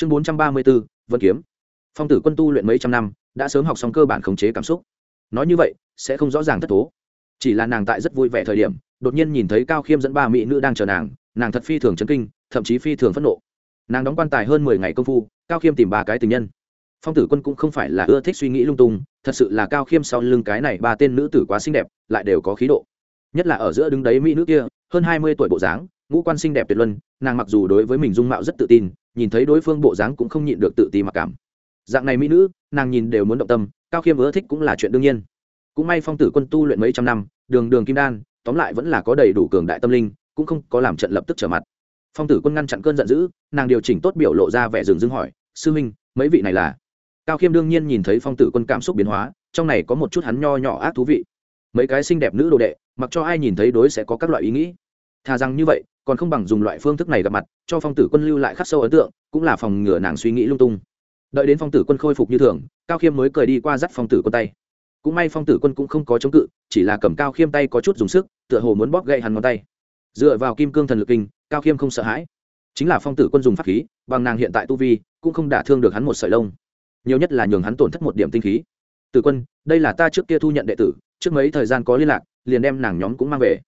chương bốn trăm ba mươi bốn, vân kiếm. Phong tử quân tu luyện mấy trăm năm, đã sớm học xong cơ bản khống chế cảm xúc. Nói như vậy, sẽ không rõ ràng thất tố chỉ là nàng tại rất vui vẻ thời điểm, đột nhiên nhìn thấy cao khiêm dẫn ba mỹ nữ đang chờ nàng nàng thật phi thường chấn kinh, thậm chí phi thường phẫn nộ. Nàng đóng quan tài hơn mười ngày công phu, cao khiêm tìm ba cái tình nhân. Phong tử quân cũng không phải là ưa thích suy nghĩ lung tung, thật sự là cao khiêm sau lưng cái này ba tên nữ tử quá xinh đẹp, lại đều có khí độ. Nhất là ở giữa đứng đấy mỹ nữ kia, hơn hai mươi tuổi bộ dáng, ngũ quan xinh đẹp tuyệt luân, nàng mặc dù đối với mình dung mạo rất tự tin nhìn thấy đối phương bộ dáng cũng không nhịn được tự ti mặc cảm. Dạng này mỹ nữ, nàng nhìn đều muốn động tâm, cao khiêm ưa thích cũng là chuyện đương nhiên. Cũng may phong tử quân tu luyện mấy trăm năm, đường đường kim đan, tóm lại vẫn là có đầy đủ cường đại tâm linh, cũng không có làm trận lập tức trở mặt. Phong tử quân ngăn chặn cơn giận dữ, nàng điều chỉnh tốt biểu lộ ra vẻ dừng dưng hỏi, sư minh mấy vị này là? Cao khiêm đương nhiên nhìn thấy phong tử quân cảm xúc biến hóa, trong này có một chút hắn nho nhỏ ác thú vị. Mấy cái xinh đẹp nữ đồ đệ, mặc cho ai nhìn thấy đối sẽ có các loại ý nghĩ. Thà rằng như vậy còn không bằng dùng loại phương thức này gặp mặt, cho phong tử quân lưu lại khắc sâu ấn tượng, cũng là phòng ngừa nàng suy nghĩ lung tung. Đợi đến phong tử quân khôi phục như thường, cao khiêm mới cười đi qua dắt phong tử quân tay. Cũng may phong tử quân cũng không có chống cự, chỉ là cầm cao khiêm tay có chút dùng sức, tựa hồ muốn bóp gậy hắn ngón tay. Dựa vào kim cương thần lực kinh, cao khiêm không sợ hãi. Chính là phong tử quân dùng pháp khí, bằng nàng hiện tại tu vi, cũng không đả thương được hắn một sợi lông. Nhiều nhất là nhường hắn tổn thất một điểm tinh khí. Tử quân, đây là ta trước kia thu nhận đệ tử, trước mấy thời gian có liên lạc, liền đem nàng nhóm cũng mang về.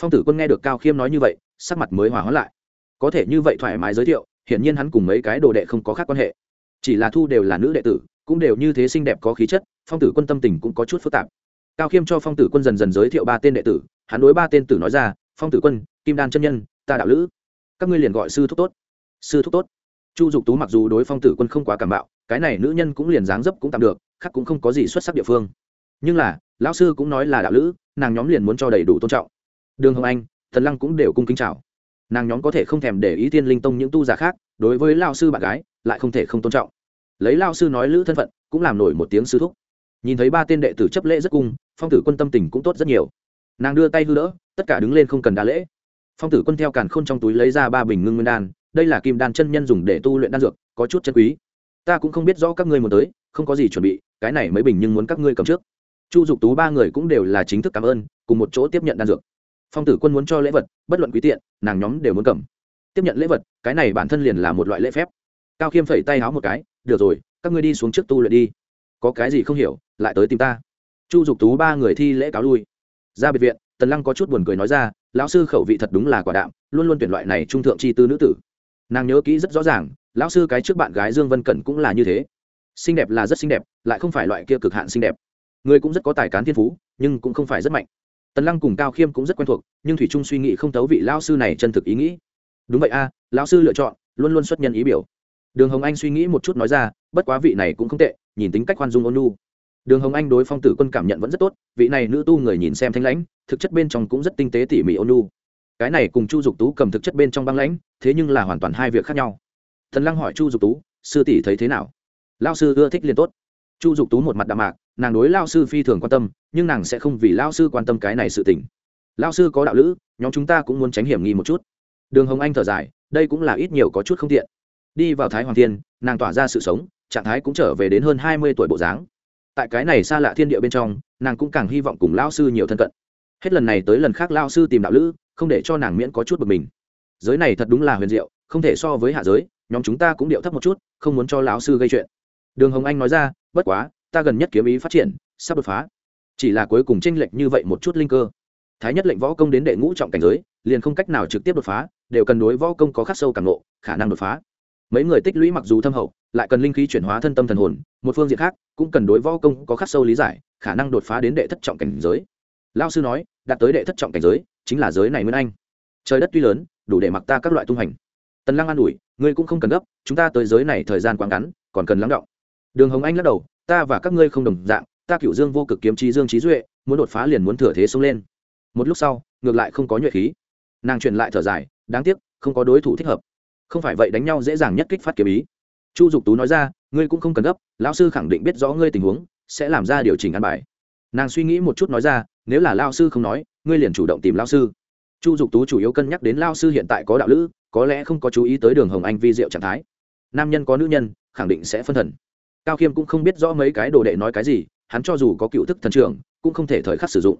Phong tử quân nghe được cao khiêm nói như vậy sắc mặt mới hòa hóa lại. Có thể như vậy thoải mái giới thiệu, hiển nhiên hắn cùng mấy cái đồ đệ không có khác quan hệ. Chỉ là thu đều là nữ đệ tử, cũng đều như thế xinh đẹp có khí chất, phong tử quân tâm tình cũng có chút phức tạp. Cao khiêm cho phong tử quân dần dần giới thiệu ba tên đệ tử, hắn đối ba tên tử nói ra, phong tử quân, kim đan chân nhân, ta đạo lữ. Các ngươi liền gọi sư thúc tốt. Sư thúc tốt? Chu dục tú mặc dù đối phong tử quân không quá cảm bạo, cái này nữ nhân cũng liền dáng dấp cũng tạm được, khác cũng không có gì xuất sắc địa phương. Nhưng là, lão sư cũng nói là đạo lữ, nàng nhóm liền muốn cho đầy đủ tôn trọng. Đường hồng anh thần lăng cũng đều cung kính chào. Nàng nhóm có thể không thèm để ý tiên linh tông những tu giả khác, đối với lao sư bạn gái, lại không thể không tôn trọng. Lấy lao sư nói lữ thân phận, cũng làm nổi một tiếng sư thúc. Nhìn thấy ba tên đệ tử chấp lễ rất cung, phong tử quân tâm tình cũng tốt rất nhiều. Nàng đưa tay hư đỡ, tất cả đứng lên không cần đa lễ. Phong tử quân theo càn khôn trong túi lấy ra ba bình ngưng nguyên đan, đây là kim đan chân nhân dùng để tu luyện đan dược, có chút chân quý. Ta cũng không biết rõ các ngươi muốn tới, không có gì chuẩn bị, cái này mới bình nhưng muốn các ngươi cầm trước. Chu dục tú ba người cũng đều là chính thức cảm ơn, cùng một chỗ tiếp nhận đan dược phong tử quân muốn cho lễ vật, bất luận quý tiện, nàng nhóm đều muốn cầm. Tiếp nhận lễ vật, cái này bản thân liền là một loại lễ phép. Cao khiêm phẩy tay háo một cái, được rồi, các ngươi đi xuống trước tu luyện đi. Có cái gì không hiểu, lại tới tìm ta. Chu dục tú ba người thi lễ cáo lui. Ra biệt viện, tần lăng có chút buồn cười nói ra, lão sư khẩu vị thật đúng là quả đạm, luôn luôn tuyển loại này trung thượng chi tư nữ tử. Nàng nhớ kỹ rất rõ ràng, lão sư cái trước bạn gái dương vân cẩn cũng là như thế. Xinh đẹp là rất xinh đẹp, lại không phải loại kia cực hạn xinh đẹp. Người cũng rất có tài cán thiên phú, nhưng cũng không phải rất mạnh tần lăng cùng cao khiêm cũng rất quen thuộc nhưng thủy trung suy nghĩ không thấu vị lao sư này chân thực ý nghĩ. Đúng vậy a à, lão sư lựa chọn luôn luôn xuất nhân ý biểu. Đường hồng anh suy nghĩ một chút nói ra bất quá vị này cũng không tệ nhìn tính cách khoan dung ôn lu đường hồng anh đối phong tử quân cảm nhận vẫn rất tốt vị này nữ tu người nhìn xem thanh lãnh thực chất bên trong cũng rất tinh tế tỉ mỉ ôn lu cái này cùng chu dục tú cầm thực chất bên trong băng lãnh thế nhưng là hoàn toàn hai việc khác nhau. Thần lăng hỏi chu dục tú sư tỷ thấy thế nào? Lao sư ưa thích liền tốt. Chu dục tú một mặt đạm mạc nàng đối lao sư phi thường quan tâm, nhưng nàng sẽ không vì lao sư quan tâm cái này sự tình. Lao sư có đạo lữ, nhóm chúng ta cũng muốn tránh hiểm nghi một chút. Đường hồng anh thở dài, đây cũng là ít nhiều có chút không tiện. Đi vào thái hoàng thiên, nàng tỏa ra sự sống, trạng thái cũng trở về đến hơn hai mươi tuổi bộ dáng. Tại cái này xa lạ thiên địa bên trong, nàng cũng càng hy vọng cùng lao sư nhiều thân cận. Hết lần này tới lần khác lao sư tìm đạo lữ, không để cho nàng miễn có chút bực mình. Giới này thật đúng là huyền diệu, không thể so với hạ giới, nhóm chúng ta cũng điệu thấp một chút, không muốn cho lão sư gây chuyện. Đường hồng anh nói ra, bất quá ta gần nhất kiếm ý phát triển, sắp đột phá. Chỉ là cuối cùng tranh lệch như vậy một chút linh cơ. Thái nhất lệnh võ công đến đệ ngũ trọng cảnh giới, liền không cách nào trực tiếp đột phá, đều cần đối võ công có khắc sâu càng lộ khả năng đột phá. Mấy người tích lũy mặc dù thâm hậu, lại cần linh khí chuyển hóa thân tâm thần hồn, một phương diện khác, cũng cần đối võ công có khắc sâu lý giải, khả năng đột phá đến đệ thất trọng cảnh giới. Lao sư nói, đạt tới đệ thất trọng cảnh giới, chính là giới này nguyên anh. Trời đất tuy lớn, đủ để mặc ta các loại tung hành. Tần lăng an ủi, ngươi cũng không cần gấp, chúng ta tới giới này thời gian quá ngắn, còn cần lắng động. Đường hồng anh lắc đầu ta và các ngươi không đồng dạng, ta cựu dương vô cực kiếm trí dương trí duệ, muốn đột phá liền muốn thừa thế xông lên. Một lúc sau, ngược lại không có nhuệ khí. Nàng truyền lại thở dài, đáng tiếc, không có đối thủ thích hợp. Không phải vậy đánh nhau dễ dàng nhất kích phát kiếm ý. Chu dục tú nói ra, ngươi cũng không cần gấp, lão sư khẳng định biết rõ ngươi tình huống, sẽ làm ra điều chỉnh ăn bài. Nàng suy nghĩ một chút nói ra, nếu là lao sư không nói, ngươi liền chủ động tìm lao sư. Chu dục tú chủ yếu cân nhắc đến lao sư hiện tại có đạo lữ, có lẽ không có chú ý tới đường hồng anh vi diệu trạng thái. Nam nhân có nữ nhân, khẳng định sẽ phân thần cao khiêm cũng không biết rõ mấy cái đồ đệ nói cái gì, hắn cho dù có cựu thức thần trưởng, cũng không thể thời khắc sử dụng.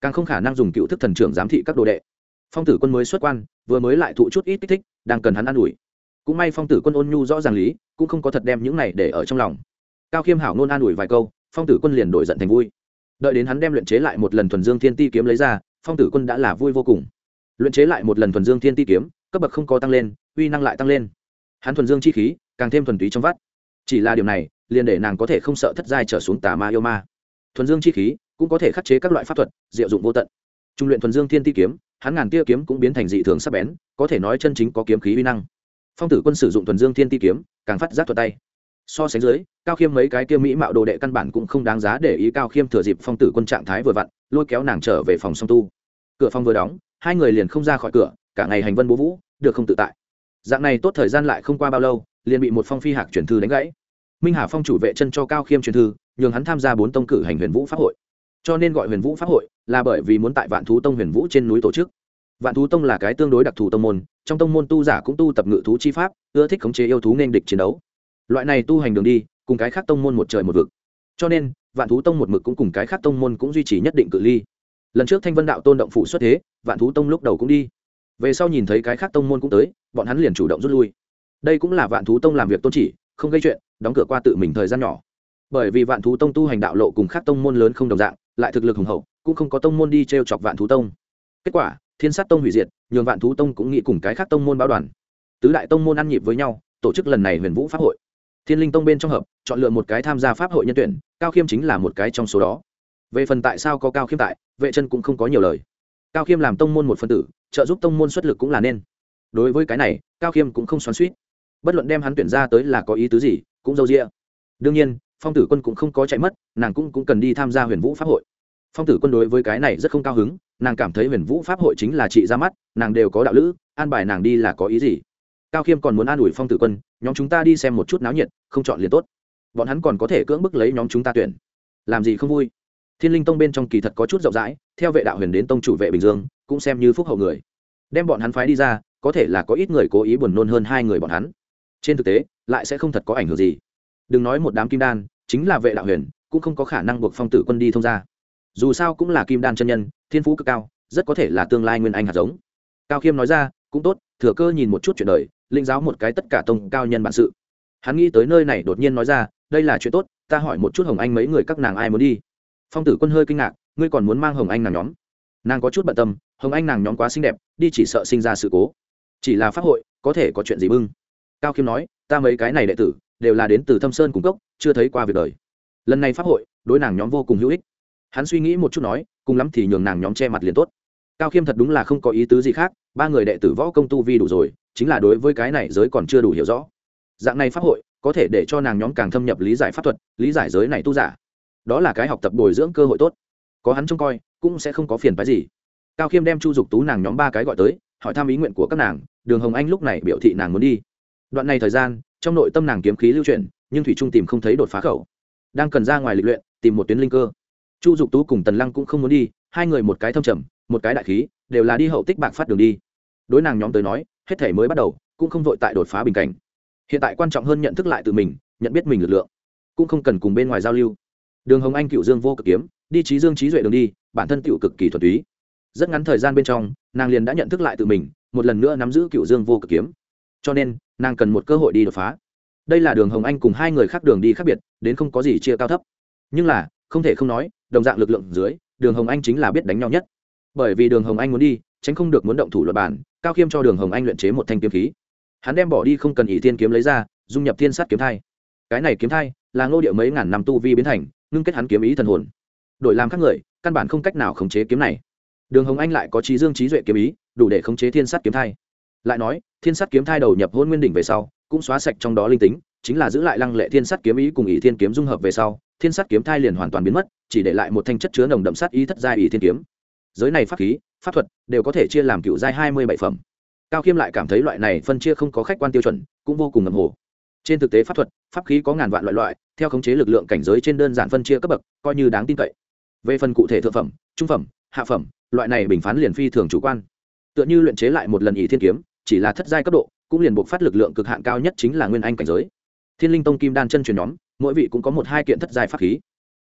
Càng không khả năng dùng cựu thức thần trưởng giám thị các đồ đệ. Phong tử quân mới xuất quan, vừa mới lại thụ chút ít kích thích, đang cần hắn ă n ủi. Cũng may phong tử quân ôn nhu rõ ràng lý, cũng không có thật đem những này để ở trong lòng. Cao khiêm hảo nôn an ủi vài câu, phong tử quân liền đổi giận thành vui. Đợi đến hắn đem luyện chế lại một lần thuần dương thiên ti kiếm lấy ra, phong tử quân đã là vui vô cùng. Luyện chế lại một lần thuần dương thiên ti kiếm, cấp bậc không có tăng lên, uy năng lại tăng lên. Hắn thuần dương chi khí, càng thêm thuần túy trong vắt. Chỉ là điều này liền để nàng có thể không sợ thất giai trở xuống tà ma yêu ma. Thuần dương chi khí cũng có thể khắc chế các loại pháp thuật, diệu dụng vô tận. Trung luyện thuần dương thiên ti kiếm, hắn ngàn tia kiếm cũng biến thành dị thường sắc bén, có thể nói chân chính có kiếm khí uy năng. Phong tử quân sử dụng thuần dương thiên ti kiếm, càng phát giác thuật tay. So sánh dưới, cao khiêm mấy cái kia mỹ mạo đồ đệ căn bản cũng không đáng giá để ý cao khiêm thừa dịp phong tử quân trạng thái vừa vặn, lôi kéo nàng trở về phòng song tu. Cửa phòng vừa đóng, hai người liền không ra khỏi cửa, cả ngày hành vân bố vũ, được không tự tại. Dạng này tốt thời gian lại không qua bao lâu, liền bị một phong phi hạc chuyển thư đánh gãy minh hà phong chủ vệ chân cho cao khiêm truyền thư, nhường hắn tham gia bốn tông cử hành huyền vũ pháp hội. Cho nên gọi huyền vũ pháp hội là bởi vì muốn tại vạn thú tông huyền vũ trên núi tổ chức. Vạn thú tông là cái tương đối đặc thù tông môn, trong tông môn tu giả cũng tu tập ngự thú chi pháp, ưa thích khống chế yêu thú nên địch chiến đấu. Loại này tu hành đường đi, cùng cái khác tông môn một trời một vực. Cho nên, vạn thú tông một mực cũng cùng cái khác tông môn cũng duy trì nhất định cự ly. Lần trước thanh vân đạo tôn động phụ xuất thế, vạn thú tông lúc đầu cũng đi. Về sau nhìn thấy cái khác tông môn cũng tới, bọn hắn liền chủ động rút lui. Đây cũng là vạn thú tông làm việc tôn chỉ không gây chuyện, đóng cửa qua tự mình thời gian nhỏ. Bởi vì vạn thú tông tu hành đạo lộ cùng khác tông môn lớn không đồng dạng, lại thực lực hùng hậu, cũng không có tông môn đi t r e o chọc vạn thú tông. Kết quả, thiên sát tông hủy diệt, nhường vạn thú tông cũng nghĩ cùng cái khác tông môn báo đoàn. Tứ đại tông môn ăn nhịp với nhau, tổ chức lần này huyền vũ pháp hội. Thiên linh tông bên trong hợp, chọn lựa một cái tham gia pháp hội nhân tuyển, cao khiêm chính là một cái trong số đó. Về phần tại sao có cao khiêm tại, vệ chân cũng không có nhiều lời. Cao khiêm làm tông môn một phân tử, trợ giúp tông môn xuất lực cũng là nên. Đối với cái này, cao khiêm cũng không xoắn suýt bất luận đem hắn tuyển ra tới là có ý tứ gì cũng dâu rĩa đương nhiên phong tử quân cũng không có chạy mất nàng cũng, cũng cần đi tham gia huyền vũ pháp hội. Phong tử quân đối với cái này rất không cao hứng nàng cảm thấy huyền vũ pháp hội chính là chị ra mắt nàng đều có đạo lữ an bài nàng đi là có ý gì. Cao khiêm còn muốn an ủi phong tử quân nhóm chúng ta đi xem một chút náo nhiệt không chọn liền tốt. Bọn hắn còn có thể cưỡng bức lấy nhóm chúng ta tuyển. Làm gì không vui? Thiên linh tông bên trong kỳ thật có chút rộng rãi theo vệ đạo huyền đến tông chủ vệ bình dương cũng xem như phúc hậu người. Đem bọn hắn phái đi ra có thể là có ít người cố ý buồn nôn hơn hai người bọn hắn trên thực tế, lại sẽ không thật có ảnh hưởng gì. Đừng nói một đám kim đan, chính là vệ đạo huyền, cũng không có khả năng buộc phong tử quân đi thông ra dù sao cũng là kim đan chân nhân, thiên phú cực cao, rất có thể là tương lai nguyên anh hạt giống. Cao khiêm nói ra, cũng tốt, thừa cơ nhìn một chút chuyện đời linh giáo một cái tất cả tông cao nhân bản sự. Hắn nghĩ tới nơi này đột nhiên nói ra, đây là chuyện tốt, ta hỏi một chút hồng anh mấy người các nàng ai muốn đi. Phong tử quân hơi kinh ngạc, ngươi còn muốn mang hồng anh nàng nhóm? Nàng có chút bận tâm, hồng anh nàng nhóm quá xinh đẹp, đi chỉ sợ sinh ra sự cố. Chỉ là pháp hội, có thể có chuyện gì bưng cao khiêm nói, ta mấy cái này đệ tử, đều là đến từ thâm sơn cung cốc, chưa thấy qua việc đời. Lần này pháp hội, đối nàng nhóm vô cùng hữu ích. Hắn suy nghĩ một chút nói, cùng lắm thì nhường nàng nhóm che mặt liền tốt. Cao khiêm thật đúng là không có ý tứ gì khác, ba người đệ tử võ công tu vi đủ rồi, chính là đối với cái này giới còn chưa đủ hiểu rõ. Dạng này pháp hội, có thể để cho nàng nhóm càng thâm nhập lý giải pháp thuật, lý giải giới này tu giả. Đó là cái học tập bồi dưỡng cơ hội tốt. Có hắn trông coi, cũng sẽ không có phiền phái gì. Cao khiêm đem chu dục tú nàng nhóm ba cái gọi tới, hỏi thăm ý nguyện của các nàng, đường hồng anh lúc này biểu thị nàng muốn đi đoạn này thời gian, trong nội tâm nàng kiếm khí lưu chuyển, nhưng thủy trung tìm không thấy đột phá khẩu. Đang cần ra ngoài lịch luyện, tìm một tuyến linh cơ. Chu dục tú cùng tần lăng cũng không muốn đi, hai người một cái thâm trầm, một cái đại khí, đều là đi hậu tích bạc phát đường đi. Đối nàng nhóm tới nói, hết thể mới bắt đầu, cũng không vội tại đột phá bình cảnh. Hiện tại quan trọng hơn nhận thức lại từ mình, nhận biết mình lực lượng, cũng không cần cùng bên ngoài giao lưu. Đường hồng anh cựu dương vô cực kiếm, đi trí dương trí duệ đường đi, bản thân cựu cực kỳ thuật túy. Rất ngắn thời gian bên trong, nàng liền đã nhận thức lại từ mình, một lần nữa nắm giữ cựu dương vô cực kiếm. Cho nên nàng cần một cơ hội đi đột phá. Đây là đường hồng anh cùng hai người khác đường đi khác biệt, đến không có gì chia cao thấp. Nhưng là, không thể không nói, đồng dạng lực lượng dưới, đường hồng anh chính là biết đánh nhau nhất. Bởi vì đường hồng anh muốn đi, tránh không được muốn động thủ luật bản, cao khiêm cho đường hồng anh luyện chế một thanh kiếm khí. Hắn đem bỏ đi không cần ỷ tiên kiếm lấy ra, dung nhập thiên sát kiếm thai. Cái này kiếm thai, là ngô địa mấy ngàn năm tu vi biến thành, ngưng kết hắn kiếm ý thần hồn. Đổi làm các người, căn bản không cách nào khống chế kiếm này. Đường hồng anh lại có trí dương trí duệ kiếm ý, đủ để khống chế thiên sát kiếm thai lại nói, thiên sắt kiếm thai đầu nhập hôn nguyên đỉnh về sau, cũng xóa sạch trong đó linh tính, chính là giữ lại lăng lệ thiên sắt kiếm ý cùng ý thiên kiếm dung hợp về sau, thiên sắt kiếm thai liền hoàn toàn biến mất, chỉ để lại một thanh chất chứa nồng đậm sắt ý thất giai ý thiên kiếm. Giới này pháp khí, pháp thuật đều có thể chia làm cựu giai hai mươi bảy phẩm. Cao khiêm lại cảm thấy loại này phân chia không có khách quan tiêu chuẩn, cũng vô cùng ngầm hồ. Trên thực tế pháp thuật, pháp khí có ngàn vạn loại loại, theo khống chế lực lượng cảnh giới trên đơn giản phân chia cấp bậc, coi như đáng tin cậy. Về phần cụ thể thượng phẩm, trung phẩm, hạ phẩm, loại này bình phán liền phi thường chủ quan. Tựa như luyện chế lại một lần ý thiên kiếm chỉ là thất giai cấp độ, cũng liền buộc phát lực lượng cực hạn cao nhất chính là nguyên anh cảnh giới. Thiên linh tông kim đan chân truyền nhóm, mỗi vị cũng có một hai kiện thất giai pháp khí.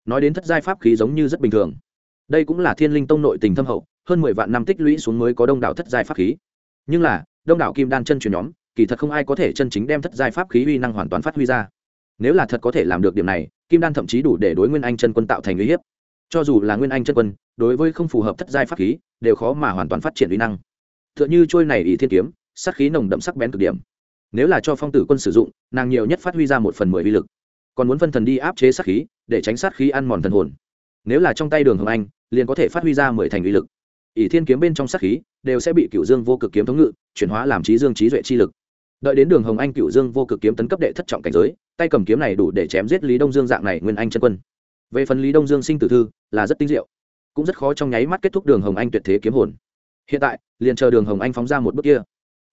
Nói đến thất giai pháp khí giống như rất bình thường. Đây cũng là thiên linh tông nội tình thâm hậu, hơn mười vạn năm tích lũy xuống mới có đông đảo thất giai pháp khí. Nhưng là, đông đảo kim đan chân truyền nhóm, kỳ thật không ai có thể chân chính đem thất giai pháp khí uy năng hoàn toàn phát huy ra. Nếu là thật có thể làm được điểm này, kim đan thậm chí đủ để đối nguyên anh chân quân tạo thành uy hiếp. Cho dù là nguyên anh chân quân, đối với không phù hợp thất giai pháp khí, đều khó mà hoàn toàn phát triển uy năng. T h ư ợ n h ư trôi này ỷ thiên kiếm sát khí nồng đậm sắc bén cực điểm. Nếu là cho phong tử quân sử dụng, nàng nhiều nhất phát huy ra một phần mười uy lực. Còn muốn phân thần đi áp chế sát khí, để tránh sát khí ăn mòn thần hồn. Nếu là trong tay đường hồng anh, liền có thể phát huy ra mười thành uy lực. Ỷ thiên kiếm bên trong sát khí đều sẽ bị cựu dương vô cực kiếm thống ngự, chuyển hóa làm trí dương trí duệ chi lực. Đợi đến đường hồng anh cựu dương vô cực kiếm tấn cấp đệ thất trọng cảnh giới, tay cầm kiếm này đủ để chém giết lý đông dương dạng này nguyên anh chân quân. Về phần lý đông dương sinh tử thư, là rất tinh diệu, cũng rất khó trong nháy mắt kết thúc đường hồng anh tuyệt thế kiếm hồn. Hiện tại, liền chờ đường hồng anh phóng ra một bước kia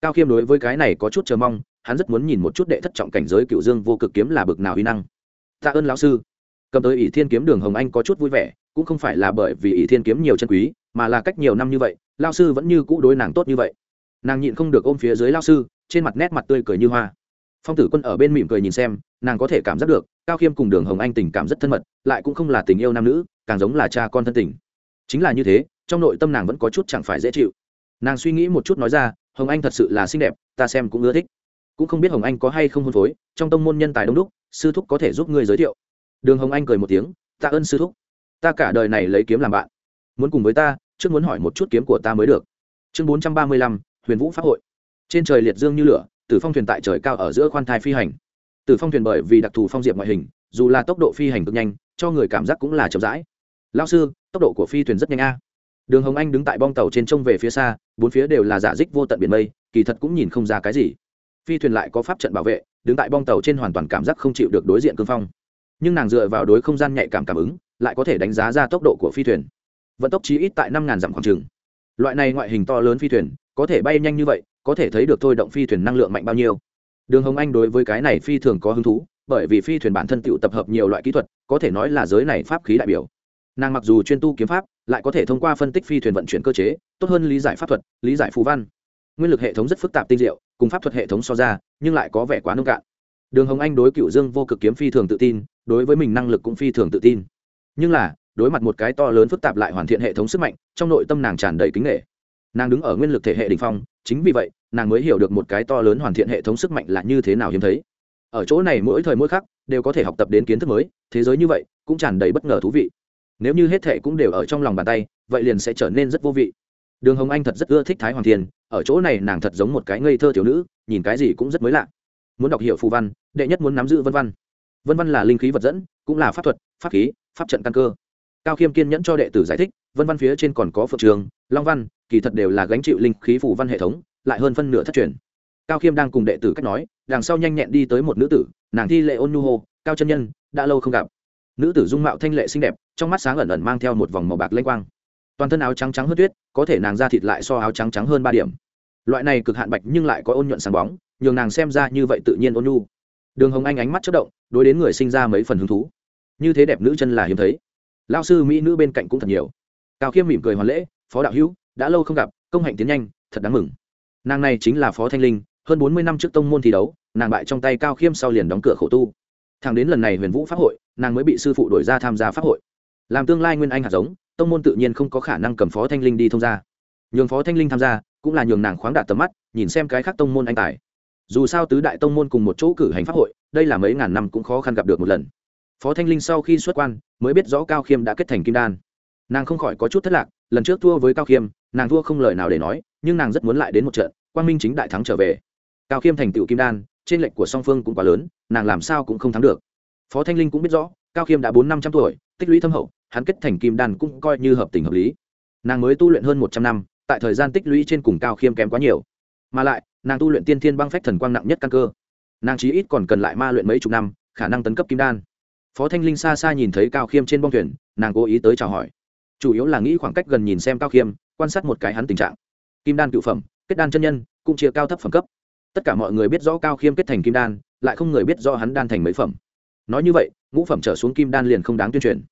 cao khiêm đối với cái này có chút chờ mong, hắn rất muốn nhìn một chút đệ thất trọng cảnh giới cựu dương vô cực kiếm là bực nào uy năng. Tạ ơn lão sư. Cầm tới ỷ thiên kiếm đường hồng anh có chút vui vẻ, cũng không phải là bởi vì ỷ thiên kiếm nhiều chân quý, mà là cách nhiều năm như vậy lao sư vẫn như cũ đối nàng tốt như vậy. Nàng nhịn không được ôm phía dưới lao sư, trên mặt nét mặt tươi cười như hoa. Phong tử quân ở bên mỉm cười nhìn xem, nàng có thể cảm giác được, cao khiêm cùng đường hồng anh tình cảm rất thân mật, lại cũng không là tình yêu nam nữ, càng giống là cha con thân tình. Chính là như thế, trong nội tâm nàng vẫn có chút chẳng phải dễ chịu. Nàng suy nghĩ một chút nói ra hồng anh thật sự là xinh đẹp, ta xem cũng ưa thích. Cũng không biết hồng anh có hay không hôn phối, trong tông môn nhân tài đông đúc, sư thúc có thể giúp ngươi giới thiệu. Đường hồng anh cười một tiếng, tạ ơn sư thúc. Ta cả đời này lấy kiếm làm bạn. Muốn cùng với ta, trước muốn hỏi một chút kiếm của ta mới được. Chương bốn trăm ba mươi lăm, huyền vũ pháp hội. Trên trời liệt dương như lửa, tử phong thuyền tại trời cao ở giữa khoan thai phi hành. Tử phong thuyền bởi vì đặc thù phong diệp ngoại hình, dù là tốc độ phi hành cực nhanh, cho người cảm giác cũng là chậm rãi. Lao sư, tốc độ của phi thuyền rất nhanh a đường hồng anh đứng tại bong tàu trên trông về phía xa, bốn phía đều là giả dích vô tận biển mây, kỳ thật cũng nhìn không ra cái gì. Phi thuyền lại có pháp trận bảo vệ, đứng tại bong tàu trên hoàn toàn cảm giác không chịu được đối diện cương phong. Nhưng nàng dựa vào đối không gian nhạy cảm cảm ứng, lại có thể đánh giá ra tốc độ của phi thuyền. Vận tốc chí ít tại năm ngàn dặm khoảng trừng loại này ngoại hình to lớn phi thuyền, có thể bay nhanh như vậy, có thể thấy được thôi động phi thuyền năng lượng mạnh bao nhiêu. Đường hồng anh đối với cái này phi thường có hứng thú, bởi vì phi thuyền bản thân tự tập hợp nhiều loại kỹ thuật, có thể nói là giới này pháp khí đại biểu. Nàng mặc dù chuyên tu kiếm pháp lại có thể thông qua phân tích phi thuyền vận chuyển cơ chế, tốt hơn lý giải pháp thuật, lý giải phú văn. Nguyên lực hệ thống rất phức tạp tinh diệu, cùng pháp thuật hệ thống so ra, nhưng lại có vẻ quá nông cạn. Đường hồng anh đối cựu dương vô cực kiếm phi thường tự tin, đối với mình năng lực cũng phi thường tự tin. Nhưng là, đối mặt một cái to lớn phức tạp lại hoàn thiện hệ thống sức mạnh, trong nội tâm nàng tràn đầy kính nghệ nàng đứng ở nguyên lực thể hệ đình phong, chính vì vậy, nàng mới hiểu được một cái to lớn hoàn thiện hệ thống sức mạnh là như thế nào hiếm thấy. Ở chỗ này mỗi thời mỗi khắc, đều có thể học tập đến kiến thức mới, thế giới như vậy, cũng tràn đầy bất ngờ thú vị nếu như hết thệ cũng đều ở trong lòng bàn tay, vậy liền sẽ trở nên rất vô vị. Đường hồng anh thật rất ưa thích thái hoàng thiên, ở chỗ này nàng thật giống một cái ngây thơ thiếu nữ, nhìn cái gì cũng rất mới lạ. Muốn đọc hiểu phù văn, đệ nhất muốn nắm giữ vân văn. Vân văn là linh khí vật dẫn, cũng là pháp thuật, pháp khí, pháp trận căn cơ. Cao khiêm kiên nhẫn cho đệ tử giải thích, vân văn phía trên còn có phượng trường, long văn, kỳ thật đều là gánh chịu linh khí phù văn hệ thống, lại hơn phân nửa thất truyền. Cao khiêm đang cùng đệ tử cách nói, đằng sau nhanh nhẹn đi tới một nữ tử, nàng thi lệ ôn nhu hô, cao chân nhân, đã lâu không gặp nữ tử dung mạo thanh lệ xinh đẹp, trong mắt sáng ẩn ẩn mang theo một vòng màu bạc lênh quang. Toàn thân áo trắng trắng hơn tuyết, có thể nàng ra thịt lại so áo trắng trắng hơn ba điểm. Loại này cực hạn bạch nhưng lại có ôn nhuận sáng bóng, nhường nàng xem ra như vậy tự nhiên ôn nhu. Đường hồng anh ánh mắt chất động, đối đến người sinh ra mấy phần hứng thú. Như thế đẹp nữ chân là hiếm thấy. Lao sư mỹ nữ bên cạnh cũng thật nhiều. Cao khiêm mỉm cười hoàn lễ, phó đạo hữu, đã lâu không gặp, công hạnh tiến nhanh, thật đáng mừng. Nàng này chính là phó thanh linh, hơn bốn mươi năm trước tông môn thi đấu, nàng bại trong tay cao khiêm sau liền đóng cửa khổ tu thằng đến lần này huyền vũ pháp hội, nàng mới bị sư phụ đổi ra tham gia pháp hội. Làm tương lai nguyên anh hạt giống, tông môn tự nhiên không có khả năng cầm phó thanh linh đi thông gia. Nhường phó thanh linh tham gia, cũng là nhường nàng khoáng đạt tầm mắt, nhìn xem cái khác tông môn anh tài. Dù sao tứ đại tông môn cùng một chỗ cử hành pháp hội, đây là mấy ngàn năm cũng khó khăn gặp được một lần. Phó thanh linh sau khi xuất quan, mới biết rõ cao khiêm đã kết thành kim đan. Nàng không khỏi có chút thất lạc, lần trước thua với cao khiêm, nàng thua không lời nào để nói, nhưng nàng rất muốn lại đến một trận Quan minh chính đại thắng trở về. Cao khiêm thành tựu kim đan, trên lệnh của song phương cũng quá lớn nàng làm sao cũng không thắng được. Phó thanh linh cũng biết rõ, cao khiêm đã bốn năm trăm tuổi, tích lũy thâm hậu, hắn kết thành kim đan cũng coi như hợp tình hợp lý. Nàng mới tu luyện hơn một trăm năm, tại thời gian tích lũy trên cùng cao khiêm kém quá nhiều. Mà lại, nàng tu luyện tiên thiên băng phách thần quang nặng nhất căn cơ. Nàng chí ít còn cần lại ma luyện mấy chục năm, khả năng tấn cấp kim đan. Phó thanh linh xa xa nhìn thấy cao khiêm trên bong thuyền, nàng cố ý tới chào hỏi. Chủ yếu là nghĩ khoảng cách gần nhìn xem cao khiêm, quan sát một cái hắn tình trạng. Kim đan cựu phẩm, kết đan chân nhân, cũng chia cao thấp phẩm cấp. Tất cả mọi người biết rõ cao khiêm kết thành kim đan lại không người biết do hắn đan thành mấy phẩm. Nói như vậy, ngũ phẩm trở xuống kim đan liền không đáng tuyên truyền.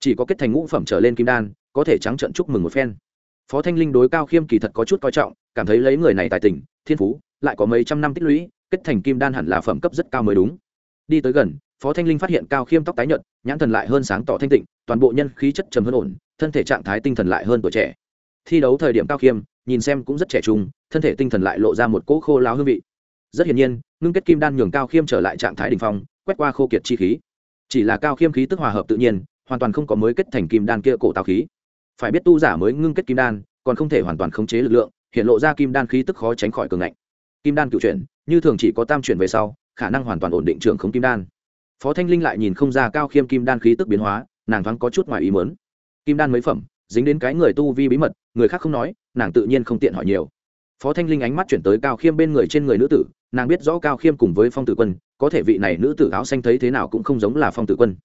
Chỉ có kết thành ngũ phẩm trở lên kim đan, có thể trắng trận chúc mừng một phen. Phó thanh linh đối cao khiêm kỳ thật có chút coi trọng, cảm thấy lấy người này tài tình, thiên phú, lại có mấy trăm năm tích lũy, kết thành kim đan hẳn là phẩm cấp rất cao mới đúng. Đi tới gần, phó thanh linh phát hiện cao khiêm tóc tái nhợt, nhãn thần lại hơn sáng tỏ thanh tịnh, toàn bộ nhân khí chất trầm hơn ổn, thân thể trạng thái tinh thần lại hơn tuổi trẻ. Thi đấu thời điểm cao khiêm, nhìn xem cũng rất trẻ trung, thân thể tinh thần lại lộ ra một cỗ khô láo hương vị rất hiển nhiên, ngưng kết kim đan nhường cao khiêm trở lại trạng thái đ ỉ n h phong, quét qua khô kiệt chi khí. Chỉ là cao khiêm khí tức hòa hợp tự nhiên, hoàn toàn không có mới kết thành kim đan kia cổ tào khí. Phải biết tu giả mới ngưng kết kim đan, còn không thể hoàn toàn khống chế lực lượng, hiện lộ ra kim đan khí tức khó tránh khỏi cường ngạnh. Kim đan cựu chuyển, như thường chỉ có tam chuyển về sau, khả năng hoàn toàn ổn định trường không kim đan. Phó thanh linh lại nhìn không ra cao khiêm kim đan khí tức biến hóa, nàng thoáng có chút ngoài ý mớn kim đan mấy phẩm, dính đến cái người tu vi bí mật, người khác không nói, nàng tự nhiên không tiện hỏi nhiều phó thanh linh ánh mắt chuyển tới cao khiêm bên người trên người nữ tử, nàng biết rõ cao khiêm cùng với phong tử quân, có thể vị này nữ tử áo xanh thấy thế nào cũng không giống là phong tử quân.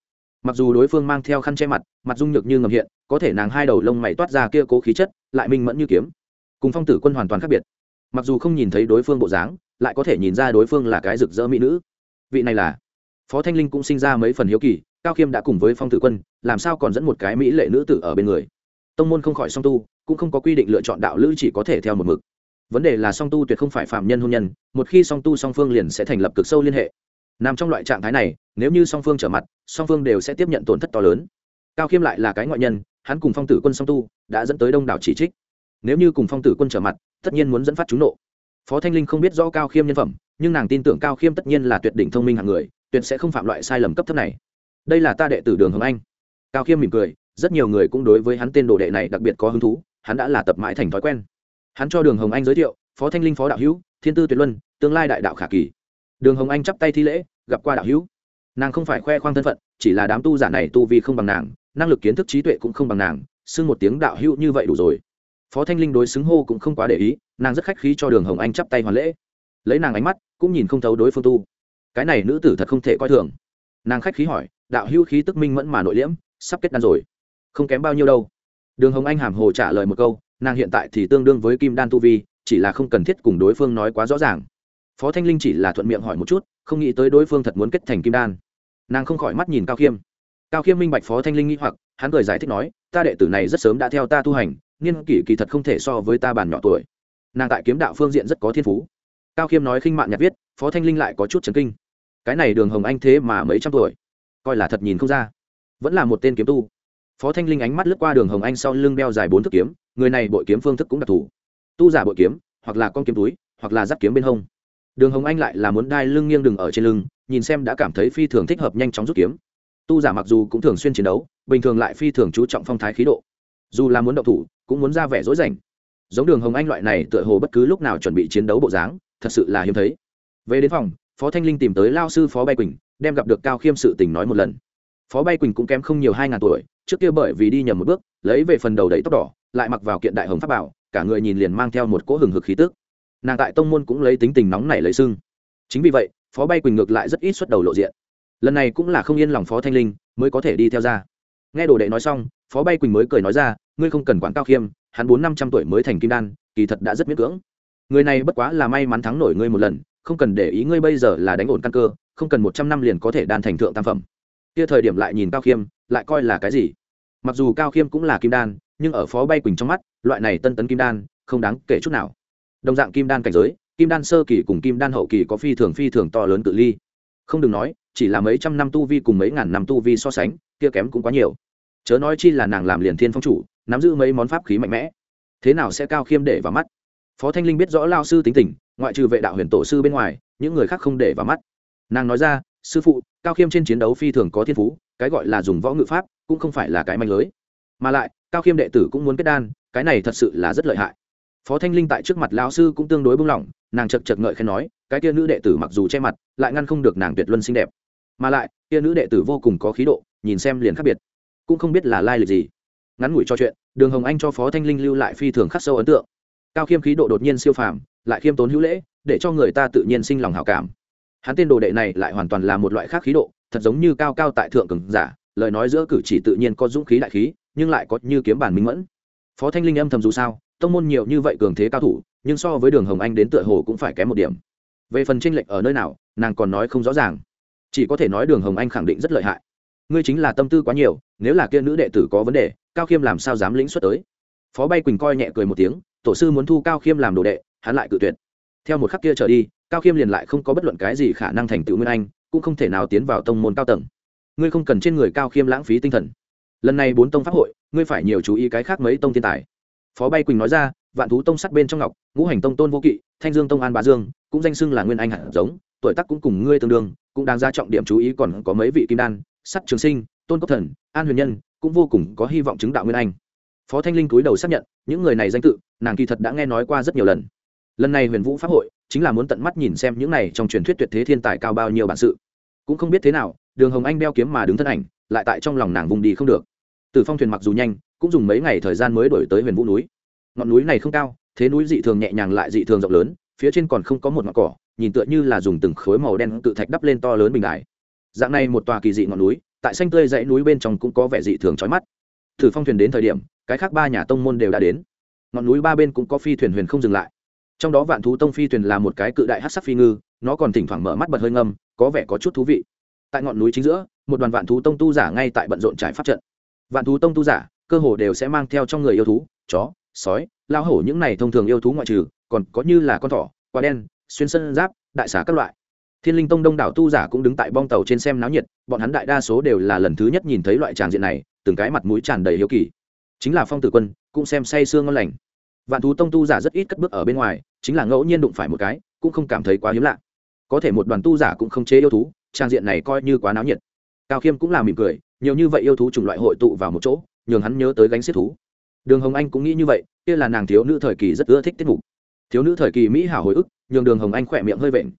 Mặc dù đối phương mang theo khăn che mặt mặt dung nhược như ngầm hiện, có thể nàng hai đầu lông mày toát ra kia cố khí chất, lại minh mẫn như kiếm. Cùng phong tử quân hoàn toàn khác biệt. Mặc dù không nhìn thấy đối phương bộ dáng, lại có thể nhìn ra đối phương là cái rực rỡ mỹ nữ. Vị này là phó thanh linh cũng sinh ra mấy phần hiếu kỳ, cao khiêm đã cùng với phong tử quân, làm sao còn dẫn một cái mỹ lệ nữ tử ở bên người? Tông môn không khỏi song tu, cũng không có quy định lựa chọn đạo lữ chỉ có thể theo một mực vấn đề là song tu tuyệt không phải phạm nhân hôn nhân, một khi song tu song phương liền sẽ thành lập cực sâu liên hệ. Nằm trong loại trạng thái này, nếu như song phương trở mặt, song phương đều sẽ tiếp nhận tổn thất to lớn. Cao khiêm lại là cái ngoại nhân, hắn cùng phong tử quân song tu, đã dẫn tới đông đảo chỉ trích. Nếu như cùng phong tử quân trở mặt, tất nhiên muốn dẫn phát trúng nộ. Phó thanh linh không biết rõ cao khiêm nhân phẩm, nhưng nàng tin tưởng cao khiêm tất nhiên là tuyệt đỉnh thông minh hạng người, tuyệt sẽ không phạm loại sai lầm cấp thấp này. Đây là ta đệ tử đường hồng anh. Cao khiêm mỉm cười, rất nhiều người cũng đối với hắn tên đồ đệ này đặc biệt có hứng thú, hắn đã là tập mãi thành thói quen hắn cho đường hồng anh giới thiệu, phó thanh linh, phó đạo hữu, thiên tư tuyệt luân, tương lai đại đạo khả kỳ. Đường hồng anh chắp tay thi lễ, gặp qua đạo hữu. Nàng không phải khoe khoang thân phận, chỉ là đám tu giả này tu vì không bằng nàng, năng lực kiến thức trí tuệ cũng không bằng nàng, xưng một tiếng đạo hữu như vậy đủ rồi. Phó thanh linh đối xứng hô cũng không quá để ý, nàng rất khách khí cho đường hồng anh chắp tay hoàn lễ. Lấy nàng ánh mắt, cũng nhìn không thấu đối phương tu. Cái này nữ tử thật không thể coi thường. Nàng khách khí hỏi, đạo hữu khí tức minh mẫn mà nội liễm, sắp kết đan rồi. Không kém bao nhiêu đâu. Đường hồng anh hàm hồ trả lời một câu nàng hiện tại thì tương đương với kim đan tu vi, chỉ là không cần thiết cùng đối phương nói quá rõ ràng. Phó thanh linh chỉ là thuận miệng hỏi một chút, không nghĩ tới đối phương thật muốn kết thành kim đan. Nàng không khỏi mắt nhìn cao khiêm. Cao khiêm minh bạch phó thanh linh nghĩ hoặc, hắn cười giải thích nói, ta đệ tử này rất sớm đã theo ta tu hành, niên kỷ kỳ thật không thể so với ta bàn nhỏ tuổi. Nàng tại kiếm đạo phương diện rất có thiên phú. Cao khiêm nói khinh mạn nhạc viết, phó thanh linh lại có chút chấn kinh. Cái này đường hồng anh thế mà mấy trăm tuổi? Coi là thật nhìn không ra. Vẫn là một tên kiếm tu phó thanh linh ánh mắt lướt qua đường hồng anh sau lưng đeo dài bốn thức kiếm, người này bội kiếm phương thức cũng đặc thù. Tu giả bội kiếm, hoặc là con kiếm túi, hoặc là giáp kiếm bên hông. Đường hồng anh lại là muốn đai lưng nghiêng đường ở trên lưng, nhìn xem đã cảm thấy phi thường thích hợp nhanh chóng rút kiếm. Tu giả mặc dù cũng thường xuyên chiến đấu, bình thường lại phi thường chú trọng phong thái khí độ. Dù là muốn động thủ, cũng muốn ra vẻ dối rảnh. Giống đường hồng anh loại này tựa hồ bất cứ lúc nào chuẩn bị chiến đấu bộ dáng, thật sự là hiếm thấy. Về đến phòng, phó thanh linh tìm tới lao sư phó bay quỳnh, đem gặp được cao khiêm sự tình nói một lần phó bay quỳnh cũng kém không nhiều hai ngàn tuổi, trước kia bởi vì đi nhầm một bước, lấy về phần đầu đầy tóc đỏ, lại mặc vào kiện đại hồng pháp bảo, cả người nhìn liền mang theo một cỗ hừng hực khí tức. Nàng tại tông môn cũng lấy tính tình nóng nảy lấy sưng. Chính vì vậy, phó bay quỳnh ngược lại rất ít xuất đầu lộ diện. Lần này cũng là không yên lòng phó thanh linh, mới có thể đi theo ra. Nghe đồ đệ nói xong, phó bay quỳnh mới cười nói ra, ngươi không cần quản cao khiêm, hắn bốn năm trăm tuổi mới thành kim đan, kỳ thật đã rất miễn cưỡng. Người này bất quá là may mắn thắng nổi ngươi một lần, không cần để ý ngươi bây giờ là đánh ổn căn cơ, không cần một trăm năm liền có thể đan thành thượng tam phẩm kia thời điểm lại nhìn cao khiêm, lại coi là cái gì? Mặc dù cao khiêm cũng là kim đan, nhưng ở phó bay quỳnh trong mắt, loại này tân tấn kim đan, không đáng kể chút nào. Đồng dạng kim đan cảnh giới, kim đan sơ kỳ cùng kim đan hậu kỳ có phi thường phi thường to lớn tự ly. Không đừng nói, chỉ là mấy trăm năm tu vi cùng mấy ngàn năm tu vi so sánh, kia kém cũng quá nhiều. Chớ nói chi là nàng làm liền thiên phong chủ, nắm giữ mấy món pháp khí mạnh mẽ. Thế nào sẽ cao khiêm để vào mắt? Phó thanh linh biết rõ lao sư tính tình, ngoại trừ vệ đạo huyền tổ sư bên ngoài, những người khác không để vào mắt. Nàng nói ra sư phụ, cao khiêm trên chiến đấu phi thường có thiên phú, cái gọi là dùng võ ngự pháp cũng không phải là cái manh lưới. Mà lại, cao khiêm đệ tử cũng muốn kết đan, cái này thật sự là rất lợi hại. Phó thanh linh tại trước mặt lão sư cũng tương đối bung lỏng, nàng chật chật ngợi khen nói, cái kia nữ đệ tử mặc dù che mặt, lại ngăn không được nàng tuyệt luân xinh đẹp. Mà lại, kia nữ đệ tử vô cùng có khí độ, nhìn xem liền khác biệt. Cũng không biết là lai lịch gì. Ngắn ngủi cho chuyện, đường hồng anh cho phó thanh linh lưu lại phi thường khắc sâu ấn tượng. Cao khiêm khí độ đột nhiên siêu phàm, lại khiêm tốn hữu lễ, để cho người ta tự nhiên sinh lòng hảo cảm hắn tên đồ đệ này lại hoàn toàn là một loại khác khí độ, thật giống như cao cao tại thượng cường giả, lời nói giữa cử chỉ tự nhiên có dũng khí đại khí, nhưng lại có như kiếm bản minh mẫn. Phó thanh linh âm thầm dù sao, tông môn nhiều như vậy cường thế cao thủ, nhưng so với đường hồng anh đến tựa hồ cũng phải kém một điểm. Về phần tranh lệch ở nơi nào, nàng còn nói không rõ ràng. Chỉ có thể nói đường hồng anh khẳng định rất lợi hại. Ngươi chính là tâm tư quá nhiều, nếu là kia nữ đệ tử có vấn đề, cao khiêm làm sao dám lĩnh xuất tới? Phó bay quỳnh coi nhẹ cười một tiếng, tổ sư muốn thu cao khiêm làm đồ đệ, hắn lại cự tuyệt theo một khắc kia trở đi, cao khiêm liền lại không có bất luận cái gì khả năng thành tựu nguyên anh, cũng không thể nào tiến vào tông môn cao tầng. Ngươi không cần trên người cao khiêm lãng phí tinh thần. Lần này bốn tông pháp hội, ngươi phải nhiều chú ý cái khác mấy tông thiên tài. Phó bay quỳnh nói ra, vạn thú tông sắt bên trong ngọc, ngũ hành tông tôn vô kỵ, thanh dương tông an bá dương, cũng danh xưng là nguyên anh hạt giống, tuổi tác cũng cùng ngươi tương đương, cũng đang ra trọng điểm chú ý còn có mấy vị kim đan, sắt trường sinh, tôn cốc thần, an huyền nhân, cũng vô cùng có hy vọng chứng đạo nguyên anh. Phó thanh linh cúi đầu xác nhận, những người này danh tự, nàng kỳ thật đã nghe nói qua rất nhiều lần lần này huyền vũ pháp hội chính là muốn tận mắt nhìn xem những này trong truyền thuyết tuyệt thế thiên tài cao bao nhiêu bản sự. Cũng không biết thế nào, đường hồng anh đeo kiếm mà đứng thân ảnh, lại tại trong lòng nàng vùng đi không được. Từ phong thuyền mặc dù nhanh, cũng dùng mấy ngày thời gian mới đổi tới huyền vũ núi. Ngọn núi này không cao, thế núi dị thường nhẹ nhàng lại dị thường rộng lớn, phía trên còn không có một ngọn cỏ, nhìn tựa như là dùng từng khối màu đen tự thạch đắp lên to lớn bình đại dạng này một tòa kỳ dị ngọn núi, tại xanh tươi dãy núi bên trong cũng có vẻ dị thường trói mắt. Thử phong thuyền đến thời điểm, cái khác ba nhà tông môn đều đã đến. Ngọn núi ba bên cũng có phi thuyền huyền không dừng lại trong đó vạn thú tông phi thuyền là một cái cự đại hát sắc phi ngư, nó còn thỉnh thoảng mở mắt bật hơi ngâm, có vẻ có chút thú vị. Tại ngọn núi chính giữa, một đoàn vạn thú tông tu giả ngay tại bận rộn trải pháp trận. Vạn thú tông tu giả, cơ hồ đều sẽ mang theo trong người yêu thú, chó, sói, lao hổ những này thông thường yêu thú ngoại trừ, còn có như là con thỏ quả đen, xuyên sân giáp, đại xá các loại. Thiên linh tông đông đảo tu giả cũng đứng tại bong tàu trên xem náo nhiệt, bọn hắn đại đa số đều là lần thứ nhất nhìn thấy loại tràng diện này, từng cái mặt mũi tràn đầy hiếu kỳ. Chính là phong tử quân, cũng xem say sương ngon lành vạn thú tông tu giả rất ít cất bước ở bên ngoài, chính là ngẫu nhiên đụng phải một cái, cũng không cảm thấy quá hiếm lạ. Có thể một đoàn tu giả cũng không chế yêu thú, trang diện này coi như quá náo nhiệt. Cao khiêm cũng là mỉm cười, nhiều như vậy yêu thú chủng loại hội tụ vào một chỗ, nhường hắn nhớ tới gánh xiết thú. Đường hồng anh cũng nghĩ như vậy, kia là nàng thiếu nữ thời kỳ rất ưa thích tiết mục. Thiếu nữ thời kỳ mỹ hảo hồi ức, nhường đường hồng anh khỏe miệng hơi vện.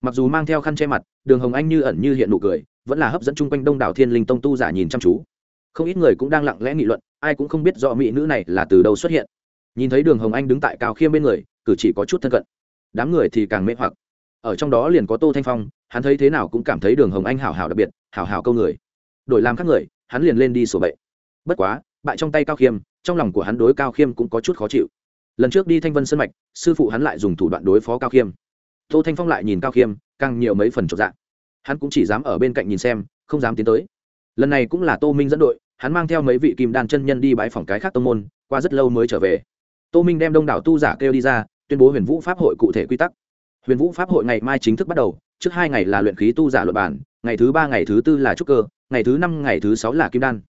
Mặc dù mang theo khăn che mặt, đường hồng anh như ẩn như hiện nụ cười, vẫn là hấp dẫn chung quanh đông đảo thiên linh tông tu giả nhìn chăm chú. Không ít người cũng đang lặng lẽ nghị luận, ai cũng không biết rõ mỹ nữ này là từ đâu xuất hiện nhìn thấy đường hồng anh đứng tại cao khiêm bên người, cử chỉ có chút thân cận. Đám người thì càng mê hoặc. Ở trong đó liền có tô thanh phong, hắn thấy thế nào cũng cảm thấy đường hồng anh hảo hảo đặc biệt, hảo hảo câu người. Đổi làm các người, hắn liền lên đi sổ bậy. Bất quá, bại trong tay cao khiêm, trong lòng của hắn đối cao khiêm cũng có chút khó chịu. Lần trước đi thanh vân sân mạch, sư phụ hắn lại dùng thủ đoạn đối phó cao khiêm. Tô thanh phong lại nhìn cao khiêm, càng nhiều mấy phần trọn dạng hắn cũng chỉ dám ở bên cạnh nhìn xem, không dám tiến tới. Lần này cũng là tô minh dẫn đội, hắn mang theo mấy vị kim đan chân nhân đi bãi phòng cái khác tông môn, qua rất lâu mới trở về tô minh đem đông đảo tu giả kêu đi ra, tuyên bố huyền vũ pháp hội cụ thể quy tắc. Huyền vũ pháp hội ngày mai chính thức bắt đầu, trước hai ngày là luyện khí tu giả luật bản ngày thứ ba, ngày thứ tư là trúc cơ, ngày thứ năm, ngày thứ sáu là kim đan.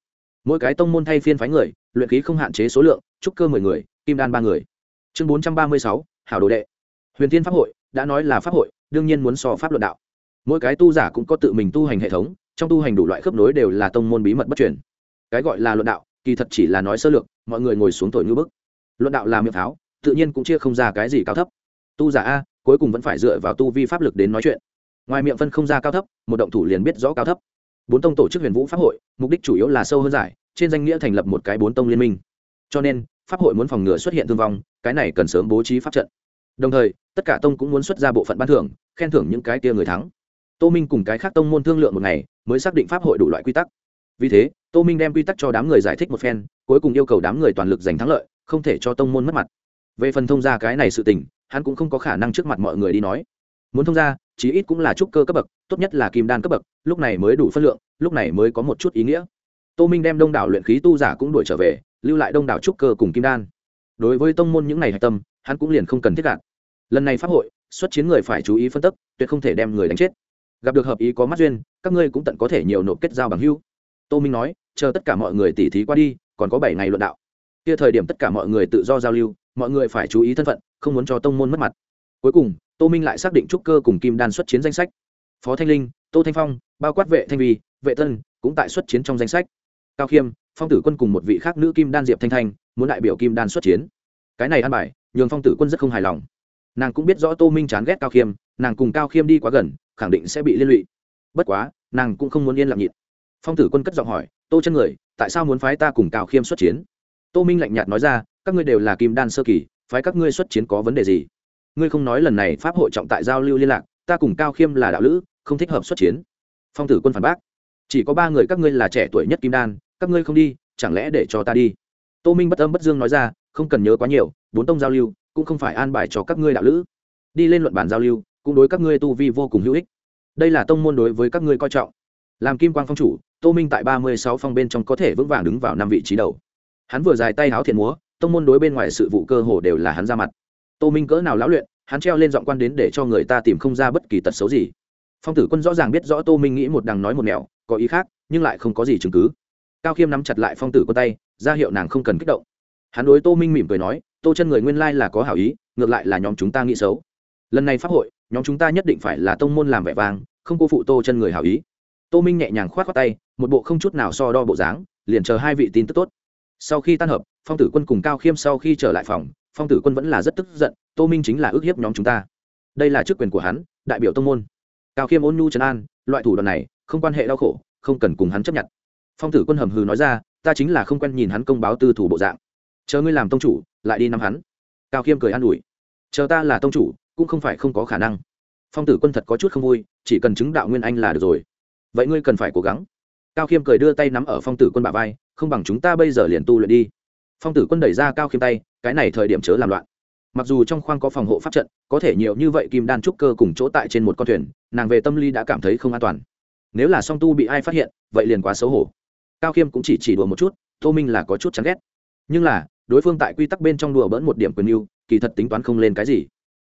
Mỗi cái tông môn thay phiên phái người, luyện khí không hạn chế số lượng, trúc cơ mười người, kim đan ba người. Chương bốn trăm ba mươi sáu, hảo đồ đệ. Huyền thiên pháp hội, đã nói là pháp hội, đương nhiên muốn so pháp luận đạo. Mỗi cái tu giả cũng có tự mình tu hành hệ thống, trong tu hành đủ loại khớp nối đều là tông môn bí mật bất truyền. Cái gọi là luận đạo, kỳ thật chỉ là nói sơ lược, mọi người ngồi xuống tội ngữ bức luận đạo là miệng pháo, tự nhiên cũng chia không ra cái gì cao thấp. Tu giả a, cuối cùng vẫn phải dựa vào tu vi pháp lực đến nói chuyện. Ngoài miệng phân không ra cao thấp, một động thủ liền biết rõ cao thấp. Bốn tông tổ chức huyền vũ pháp hội, mục đích chủ yếu là sâu hơn giải, trên danh nghĩa thành lập một cái bốn tông liên minh. Cho nên, pháp hội muốn phòng ngừa xuất hiện thương vong, cái này cần sớm bố trí pháp trận. Đồng thời, tất cả tông cũng muốn xuất ra bộ phận ban thưởng, khen thưởng những cái kia người thắng. Tô minh cùng cái khác tông môn thương lượng một ngày, mới xác định pháp hội đủ loại quy tắc. Vì thế, tô minh đem quy tắc cho đám người giải thích một phen, cuối cùng yêu cầu đám người toàn lực giành thắng lợi không thể cho tông môn mất mặt. Về phần thông gia cái này sự tình, hắn cũng không có khả năng trước mặt mọi người đi nói. Muốn thông gia, chí ít cũng là trúc cơ cấp bậc, tốt nhất là kim đan cấp bậc, lúc này mới đủ phân lượng, lúc này mới có một chút ý nghĩa. Tô minh đem đông đảo luyện khí tu giả cũng đuổi trở về, lưu lại đông đảo trúc cơ cùng kim đan. Đối với tông môn những ngày hạch tâm, hắn cũng liền không cần thiết gạt. Lần này pháp hội, xuất chiến người phải chú ý phân tức, tuyệt không thể đem người đánh chết. Gặp được hợp ý có mắt duyên, các ngươi cũng tận có thể nhiều nộp kết giao bằng hưu tô minh nói, chờ tất cả mọi người tỉ thí qua đi, còn có bảy ngày luận đạo kia thời điểm tất cả mọi người tự do giao lưu, mọi người phải chú ý thân phận, không muốn cho tông môn mất mặt. Cuối cùng, tô minh lại xác định trúc cơ cùng kim đan xuất chiến danh sách. Phó thanh linh, tô thanh phong, bao quát vệ thanh vi vệ tân cũng tại xuất chiến trong danh sách. Cao khiêm, phong tử quân cùng một vị khác nữ kim đan diệp thanh thanh muốn đại biểu kim đan xuất chiến. Cái này ăn bài, nhường phong tử quân rất không hài lòng. Nàng cũng biết rõ tô minh chán ghét cao khiêm, nàng cùng cao khiêm đi quá gần, khẳng định sẽ bị liên lụy. Bất quá, nàng cũng không muốn yên lặng nhịn. Phong tử quân cất giọng hỏi, tô chân người, tại sao muốn phái ta cùng cao khiêm xuất chiến? Tô minh lạnh nhạt nói ra, các ngươi đều là kim đan sơ kỳ, phái các ngươi xuất chiến có vấn đề gì? Ngươi không nói lần này pháp hội trọng tại giao lưu liên lạc, ta cùng cao khiêm là đạo lữ, không thích hợp xuất chiến. Phong tử quân phản bác, chỉ có ba người các ngươi là trẻ tuổi nhất kim đan, các ngươi không đi, chẳng lẽ để cho ta đi? Tô minh bất âm bất dương nói ra, không cần nhớ quá nhiều, bốn tông giao lưu, cũng không phải an bài cho các ngươi đạo lữ. Đi lên luận bản giao lưu, cũng đối các ngươi tu vi vô cùng hữu ích. Đây là tông môn đối với các ngươi coi trọng. Làm kim quang phong chủ, tô minh tại ba mươi sáu phong bên trong có thể vững vàng đứng vào năm vị trí đầu hắn vừa dài tay háo thiện múa, tông môn đối bên ngoài sự vụ cơ hồ đều là hắn ra mặt. Tô minh cỡ nào lão luyện, hắn treo lên giọng quan đến để cho người ta tìm không ra bất kỳ tật xấu gì. Phong tử quân rõ ràng biết rõ tô minh nghĩ một đằng nói một nẻo, có ý khác, nhưng lại không có gì chứng cứ. Cao khiêm nắm chặt lại phong tử quân tay, ra hiệu nàng không cần kích động. Hắn đối tô minh mỉm cười nói, tô chân người nguyên lai là có hảo ý, ngược lại là nhóm chúng ta nghĩ xấu. Lần này pháp hội, nhóm chúng ta nhất định phải là tông môn làm vẻ vang, không cô phụ tô chân người hảo ý. Tô minh nhẹ nhàng k h o á t khoác tay, một bộ không chút nào so đo bộ dáng, liền chờ hai vị tin tức tốt sau khi tan hợp, phong tử quân cùng cao khiêm sau khi trở lại phòng, phong tử quân vẫn là rất tức giận, tô minh chính là ước hiếp nhóm chúng ta. Đây là chức quyền của hắn, đại biểu tông môn. Cao khiêm ôn nhu trấn an, loại thủ đoạn này, không quan hệ đau khổ, không cần cùng hắn chấp nhận. Phong tử quân hầm hừ nói ra, ta chính là không quen nhìn hắn công báo tư thủ bộ dạng. Chờ ngươi làm tông chủ, lại đi nắm hắn. Cao khiêm cười an ủi. Chờ ta là tông chủ, cũng không phải không có khả năng. Phong tử quân thật có chút không vui, chỉ cần chứng đạo nguyên anh là được rồi. Vậy ngươi cần phải cố gắng cao khiêm cười đưa tay nắm ở phong tử quân bà vai, không bằng chúng ta bây giờ liền tu luyện đi. Phong tử quân đẩy ra cao khiêm tay, cái này thời điểm chớ làm loạn. Mặc dù trong khoang có phòng hộ pháp trận, có thể nhiều như vậy kim đan trúc cơ cùng chỗ tại trên một con thuyền, nàng về tâm lý đã cảm thấy không an toàn. Nếu là song tu bị ai phát hiện, vậy liền quá xấu hổ. Cao khiêm cũng chỉ chỉ đùa một chút, tô minh là có chút chán ghét. Nhưng là, đối phương tại quy tắc bên trong đùa bỡn một điểm quyền yêu kỳ thật tính toán không lên cái gì.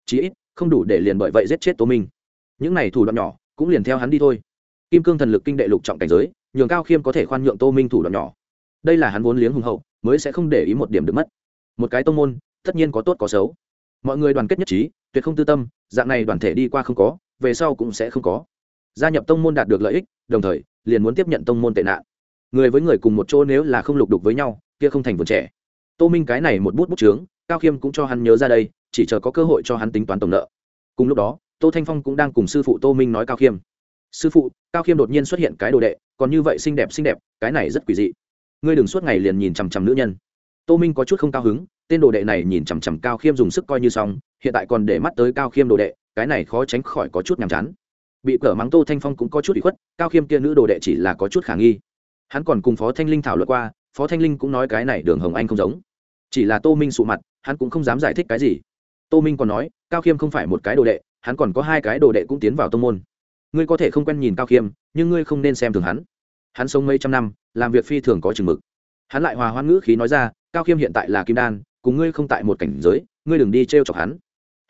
Chí ít, không đủ để liền bởi vậy giết chết tô minh. Những này thủ đoạn nhỏ, cũng liền theo hắn đi thôi. Kim cương thần lực kinh đệ lục trọng cảnh giới nhường cao khiêm có thể khoan nhượng tô minh thủ đoạn nhỏ. Đây là hắn vốn liếng hùng hậu, mới sẽ không để ý một điểm được mất. Một cái tông môn, tất nhiên có tốt có xấu. Mọi người đoàn kết nhất trí, tuyệt không tư tâm, dạng này đoàn thể đi qua không có, về sau cũng sẽ không có. Gia nhập tông môn đạt được lợi ích, đồng thời, liền muốn tiếp nhận tông môn tệ nạn. Người với người cùng một chỗ nếu là không lục đục với nhau, kia không thành vườn trẻ. Tô minh cái này một bút bút trướng cao khiêm cũng cho hắn nhớ ra đây, chỉ chờ có cơ hội cho hắn tính toán tổng nợ. Cùng lúc đó, tô thanh phong cũng đang cùng sư phụ tô minh nói cao khiêm sư phụ, cao khiêm đột nhiên xuất hiện cái đồ đệ, còn như vậy xinh đẹp xinh đẹp, cái này rất quỷ dị. Ngươi đừng suốt ngày liền nhìn chằm chằm nữ nhân. Tô minh có chút không cao hứng, tên đồ đệ này nhìn chằm chằm cao khiêm dùng sức coi như xong, hiện tại còn để mắt tới cao khiêm đồ đệ, cái này khó tránh khỏi có chút nhàm chán. Bị cỡ mắng tô thanh phong cũng có chút bị khuất, cao khiêm kia nữ đồ đệ chỉ là có chút khả nghi. Hắn còn cùng phó thanh linh thảo luận qua, phó thanh linh cũng nói cái này đường hồng anh không giống. Chỉ là tô minh sụ mặt, hắn cũng không dám giải thích cái gì. Tô minh còn nói, cao khiêm không phải một cái đồ đệ, hắn còn có hai cái đồ đệ cũng tiến vào tô môn ngươi có thể không quen nhìn cao khiêm, nhưng ngươi không nên xem thường hắn. Hắn sống mấy trăm năm, làm việc phi thường có chừng mực. Hắn lại hòa hoan ngữ khí nói ra, cao khiêm hiện tại là kim đan, cùng ngươi không tại một cảnh giới, ngươi đừng đi t r e o chọc hắn.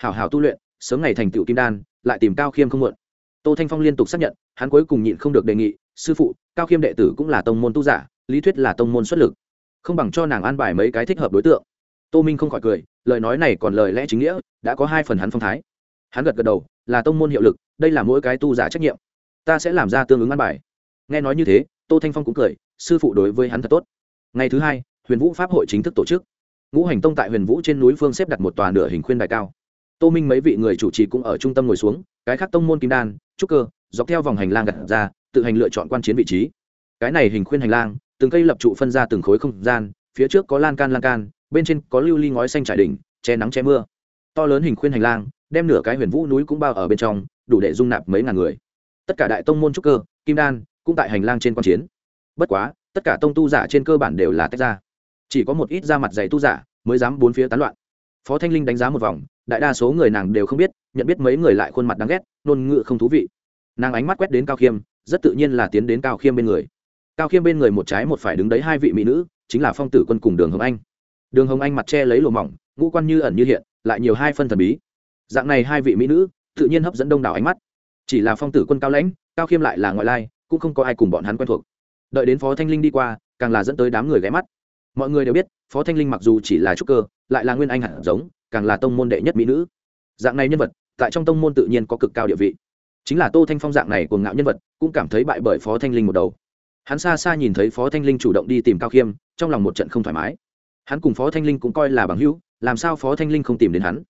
Hảo hảo tu luyện, sớm ngày thành tựu kim đan, lại tìm cao khiêm không muộn. Tô thanh phong liên tục xác nhận, hắn cuối cùng nhịn không được đề nghị, sư phụ, cao khiêm đệ tử cũng là tông môn tu giả, lý thuyết là tông môn xuất lực. Không bằng cho nàng an bài mấy cái thích hợp đối tượng. Tô minh không khỏi cười, lời nói này còn lời lẽ chính nghĩa, đã có hai phần hắn phong thái. Hắn gật gật đầu là tông môn hiệu lực, đây là mỗi cái tu giả trách nhiệm. Ta sẽ làm ra tương ứng ăn bài. Nghe nói như thế, tô thanh phong cũng cười, sư phụ đối với hắn thật tốt. Ngày thứ hai, huyền vũ pháp hội chính thức tổ chức. Ngũ hành tông tại huyền vũ trên núi phương xếp đặt một tòa nửa hình khuyên đài cao. Tô minh mấy vị người chủ trì cũng ở trung tâm ngồi xuống, cái khác tông môn kim đan, trúc cơ, dọc theo vòng hành lang gặt ra, tự hành lựa chọn quan chiến vị trí. Cái này hình khuyên hành lang, từng cây lập trụ phân ra từng khối không gian, phía trước có lan can lan can, bên trên có lưu ly ngói xanh trải đỉnh, che nắng che mưa. To lớn hình khuyên hành lang đem nửa cái huyền vũ núi cũng bao ở bên trong, đủ để dung nạp mấy ngàn người. Tất cả đại tông môn trúc cơ, kim đan, cũng tại hành lang trên quan chiến. Bất quá, tất cả tông tu giả trên cơ bản đều là tách ra. Chỉ có một ít da mặt dày tu giả mới dám bốn phía tán loạn. Phó thanh linh đánh giá một vòng, đại đa số người nàng đều không biết, nhận biết mấy người lại khuôn mặt đáng ghét nôn ngự không thú vị. Nàng ánh mắt quét đến cao khiêm, rất tự nhiên là tiến đến cao khiêm bên người. Cao khiêm bên người một trái một phải đứng đấy hai vị mỹ nữ, chính là phong tử quân cùng đường hồng anh. Đường hồng anh mặt che lấy lùa mỏng, ngũ quan như ẩn như hiện, lại nhiều hai phân thần bí dạng này hai vị mỹ nữ, tự nhiên hấp dẫn đông đảo ánh mắt. Chỉ là phong tử quân cao lãnh, cao khiêm lại là ngoại lai, cũng không có ai cùng bọn hắn quen thuộc. Đợi đến phó thanh linh đi qua, càng là dẫn tới đám người ghé mắt. Mọi người đều biết, phó thanh linh mặc dù chỉ là trúc cơ, lại là nguyên anh hẳn giống, càng là tông môn đệ nhất mỹ nữ. Dạng này nhân vật, tại trong tông môn tự nhiên có cực cao địa vị. Chính là tô thanh phong dạng này của ngạo nhân vật, cũng cảm thấy bại bởi phó thanh linh một đầu. Hắn xa xa nhìn thấy phó thanh linh chủ động đi tìm cao khiêm, trong lòng một trận không thoải mái. Hắn cùng phó thanh linh cũng coi là bằng hữu, làm sao phó thanh linh không tìm đến hắn?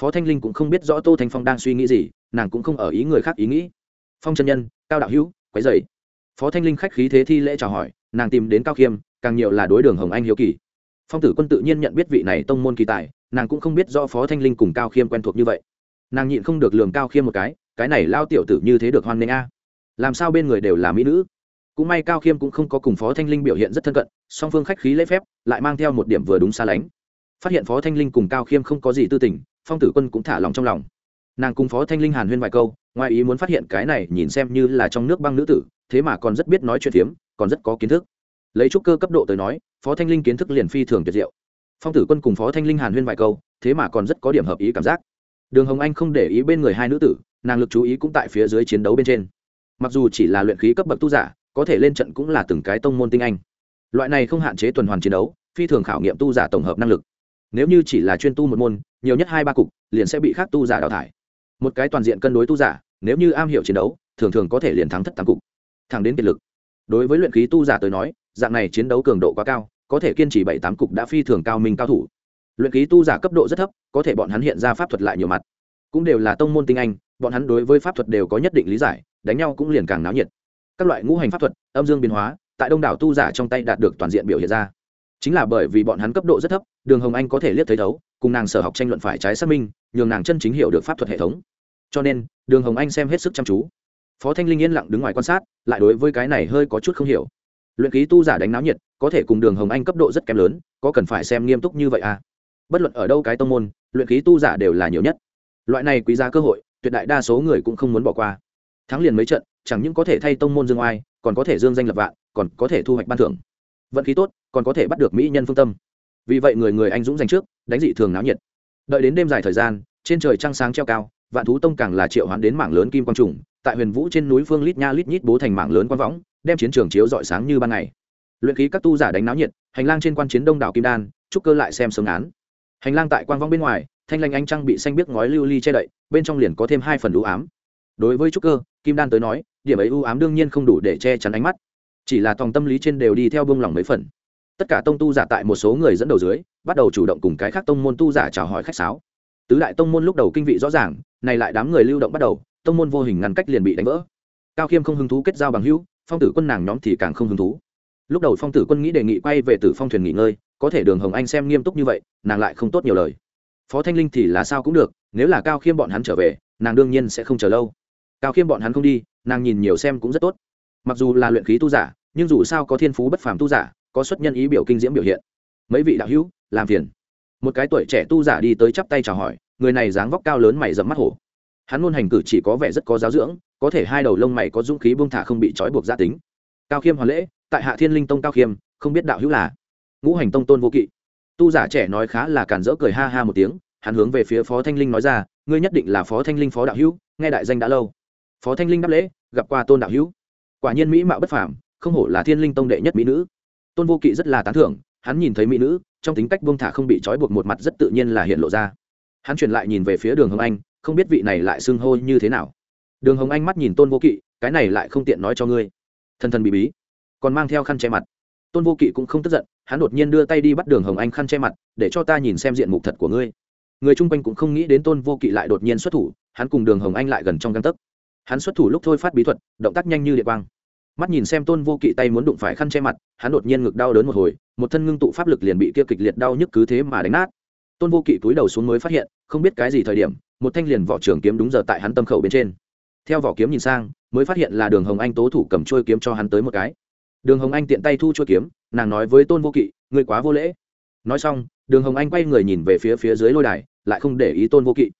Phó thanh linh cũng không biết rõ tô thanh phong đang suy nghĩ gì, nàng cũng không ở ý người khác ý nghĩ. Phong chân nhân, cao đạo hữu quái dày phó thanh linh khách khí thế thi lễ chào hỏi, nàng tìm đến cao khiêm, càng nhiều là đối đường hồng anh hiếu kỳ. Phong tử quân tự nhiên nhận biết vị này tông môn kỳ tài, nàng cũng không biết do phó thanh linh cùng cao khiêm quen thuộc như vậy. Nàng nhịn không được lường cao khiêm một cái cái này lao tiểu tử như thế được hoan nghênh a. Làm sao bên người đều là mỹ nữ? Cũng may cao khiêm cũng không có cùng phó thanh linh biểu hiện rất thân cận, song phương khách khí lễ phép, lại mang theo một điểm vừa đúng xa lánh. Phát hiện phó thanh linh cùng cao khiêm không có gì tư tình phong tử quân cũng thả lòng trong lòng. Nàng cùng phó thanh linh hàn huyên vài câu, ngoài ý muốn phát hiện cái này nhìn xem như là trong nước băng nữ tử, thế mà còn rất biết nói chuyện phiếm, còn rất có kiến thức. Lấy trúc cơ cấp độ tới nói, phó thanh linh kiến thức liền phi thường tuyệt diệu. Phong tử quân cùng phó thanh linh hàn huyên vài câu, thế mà còn rất có điểm hợp ý cảm giác. Đường hồng anh không để ý bên người hai nữ tử, nàng lực chú ý cũng tại phía dưới chiến đấu bên trên. Mặc dù chỉ là luyện khí cấp bậc tu giả, có thể lên trận cũng là từng cái tông môn tinh anh. Loại này không hạn chế tuần hoàn chiến đấu, phi thường khảo nghiệm tu giả tổng hợp năng lực nếu như chỉ là chuyên tu một môn, nhiều nhất hai ba cục, liền sẽ bị khác tu giả đào thải. Một cái toàn diện cân đối tu giả, nếu như am hiểu chiến đấu, thường thường có thể liền thắng thất tám cục. Thẳng đến kiệt lực. Đối với luyện khí tu giả tới nói, dạng này chiến đấu cường độ quá cao, có thể kiên trì bảy tám cục đã phi thường cao minh cao thủ. Luyện khí tu giả cấp độ rất thấp, có thể bọn hắn hiện ra pháp thuật lại nhiều mặt. Cũng đều là tông môn tinh anh, bọn hắn đối với pháp thuật đều có nhất định lý giải, đánh nhau cũng liền càng náo nhiệt. Các loại ngũ hành pháp thuật, âm dương biến hóa, tại đông đảo tu giả trong tay đạt được toàn diện biểu hiện ra chính là bởi vì bọn hắn cấp độ rất thấp, đường hồng anh có thể liếc thấy thấu, cùng nàng sở học tranh luận phải trái xác minh, nhường nàng chân chính hiểu được pháp thuật hệ thống. Cho nên, đường hồng anh xem hết sức chăm chú. Phó thanh linh yên lặng đứng ngoài quan sát, lại đối với cái này hơi có chút không hiểu. Luyện ký tu giả đánh náo nhiệt, có thể cùng đường hồng anh cấp độ rất kém lớn, có cần phải xem nghiêm túc như vậy à? Bất luận ở đâu cái tông môn, luyện ký tu giả đều là nhiều nhất. Loại này quý giá cơ hội, tuyệt đại đa số người cũng không muốn bỏ qua. Thắng liền mấy trận, chẳng những có thể thay tông môn dương oai, còn có thể dương danh lập vạn, còn có thể thu hoạch ban thưởng vận khí tốt, còn có thể bắt được mỹ nhân phương tâm. Vì vậy người người anh dũng giành trước, đánh dị thường náo nhiệt. Đợi đến đêm dài thời gian, trên trời trăng sáng treo cao, vạn thú tông càng là triệu hoán đến mảng lớn kim quang trùng, tại huyền vũ trên núi phương lít nha lít nhít bố thành mảng lớn quang võng, đem chiến trường chiếu rọi sáng như ban ngày. Luyện khí các tu giả đánh náo nhiệt, hành lang trên quan chiến đông đảo kim đan trúc cơ lại xem sớm án. Hành lang tại quang võng bên ngoài, thanh lanh ánh trăng bị xanh biếc ngói lưu ly che đậy, bên trong liền có thêm hai phần ưu ám. Đối với trúc cơ, kim đan tới nói, điểm ấy ưu ám đương nhiên không đủ để che chắn ánh mắt chỉ là tòng tâm lý trên đều đi theo bông lòng mấy phần. Tất cả tông tu giả tại một số người dẫn đầu dưới, bắt đầu chủ động cùng cái khác tông môn tu giả chào hỏi khách sáo. Tứ đại tông môn lúc đầu kinh vị rõ ràng, này lại đám người lưu động bắt đầu, tông môn vô hình ngăn cách liền bị đánh vỡ. Cao khiêm không hứng thú kết giao bằng hữu, phong tử quân nàng nhóm thì càng không hứng thú. Lúc đầu phong tử quân nghĩ đề nghị quay về tử phong thuyền nghỉ ngơi, có thể đường hồng anh xem nghiêm túc như vậy, nàng lại không tốt nhiều lời. Phó thanh linh thì là sao cũng được, nếu là cao khiêm bọn hắn trở về, nàng đương nhiên sẽ không chờ lâu. Cao khiêm bọn hắn không đi, nàng nhìn nhiều xem cũng rất tốt mặc dù là luyện khí tu giả, nhưng dù sao có thiên phú bất phàm tu giả, có xuất nhân ý biểu kinh diễm biểu hiện. Mấy vị đạo hữu, làm phiền. Một cái tuổi trẻ tu giả đi tới chắp tay chào hỏi, người này dáng vóc cao lớn mày dẫm mắt hổ. Hắn luôn hành cử chỉ có vẻ rất có giáo dưỡng, có thể hai đầu lông mày có dũng khí buông thả không bị trói buộc gia tính. Cao khiêm hoàn lễ, tại hạ thiên linh tông cao khiêm, không biết đạo hữu là. Ngũ hành tông tôn vô kỵ. Tu giả trẻ nói khá là cản rỡ cười ha ha một tiếng, hắn hướng về phía phó thanh linh nói ra, ngươi nhất định là phó thanh linh phó đạo hữu, nghe đại danh đã lâu. Phó thanh linh đáp lễ, gặp qua tôn đạo hữu quả nhiên mỹ mạo bất phàm, không hổ là thiên linh tông đệ nhất mỹ nữ. Tôn vô kỵ rất là tán thưởng, hắn nhìn thấy mỹ nữ, trong tính cách buông thả không bị trói buộc một mặt rất tự nhiên là hiện lộ ra. Hắn chuyển lại nhìn về phía đường hồng anh, không biết vị này lại xưng hô như thế nào. Đường hồng anh mắt nhìn tôn vô kỵ, cái này lại không tiện nói cho ngươi. Thần thần bị bí, còn mang theo khăn che mặt. Tôn vô kỵ cũng không tức giận, hắn đột nhiên đưa tay đi bắt đường hồng anh khăn che mặt, để cho ta nhìn xem diện mục thật của ngươi. Người chung quanh cũng không nghĩ đến tôn vô kỵ lại đột nhiên xuất thủ, hắn cùng đường hồng anh lại gần trong găng tấc hắn xuất thủ lúc thôi phát bí thuật, động tác nhanh như địa quang. Mắt nhìn xem tôn vô kỵ tay muốn đụng phải khăn che mặt, hắn đột nhiên ngực đau đớn một hồi, một thân ngưng tụ pháp lực liền bị kia kịch liệt đau nhức cứ thế mà đánh nát. Tôn vô kỵ túi đầu xuống mới phát hiện, không biết cái gì thời điểm, một thanh liền vỏ trường kiếm đúng giờ tại hắn tâm khẩu bên trên. Theo vỏ kiếm nhìn sang, mới phát hiện là đường hồng anh tố thủ cầm trôi kiếm cho hắn tới một cái. Đường hồng anh tiện tay thu trôi kiếm, nàng nói với tôn vô kỵ, ngươi quá vô lễ. Nói xong, đường hồng anh quay người nhìn về phía phía dưới lôi đài, lại không để ý tôn vô kỵ.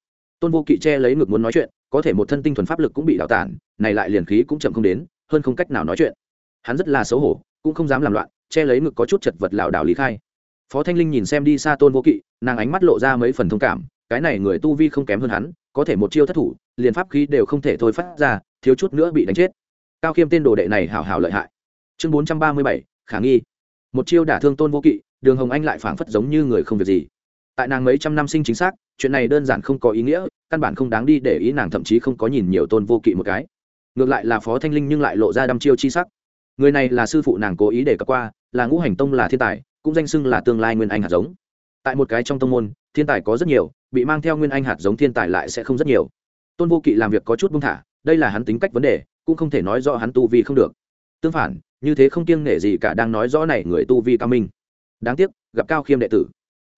Tôn vô kỵ che lấy ngực muốn nói chuyện có thể một thân tinh thuần pháp lực cũng bị đào tản, này lại liền khí cũng chậm không đến, hơn không cách nào nói chuyện. Hắn rất là xấu hổ, cũng không dám làm loạn, che lấy ngực có chút chật vật lảo đảo lý khai. Phó thanh linh nhìn xem đi xa tôn vô kỵ, nàng ánh mắt lộ ra mấy phần thông cảm, cái này người tu vi không kém hơn hắn, có thể một chiêu thất thủ, liền pháp khí đều không thể thôi phát ra, thiếu chút nữa bị đánh chết. Cao khiêm tên đồ đệ này hảo hảo lợi hại. Chương bốn trăm ba mươi bảy, khả nghi. Một chiêu đả thương tôn vô kỵ, đường hồng anh lại phảng phất giống như người không việc gì. Tại nàng mấy trăm năm sinh chính xác, chuyện này đơn giản không có ý nghĩa căn bản không đáng đi để ý nàng thậm chí không có nhìn nhiều tôn vô kỵ một cái. Ngược lại là phó thanh linh nhưng lại lộ ra đăm chiêu chi sắc. Người này là sư phụ nàng cố ý để cập qua, là ngũ hành tông là thiên tài, cũng danh xưng là tương lai nguyên anh hạt giống. Tại một cái trong tông môn, thiên tài có rất nhiều, bị mang theo nguyên anh hạt giống thiên tài lại sẽ không rất nhiều. Tôn vô kỵ làm việc có chút buông thả, đây là hắn tính cách vấn đề, cũng không thể nói rõ hắn tu vi không được. Tương phản, như thế không kiêng nể gì cả đang nói rõ này người tu vi cao minh. Đáng tiếc, gặp cao khiêm đệ tử.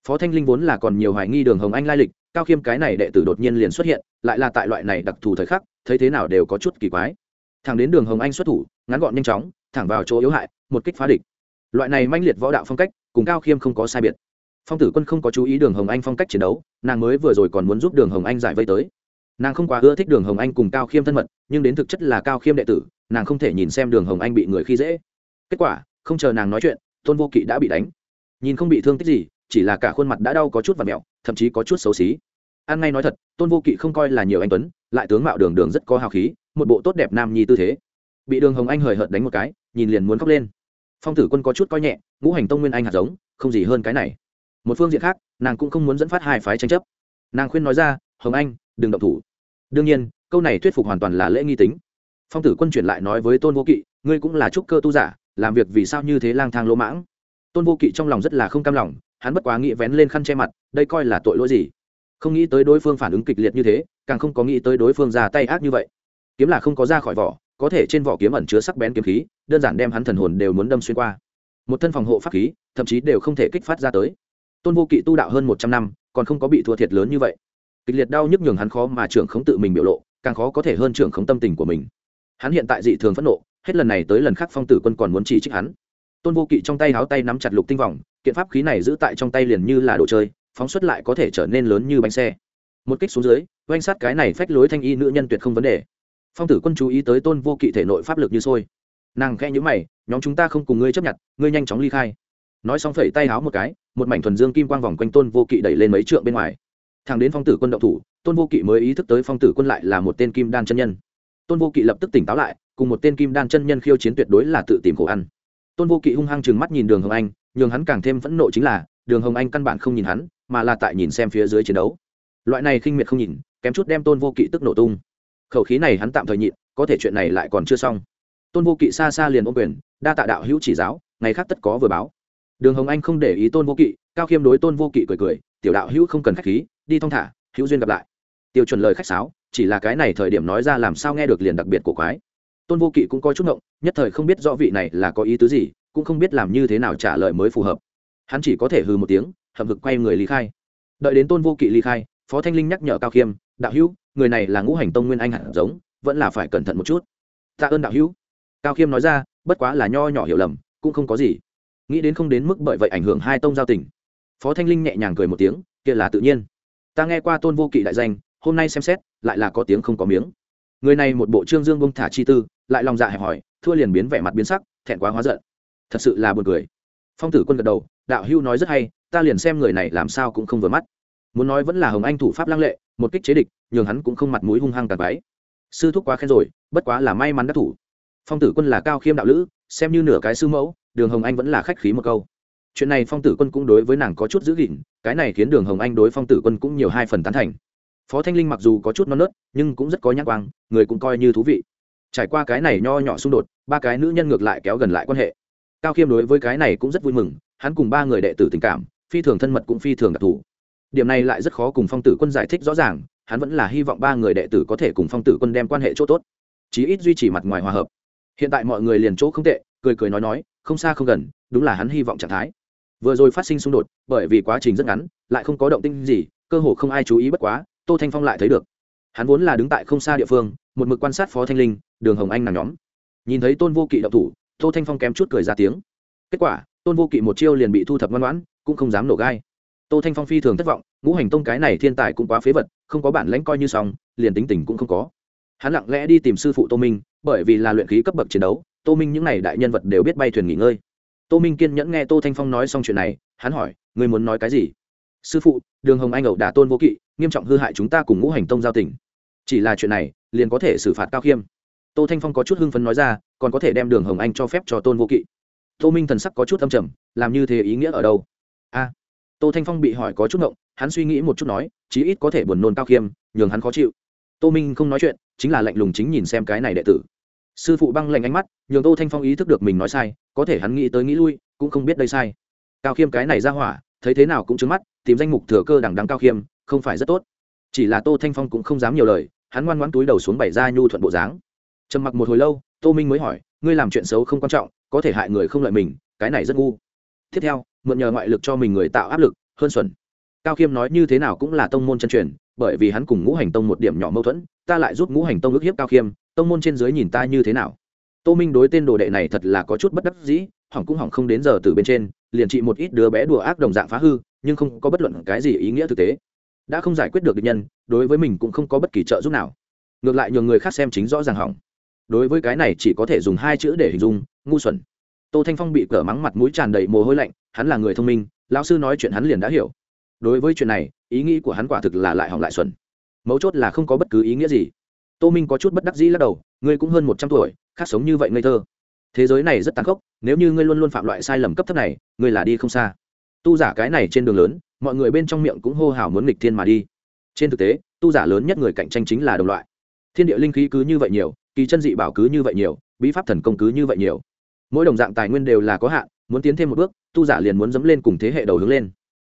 Phó thanh linh vốn là còn nhiều hoài nghi đường hồng anh lai lịch cao khiêm cái này đệ tử đột nhiên liền xuất hiện, lại là tại loại này đặc thù thời khắc, thấy thế nào đều có chút kỳ quái. Thẳng đến đường hồng anh xuất thủ, ngắn gọn nhanh chóng, thẳng vào chỗ yếu hại, một kích phá địch. Loại này manh liệt võ đạo phong cách, cùng cao khiêm không có sai biệt. Phong tử quân không có chú ý đường hồng anh phong cách chiến đấu, nàng mới vừa rồi còn muốn giúp đường hồng anh giải vây tới. Nàng không quá ưa thích đường hồng anh cùng cao khiêm thân mật, nhưng đến thực chất là cao khiêm đệ tử, nàng không thể nhìn xem đường hồng anh bị người khi dễ. Kết quả, không chờ nàng nói chuyện, tôn vô kỵ đã bị đánh. Nhìn không bị thương tích gì chỉ là cả khuôn mặt đã đau có chút và mẹo, thậm chí có chút xấu xí. An ngay nói thật, tôn vô kỵ không coi là nhiều anh tuấn, lại tướng mạo đường đường rất có hào khí, một bộ tốt đẹp nam nhi tư thế. Bị đường hồng anh hời hợt đánh một cái, nhìn liền muốn khóc lên. Phong tử quân có chút coi nhẹ, ngũ hành tông nguyên anh hạt giống, không gì hơn cái này. Một phương diện khác, nàng cũng không muốn dẫn phát hai phái tranh chấp. Nàng khuyên nói ra, hồng anh, đừng động thủ. Đương nhiên, câu này thuyết phục hoàn toàn là lễ nghi tính. Phong tử quân chuyển lại nói với tôn vô kỵ, ngươi cũng là trúc cơ tu giả, làm việc vì sao như thế lang thang lỗ mãng? Tôn vô kỵ trong lòng rất là không cam lòng hắn bất quá nghĩ vén lên khăn che mặt, đây coi là tội lỗi gì? Không nghĩ tới đối phương phản ứng kịch liệt như thế, càng không có nghĩ tới đối phương ra tay ác như vậy. Kiếm là không có ra khỏi vỏ, có thể trên vỏ kiếm ẩn chứa sắc bén kiếm khí, đơn giản đem hắn thần hồn đều muốn đâm xuyên qua. Một thân phòng hộ pháp khí, thậm chí đều không thể kích phát ra tới. Tôn vô kỵ tu đạo hơn một trăm năm, còn không có bị thua thiệt lớn như vậy. Kịch liệt đau nhức nhường hắn khó mà trưởng khống tự mình biểu lộ, càng khó có thể hơn trưởng khống tâm tình của mình. Hắn hiện tại dị thường phẫn nộ, hết lần này tới lần khác phong tử quân còn muốn chỉ trích hắn. Tôn vô kỵ trong tay háo tay nắm chặt lục tinh vòng kiện pháp khí này giữ tại trong tay liền như là đồ chơi, phóng xuất lại có thể trở nên lớn như bánh xe. Một kích xuống dưới, oanh sát cái này phách lối thanh y nữ nhân tuyệt không vấn đề. Phong tử quân chú ý tới tôn vô kỵ thể nội pháp lực như sôi. Nàng khẽ nhữ mày, nhóm chúng ta không cùng ngươi chấp nhận, ngươi nhanh chóng ly khai. Nói xong phẩy tay háo một cái, một mảnh thuần dương kim quang vòng quanh tôn vô kỵ đẩy lên mấy trượng bên ngoài. Thằng đến phong tử quân động thủ, tôn vô kỵ mới ý thức tới phong tử quân lại là một tên kim đan chân nhân. Tôn vô kỵ lập tức tỉnh táo lại, cùng một tên kim đan chân nhân khiêu chiến tuyệt đối là tự tìm khổ ăn. Tôn vô kỵ hung hăng chừng mắt nhìn đường hồng anh nhường hắn càng thêm phẫn nộ chính là, đường hồng anh căn bản không nhìn hắn, mà là tại nhìn xem phía dưới chiến đấu. Loại này khinh miệt không nhìn, kém chút đem tôn vô kỵ tức nổ tung. Khẩu khí này hắn tạm thời nhịn, có thể chuyện này lại còn chưa xong. Tôn vô kỵ xa xa liền ôm quyền, đa tạ đạo hữu chỉ giáo, ngày khác tất có vừa báo. Đường hồng anh không để ý tôn vô kỵ, cao khiêm đối tôn vô kỵ cười cười, tiểu đạo hữu không cần khách khí, đi thong thả, hữu duyên gặp lại. Tiêu chuẩn lời khách sáo, chỉ là cái này thời điểm nói ra làm sao nghe được liền đặc biệt của quái. Tôn vô kỵ cũng có chút ngộng, nhất thời không biết rõ vị này là có ý tứ gì cũng không biết làm như thế nào trả lời mới phù hợp. Hắn chỉ có thể hừ một tiếng, hậm hực quay người ly khai. Đợi đến tôn vô kỵ ly khai, phó thanh linh nhắc nhở cao khiêm, đạo hữu, người này là ngũ hành tông nguyên anh hẳn giống, vẫn là phải cẩn thận một chút. Tạ ơn đạo hữu. Cao khiêm nói ra, bất quá là nho nhỏ hiểu lầm, cũng không có gì. Nghĩ đến không đến mức bởi vậy ảnh hưởng hai tông giao tình. Phó thanh linh nhẹ nhàng cười một tiếng, kia là tự nhiên. Ta nghe qua tôn vô kỵ đại danh, hôm nay xem xét, lại là có tiếng không có miếng. Người này một bộ trương dương bông thả chi tư, lại lòng dạ hẹp hỏi thua liền biến vẻ mặt biến sắc, thẹn quá hóa giận thật sự là buồn cười. Phong tử quân gật đầu, đạo hưu nói rất hay, ta liền xem người này làm sao cũng không vừa mắt. Muốn nói vẫn là hồng anh thủ pháp lăng lệ, một kích chế địch, nhường hắn cũng không mặt mũi hung hăng tàn váy sư thúc quá khen rồi, bất quá là may mắn đắc thủ. Phong tử quân là cao khiêm đạo lữ, xem như nửa cái sư mẫu, đường hồng anh vẫn là khách khí một câu. Chuyện này phong tử quân cũng đối với nàng có chút giữ gìn, cái này khiến đường hồng anh đối phong tử quân cũng nhiều hai phần tán thành. Phó thanh linh mặc dù có chút non nớt, nhưng cũng rất có nhãn quang, người cũng coi như thú vị. Trải qua cái này nho nhỏ xung đột, ba cái nữ nhân ngược lại kéo gần lại quan hệ cao khiêm đối với cái này cũng rất vui mừng, hắn cùng ba người đệ tử tình cảm, phi thường thân mật cũng phi thường đặc thù. Điểm này lại rất khó cùng phong tử quân giải thích rõ ràng, hắn vẫn là hy vọng ba người đệ tử có thể cùng phong tử quân đem quan hệ chỗ tốt, chí ít duy trì mặt ngoài hòa hợp. Hiện tại mọi người liền chỗ không tệ, cười cười nói nói, không xa không gần, đúng là hắn hy vọng trạng thái. Vừa rồi phát sinh xung đột, bởi vì quá trình rất ngắn, lại không có động tinh gì, cơ hồ không ai chú ý bất quá, tô thanh phong lại thấy được. Hắn vốn là đứng tại không xa địa phương, một mực quan sát phó thanh linh, đường hồng anh nàng nhóm. Nhìn thấy tôn vô kỵ đậu thủ tô thanh phong kém chút cười ra tiếng. Kết quả, tôn vô kỵ một chiêu liền bị thu thập ngoan ngoãn, cũng không dám nổ gai. Tô thanh phong phi thường thất vọng, ngũ hành tông cái này thiên tài cũng quá phế vật, không có bản lãnh coi như xong, liền tính tình cũng không có. Hắn lặng lẽ đi tìm sư phụ tô minh, bởi vì là luyện khí cấp bậc chiến đấu, tô minh những n à y đại nhân vật đều biết bay thuyền nghỉ ngơi. Tô minh kiên nhẫn nghe tô thanh phong nói xong chuyện này, hắn hỏi người muốn nói cái gì? Sư phụ, đường hồng anh ẩu đả tôn vô kỵ, nghiêm trọng hư hại chúng ta cùng ngũ hành tông giao tỉnh chỉ là chuyện này, liền có thể xử phạt cao khiêm tô thanh phong có chút hưng phấn nói ra, còn có thể đem đường hồng anh cho phép cho tôn vô kỵ. Tô minh thần sắc có chút âm trầm, làm như thế ý nghĩa ở đâu? A. Tô thanh phong bị hỏi có chút ngộng, hắn suy nghĩ một chút nói, chí ít có thể buồn nôn cao khiêm, nhường hắn khó chịu. Tô minh không nói chuyện, chính là lạnh lùng chính nhìn xem cái này đệ tử. Sư phụ băng lạnh ánh mắt, nhường tô thanh phong ý thức được mình nói sai, có thể hắn nghĩ tới nghĩ lui, cũng không biết đây sai. Cao khiêm cái này ra hỏa, thấy thế nào cũng trứng mắt, tìm danh mục thừa cơ đằng đắng cao khiêm, không phải rất tốt. Chỉ là tô thanh phong cũng không dám nhiều lời, hắn ngoan ngoãn túi đầu xuống bày ra nhu thuận bộ dáng trầm mặc một hồi lâu, tô minh mới hỏi, ngươi làm chuyện xấu không quan trọng, có thể hại người không lợi mình, cái này rất ngu. Tiếp theo, mượn nhờ ngoại lực cho mình người tạo áp lực, hơn xuẩn cao khiêm nói như thế nào cũng là tông môn chân truyền, bởi vì hắn cùng ngũ hành tông một điểm nhỏ mâu thuẫn, ta lại giúp ngũ hành tông ức hiếp cao khiêm tông môn trên dưới nhìn ta như thế nào. Tô minh đối tên đồ đệ này thật là có chút bất đắc dĩ, hỏng cũng hỏng không đến giờ từ bên trên, liền trị một ít đứa bé đùa ác đồng dạng phá hư, nhưng không có bất luận cái gì ý nghĩa thực tế. Đã không giải quyết được địch nhân, đối với mình cũng không có bất kỳ trợ giúp nào. Ngược lại nhường người khác xem chính rõ ràng hỏng đối với cái này chỉ có thể dùng hai chữ để hình dung, ngu xuẩn. Tô thanh phong bị cỡ mắng mặt mũi tràn đầy mồ hôi lạnh, hắn là người thông minh, lão sư nói chuyện hắn liền đã hiểu. Đối với chuyện này, ý nghĩ của hắn quả thực là lại hỏng lại xuẩn. Mấu chốt là không có bất cứ ý nghĩa gì. Tô minh có chút bất đắc dĩ lắc đầu, ngươi cũng hơn một trăm tuổi, khác sống như vậy ngây thơ. Thế giới này rất tàn khốc, nếu như ngươi luôn luôn phạm loại sai lầm cấp thấp này, ngươi là đi không xa. Tu giả cái này trên đường lớn, mọi người bên trong miệng cũng hô hào muốn nghịch thiên mà đi. Trên thực tế, tu giả lớn nhất người cạnh tranh chính là đồng loại. Thiên địa linh khí cứ như vậy nhiều kỳ chân dị bảo cứ như vậy nhiều, bí pháp thần công cứ như vậy nhiều. Mỗi đồng dạng tài nguyên đều là có hạn, muốn tiến thêm một bước, tu giả liền muốn dẫm lên cùng thế hệ đầu hướng lên.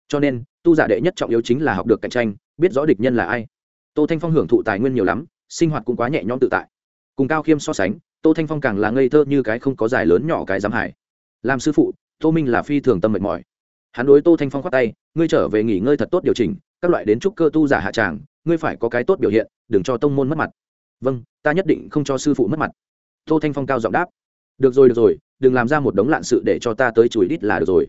Cho nên, tu giả đệ nhất trọng yếu chính là học được cạnh tranh, biết rõ địch nhân là ai. Tô thanh phong hưởng thụ tài nguyên nhiều lắm, sinh hoạt cũng quá nhẹ nhõm tự tại. Cùng cao khiêm so sánh, tô thanh phong càng là ngây thơ như cái không có dài lớn nhỏ cái dám hải. Làm sư phụ, tô minh là phi thường tâm mệt mỏi. Hắn đối tô thanh phong khoát tay, ngươi trở về nghỉ ngơi thật tốt điều chỉnh, các loại đến trúc cơ tu giả hạ tràng, ngươi phải có cái tốt biểu hiện, đừng cho tông môn mất mặt vâng ta nhất định không cho sư phụ mất mặt. Tô thanh phong cao giọng đáp. Được rồi được rồi, đừng làm ra một đống lạn sự để cho ta tới chùi đít là được rồi.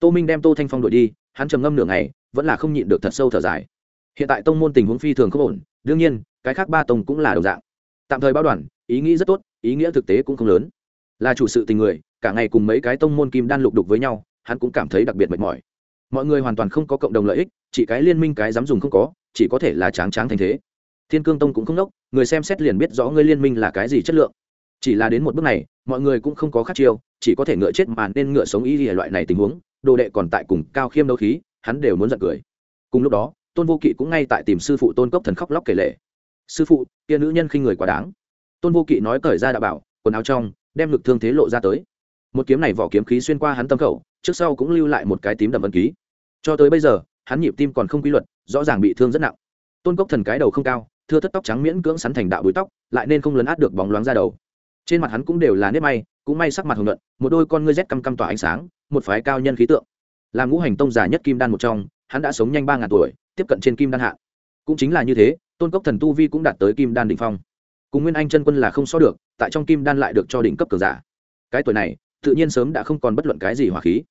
Tô minh đem tô thanh phong đuổi đi, hắn trầm ngâm nửa ngày, vẫn là không nhịn được thật sâu thở dài. Hiện tại tông môn tình huống phi thường không ổn, đương nhiên, cái khác ba tông cũng là đồng dạng. Tạm thời báo đoàn, ý nghĩ rất tốt, ý nghĩa thực tế cũng không lớn. Là chủ sự tình người, cả ngày cùng mấy cái tông môn kim đan lục đục với nhau, hắn cũng cảm thấy đặc biệt mệt mỏi. Mọi người hoàn toàn không có cộng đồng lợi ích, chỉ cái liên minh cái dám dùng không có, chỉ có thể là tráng tráng thành thế thiên cương tông cũng không đốc, người xem xét liền biết rõ ngươi liên minh là cái gì chất lượng. Chỉ là đến một bước này, mọi người cũng không có khát chiêu, chỉ có thể ngựa chết mà nên ngựa sống y lìa loại này tình huống, đồ đệ còn tại cùng cao khiêm đấu khí, hắn đều muốn giận cười. Cùng lúc đó, tôn vô kỵ cũng ngay tại tìm sư phụ tôn cốc thần khóc lóc kể lệ sư phụ, kia nữ nhân khi người quá đáng. Tôn vô kỵ nói cởi ra đạo bảo, quần áo trong, đem lực thương thế lộ ra tới. Một kiếm này vỏ kiếm khí xuyên qua hắn tâm khẩu, trước sau cũng lưu lại một cái tím đậm ân ký. Cho tới bây giờ, hắn nhịp tim còn không quy luật, rõ ràng bị thương rất nặng. Tôn cốc thần cái đầu không cao thưa thất tóc trắng miễn cưỡng sắn thành đạo búi tóc, lại nên không lấn át được bóng loáng ra đầu. Trên mặt hắn cũng đều là nếp may, cũng may sắc mặt hồng nhuận, một đôi con ngươi rét căm căm tỏa ánh sáng, một phái cao nhân khí tượng. Làm ngũ hành tông giả nhất kim đan một trong, hắn đã sống nhanh ba ngàn tuổi, tiếp cận trên kim đan hạ cũng chính là như thế, tôn cốc thần tu vi cũng đạt tới kim đan đỉnh phong. Cùng nguyên anh chân quân là không so được, tại trong kim đan lại được cho đỉnh cấp cường giả. Cái tuổi này, tự nhiên sớm đã không còn bất luận cái gì hỏa khí.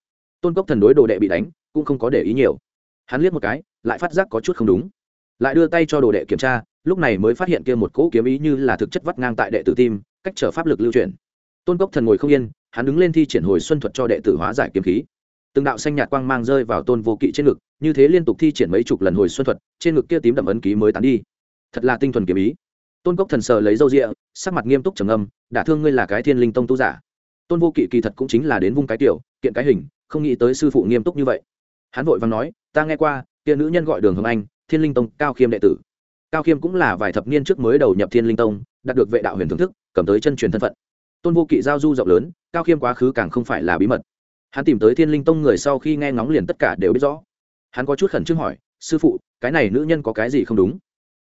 Tôn cốc thần đối đồ đệ bị đánh, cũng không có để ý nhiều. Hắn liếc một cái, lại phát giác có chút không đúng. Lại đưa tay cho đồ đệ kiểm tra lúc này mới phát hiện kia một cỗ kiếm ý như là thực chất vắt ngang tại đệ tử tim, cách trở pháp lực lưu chuyển. Tôn cốc thần ngồi không yên, hắn đứng lên thi triển hồi xuân thuật cho đệ tử hóa giải kiếm khí. Từng đạo xanh nhạt quang mang rơi vào tôn vô kỵ trên ngực, như thế liên tục thi triển mấy chục lần hồi xuân thuật, trên ngực kia tím đậm ấn ký mới tán đi. Thật là tinh thuần kiếm ý. Tôn cốc thần sờ lấy râu rịa, sắc mặt nghiêm túc trầm âm đả thương ngươi là cái thiên linh tông tu giả. Tôn vô kỵ kỳ thật cũng chính là đến vung cái tiểu, kiện cái hình, không nghĩ tới sư phụ nghiêm túc như vậy. Hắn vội vàng nói, ta nghe qua, kia nữ nhân gọi đường hồng anh, thiên linh tông cao khiêm đệ tử cao khiêm cũng là vài thập niên trước mới đầu nhập thiên linh tông, đạt được vệ đạo huyền thưởng thức, cầm tới chân truyền thân phận. Tôn vô kỵ giao du rộng lớn, cao khiêm quá khứ càng không phải là bí mật. Hắn tìm tới thiên linh tông người sau khi nghe ngóng liền tất cả đều biết rõ. Hắn có chút khẩn trương hỏi, sư phụ, cái này nữ nhân có cái gì không đúng?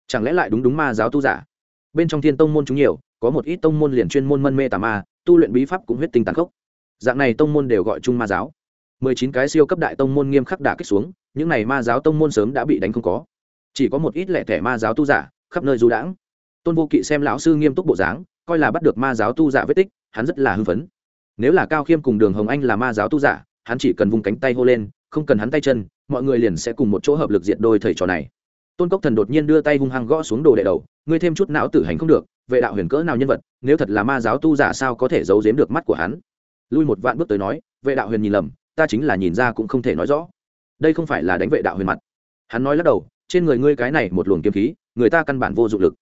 Chẳng lẽ lại đúng đúng ma giáo tu giả? Bên trong thiên tông môn chúng nhiều, có một ít tông môn liền chuyên môn mân mê tà ma, tu luyện bí pháp cũng huyết tinh tàn khốc. Dạng này tông môn đều gọi chung ma giáo. Mười chín cái siêu cấp đại tông môn nghiêm khắc đả kích xuống, những này ma giáo tông môn sớm đã bị đánh không có chỉ có một ít lẻ thẻ ma giáo tu giả, khắp nơi du đãng. Tôn vô kỵ xem lão sư nghiêm túc bộ dáng, coi là bắt được ma giáo tu giả vết tích, hắn rất là hưng phấn. Nếu là cao khiêm cùng đường hồng anh là ma giáo tu giả, hắn chỉ cần vùng cánh tay hô lên, không cần hắn tay chân, mọi người liền sẽ cùng một chỗ hợp lực diện đôi thầy trò này. Tôn cốc thần đột nhiên đưa tay hung hăng gõ xuống đồ đệ đầu, ngươi thêm chút não tử hành không được, vệ đạo huyền cỡ nào nhân vật, nếu thật là ma giáo tu giả sao có thể giấu giếm được mắt của hắn? Lui một vạn bước tới nói, vệ đạo huyền nhìn lầm, ta chính là nhìn ra cũng không thể nói rõ. Đây không phải là đánh vệ đạo huyền mặt. Hắn nói lắc đầu trên người ngươi cái này một luồng kiếm khí, người ta căn bản vô dụng lực,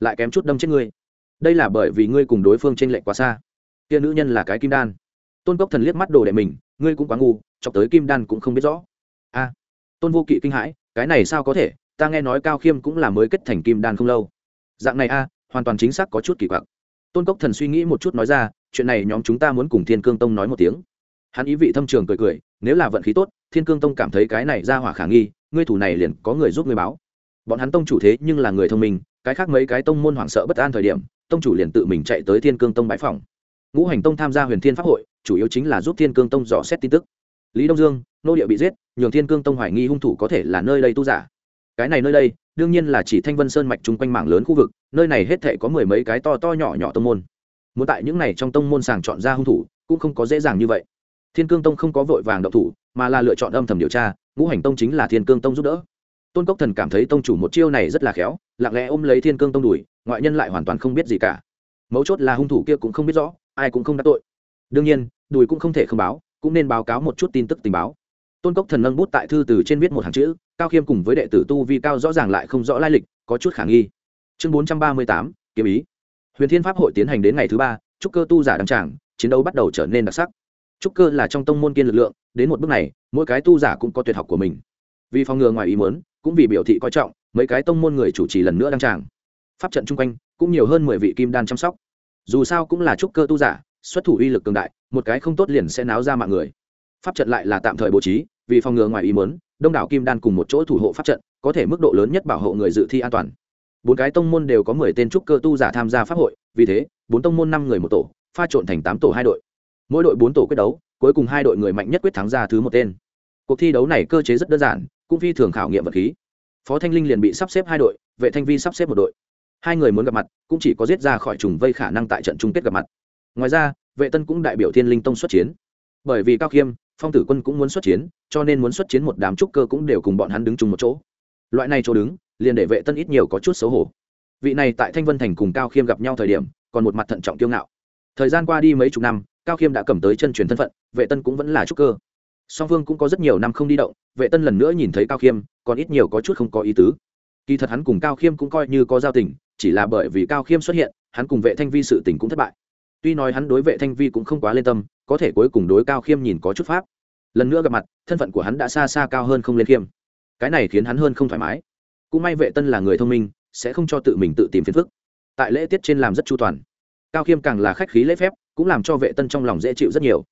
lại kém chút đâm chết ngươi. Đây là bởi vì ngươi cùng đối phương t r ê n lệch quá xa. Kia nữ nhân là cái kim đan. Tôn cốc thần liếc mắt đồ đệ mình, ngươi cũng quá ngu, chọc tới kim đan cũng không biết rõ. A, tôn vô kỵ kinh hãi, cái này sao có thể, ta nghe nói cao khiêm cũng là mới kết thành kim đan không lâu. Dạng này a, hoàn toàn chính xác có chút kỳ quặc. Tôn cốc thần suy nghĩ một chút nói ra, chuyện này nhóm chúng ta muốn cùng thiên cương tông nói một tiếng. Hắn ý vị thâm trường cười cười, nếu là vận khí tốt, thiên cương tông cảm thấy cái này ra hỏa khả nghi ngươi thủ này liền có người giúp ngươi báo. Bọn hắn tông chủ thế nhưng là người thông minh, cái khác mấy cái tông môn hoảng sợ bất an thời điểm, tông chủ liền tự mình chạy tới thiên cương tông bãi phòng ngũ hành tông tham gia huyền thiên pháp hội, chủ yếu chính là giúp thiên cương tông dò xét tin tức. Lý đông dương, nô địa bị giết, nhường thiên cương tông hoài nghi hung thủ có thể là nơi đây tu giả. Cái này nơi đây, đương nhiên là chỉ thanh vân sơn mạch chung quanh mảng lớn khu vực, nơi này hết thể có mười mấy cái to to nhỏ nhỏ tông môn. Muốn tại những này trong tông môn sàng chọn ra hung thủ, cũng không có dễ dàng như vậy thiên cương tông không có vội vàng động thủ, mà là lựa chọn âm thầm điều tra, ngũ hành tông chính là thiên cương tông giúp đỡ. Tôn cốc thần cảm thấy tông chủ một chiêu này rất là khéo, lặng lẽ ôm lấy thiên cương tông đùi ngoại nhân lại hoàn toàn không biết gì cả. Mấu chốt là hung thủ kia cũng không biết rõ, ai cũng không đắc tội. Đương nhiên đùi cũng không thể không báo, cũng nên báo cáo một chút tin tức tình báo. Tôn cốc thần nâng bút tại thư từ trên viết một hàng chữ, cao khiêm cùng với đệ tử tu vi cao rõ ràng lại không rõ lai lịch, có chút khả nghi. Chương bốn trăm ba mươi tám, kiếm ý. Huyền thiên pháp hội tiến hành đến ngày thứ ba trúc cơ tu giả đăng tràng, chiến đấu bắt đầu trở nên đặc sắc trúc cơ là trong tông môn kiên lực lượng, đến một bước này, mỗi cái tu giả cũng có tuyệt học của mình. Vì phòng ngừa ngoài ý muốn, cũng vì biểu thị coi trọng, mấy cái tông môn người chủ trì lần nữa đăng tràng. Pháp trận chung quanh, cũng nhiều hơn mười vị kim đan chăm sóc. Dù sao cũng là trúc cơ tu giả, xuất thủ uy lực cường đại, một cái không tốt liền sẽ náo ra mạng người. Pháp trận lại là tạm thời bố trí, vì phòng ngừa ngoài ý muốn, đông đảo kim đan cùng một chỗ thủ hộ pháp trận, có thể mức độ lớn nhất bảo hộ người dự thi an toàn. Bốn cái tông môn đều có mười tên trúc cơ tu giả tham gia pháp hội, vì thế, bốn tông môn năm người một tổ, pha trộn thành tám tổ hai đội mỗi đội bốn tổ quyết đấu, cuối cùng hai đội người mạnh nhất quyết thắng ra thứ một tên. Cuộc thi đấu này cơ chế rất đơn giản, cũng phi thường khảo nghiệm vật khí. Phó thanh linh liền bị sắp xếp hai đội, vệ thanh vi sắp xếp một đội. Hai người muốn gặp mặt, cũng chỉ có giết ra khỏi trùng vây khả năng tại trận chung kết gặp mặt. Ngoài ra, vệ tân cũng đại biểu thiên linh tông xuất chiến. Bởi vì cao khiêm, phong tử quân cũng muốn xuất chiến, cho nên muốn xuất chiến một đám trúc cơ cũng đều cùng bọn hắn đứng chung một chỗ. Loại này chỗ đứng, liền để vệ tân ít nhiều có chút xấu hổ. Vị này tại thanh vân thành cùng cao khiêm gặp nhau thời điểm, còn một mặt thận trọng kiêu ngạo. Thời gian qua đi mấy chục năm cao khiêm đã cầm tới chân truyền thân phận, vệ tân cũng vẫn là trúc cơ. Song phương cũng có rất nhiều năm không đi động, vệ tân lần nữa nhìn thấy cao khiêm, còn ít nhiều có chút không có ý tứ. Kỳ thật hắn cùng cao khiêm cũng coi như có giao tình, chỉ là bởi vì cao khiêm xuất hiện, hắn cùng vệ thanh vi sự tình cũng thất bại. Tuy nói hắn đối vệ thanh vi cũng không quá lên tâm, có thể cuối cùng đối cao khiêm nhìn có chút pháp. Lần nữa gặp mặt, thân phận của hắn đã xa xa cao hơn không lên khiêm. Cái này khiến hắn hơn không thoải mái. Cũng may vệ tân là người thông minh, sẽ không cho tự mình tự tìm phiền phức. Tại lễ tiết trên làm rất chu toàn. Cao khiêm càng là khách khí lễ phép cũng làm cho vệ tân trong lòng dễ chịu rất nhiều.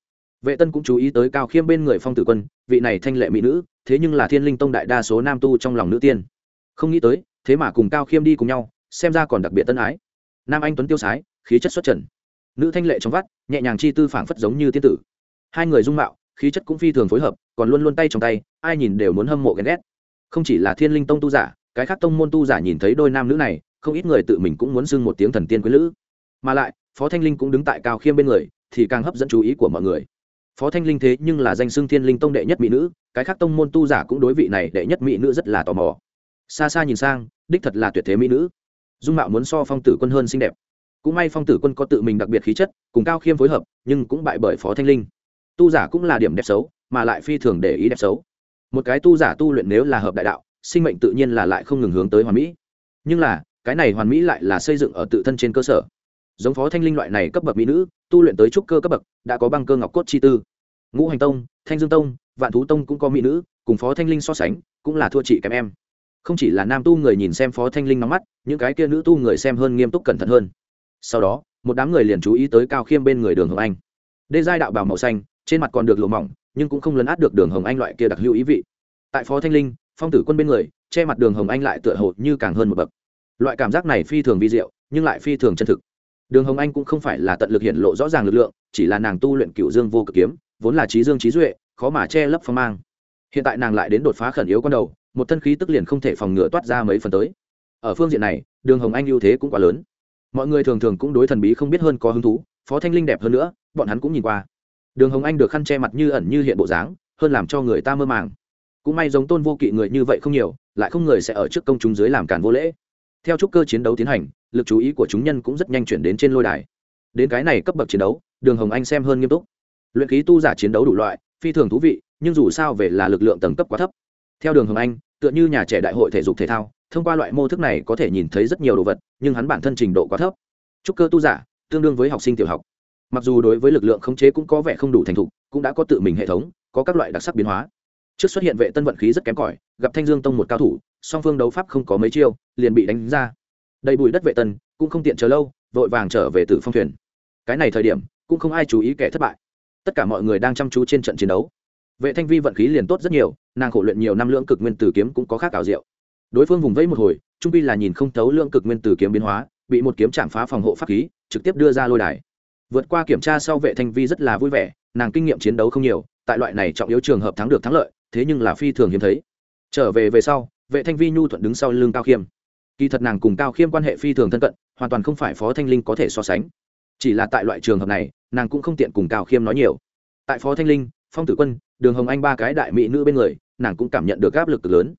Vệ tân cũng chú ý tới cao khiêm bên người phong tử quân, vị này thanh lệ mỹ nữ, thế nhưng là thiên linh tông đại đa số nam tu trong lòng nữ tiên. Không nghĩ tới, thế mà cùng cao khiêm đi cùng nhau, xem ra còn đặc biệt tân ái. Nam anh tuấn tiêu sái, khí chất xuất trần. Nữ thanh lệ trong vắt, nhẹ nhàng chi tư phảng phất giống như tiên tử. Hai người dung mạo, khí chất cũng phi thường phối hợp, còn luôn luôn tay trong tay, ai nhìn đều muốn hâm mộ ghen ghét. Không chỉ là thiên linh tông tu giả, cái khác tông môn tu giả nhìn thấy đôi nam nữ này, không ít người tự mình cũng muốn xưng một tiếng thần tiên quý lữ mà lại phó thanh linh cũng đứng tại cao khiêm bên người, thì càng hấp dẫn chú ý của mọi người. Phó thanh linh thế nhưng là danh xưng thiên linh tông đệ nhất mỹ nữ, cái khác tông môn tu giả cũng đối vị này đệ nhất mỹ nữ rất là tò mò. Xa xa nhìn sang, đích thật là tuyệt thế mỹ nữ. Dung mạo muốn so phong tử quân hơn xinh đẹp. Cũng may phong tử quân có tự mình đặc biệt khí chất, cùng cao khiêm phối hợp, nhưng cũng bại bởi phó thanh linh. Tu giả cũng là điểm đẹp xấu, mà lại phi thường để ý đẹp xấu. Một cái tu giả tu luyện nếu là hợp đại đạo, sinh mệnh tự nhiên là lại không ngừng hướng tới hoàn mỹ. Nhưng là, cái này hoàn mỹ lại là xây dựng ở tự thân trên cơ sở giống phó thanh linh loại này cấp bậc mỹ nữ, tu luyện tới trúc cơ cấp bậc, đã có băng cơ ngọc cốt chi tư. Ngũ hành tông, thanh dương tông, vạn thú tông cũng có mỹ nữ, cùng phó thanh linh so sánh, cũng là thua chị kém em. Không chỉ là nam tu người nhìn xem phó thanh linh nóng mắt, những cái kia nữ tu người xem hơn nghiêm túc cẩn thận hơn. Sau đó, một đám người liền chú ý tới cao khiêm bên người đường hồng anh. Đê giai đạo bào màu xanh, trên mặt còn được lộ mỏng, nhưng cũng không lấn át được đường hồng anh loại kia đặc hữu ý vị. Tại phó thanh linh, phong tử quân bên người, che mặt đường hồng anh lại tựa hồ như càng hơn một bậc. Loại cảm giác này phi thường vi diệu, nhưng lại phi thường chân thực đường hồng anh cũng không phải là tận lực hiện lộ rõ ràng lực lượng, chỉ là nàng tu luyện cựu dương vô cực kiếm, vốn là trí dương trí duệ, khó mà che lấp phong mang. Hiện tại nàng lại đến đột phá khẩn yếu con đầu, một thân khí tức liền không thể phòng ngừa toát ra mấy phần tới. Ở phương diện này, đường hồng anh ưu thế cũng quá lớn. Mọi người thường thường cũng đối thần bí không biết hơn có hứng thú, phó thanh linh đẹp hơn nữa, bọn hắn cũng nhìn qua. Đường hồng anh được khăn che mặt như ẩn như hiện bộ dáng, hơn làm cho người ta mơ màng. Cũng may giống tôn vô kỵ người như vậy không nhiều, lại không người sẽ ở trước công chúng dưới làm cản vô lễ. Theo trúc cơ chiến đấu tiến hành lực chú ý của chúng nhân cũng rất nhanh chuyển đến trên lôi đài. Đến cái này cấp bậc chiến đấu, đường hồng anh xem hơn nghiêm túc. Luyện khí tu giả chiến đấu đủ loại, phi thường thú vị, nhưng dù sao về là lực lượng tầng cấp quá thấp. Theo đường hồng anh, tựa như nhà trẻ đại hội thể dục thể thao, thông qua loại mô thức này có thể nhìn thấy rất nhiều đồ vật, nhưng hắn bản thân trình độ quá thấp. Trúc cơ tu giả, tương đương với học sinh tiểu học. Mặc dù đối với lực lượng khống chế cũng có vẻ không đủ thành thục, cũng đã có tự mình hệ thống, có các loại đặc sắc biến hóa. Trước xuất hiện vệ tân vận khí rất kém cỏi, gặp thanh dương tông một cao thủ, song phương đấu pháp không có mấy chiêu, liền bị đánh ra đầy bụi đất vệ tân, cũng không tiện chờ lâu, vội vàng trở về từ phong thuyền. Cái này thời điểm, cũng không ai chú ý kẻ thất bại. Tất cả mọi người đang chăm chú trên trận chiến đấu. Vệ thanh vi vận khí liền tốt rất nhiều, nàng khổ luyện nhiều năm lưỡng cực nguyên tử kiếm cũng có khác ảo diệu. Đối phương vùng vẫy một hồi, trung pi là nhìn không thấu lưỡng cực nguyên tử kiếm biến hóa, bị một kiếm chạm phá phòng hộ pháp khí, trực tiếp đưa ra lôi đài. Vượt qua kiểm tra sau vệ thanh vi rất là vui vẻ, nàng kinh nghiệm chiến đấu không nhiều, tại loại này trọng yếu trường hợp thắng được thắng lợi, thế nhưng là phi thường hiếm thấy. Trở về về sau, vệ thanh vi nhu thuận đứng sau lưng cao khiêm kỳ thật nàng cùng cao khiêm quan hệ phi thường thân cận, hoàn toàn không phải phó thanh linh có thể so sánh. Chỉ là tại loại trường hợp này, nàng cũng không tiện cùng cao khiêm nói nhiều. Tại phó thanh linh, phong tử quân, đường hồng anh ba cái đại mỹ nữ bên người, nàng cũng cảm nhận được áp lực lớn.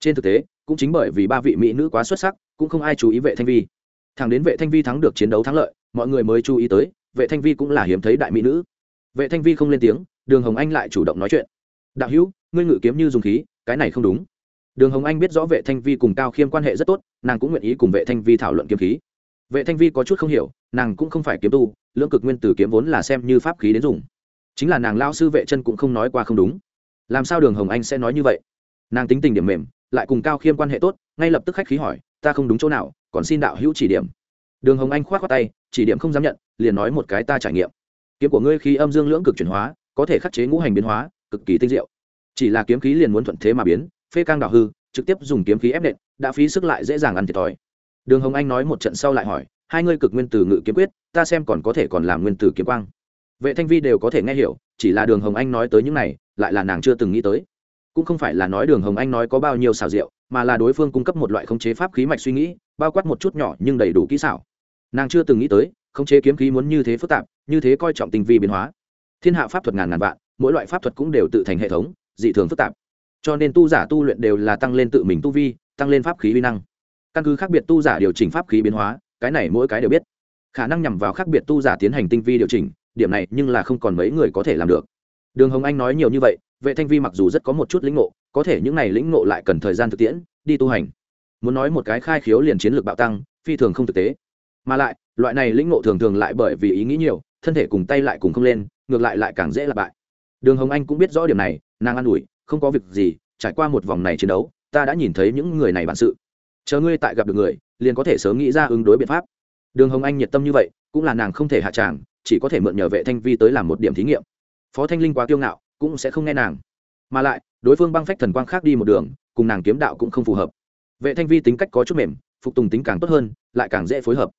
Trên thực tế, cũng chính bởi vì ba vị mỹ nữ quá xuất sắc, cũng không ai chú ý vệ thanh vi. Thằng đến vệ thanh vi thắng được chiến đấu thắng lợi, mọi người mới chú ý tới, vệ thanh vi cũng là hiếm thấy đại mỹ nữ. Vệ thanh vi không lên tiếng, đường hồng anh lại chủ động nói chuyện. Đạo hữu, ngươi ngự kiếm như dùng khí, cái này không đúng đường hồng anh biết rõ vệ thanh vi cùng cao khiêm quan hệ rất tốt, nàng cũng nguyện ý cùng vệ thanh vi thảo luận kiếm khí. Vệ thanh vi có chút không hiểu, nàng cũng không phải kiếm tu, lưỡng cực nguyên tử kiếm vốn là xem như pháp khí đến dùng. Chính là nàng lao sư vệ chân cũng không nói qua không đúng. Làm sao đường hồng anh sẽ nói như vậy? Nàng tính tình điểm mềm, lại cùng cao khiêm quan hệ tốt, ngay lập tức khách khí hỏi, ta không đúng chỗ nào, còn xin đạo hữu chỉ điểm. Đường hồng anh k h o á t khoác tay, chỉ điểm không dám nhận, liền nói một cái ta trải nghiệm. Kiếm của ngươi khi âm dương lưỡng cực chuyển hóa, có thể khắc chế ngũ hành biến hóa, cực kỳ tinh diệu. Chỉ là kiếm khí liền muốn thuận thế mà biến phê cang đảo hư, trực tiếp dùng kiếm khí ép nện, đã phí sức lại dễ dàng ăn thiệt thòi. Đường hồng anh nói một trận sau lại hỏi, hai ngươi cực nguyên tử ngự kiếm quyết, ta xem còn có thể còn làm nguyên tử kiếm quang. Vệ thanh vi đều có thể nghe hiểu, chỉ là đường hồng anh nói tới những này, lại là nàng chưa từng nghĩ tới. Cũng không phải là nói đường hồng anh nói có bao nhiêu xào rượu mà là đối phương cung cấp một loại khống chế pháp khí mạch suy nghĩ, bao quát một chút nhỏ nhưng đầy đủ kỹ xảo. Nàng chưa từng nghĩ tới, khống chế kiếm khí muốn như thế phức tạp, như thế coi trọng tinh vi biến hóa. Thiên hạ pháp thuật ngàn ngàn vạn, mỗi loại pháp thuật cũng đều tự thành hệ thống, dị thường phức tạp cho nên tu giả tu luyện đều là tăng lên tự mình tu vi, tăng lên pháp khí vi năng. Căn cứ khác biệt tu giả điều chỉnh pháp khí biến hóa, cái này mỗi cái đều biết. Khả năng nhằm vào khác biệt tu giả tiến hành tinh vi điều chỉnh, điểm này nhưng là không còn mấy người có thể làm được. Đường hồng anh nói nhiều như vậy, vệ thanh vi mặc dù rất có một chút lĩnh ngộ, có thể những này lĩnh ngộ lại cần thời gian thực tiễn, đi tu hành. Muốn nói một cái khai khiếu liền chiến lược bạo tăng, phi thường không thực tế. Mà lại, loại này lĩnh ngộ thường thường lại bởi vì ý nghĩ nhiều, thân thể cùng tay lại cùng không lên, ngược lại lại càng dễ lặp bại. Đường hồng anh cũng biết rõ điểm này, nàng an ủi không có việc gì, trải qua một vòng này chiến đấu, ta đã nhìn thấy những người này bản sự. Chờ ngươi tại gặp được người, liền có thể sớm nghĩ ra ứng đối biện pháp. Đường hồng anh nhiệt tâm như vậy, cũng là nàng không thể hạ tràng, chỉ có thể mượn nhờ vệ thanh vi tới làm một điểm thí nghiệm. Phó thanh linh quá kiêu ngạo, cũng sẽ không nghe nàng. Mà lại, đối phương băng phách thần quang khác đi một đường, cùng nàng kiếm đạo cũng không phù hợp. Vệ thanh vi tính cách có chút mềm, phục tùng tính càng tốt hơn, lại càng dễ phối hợp.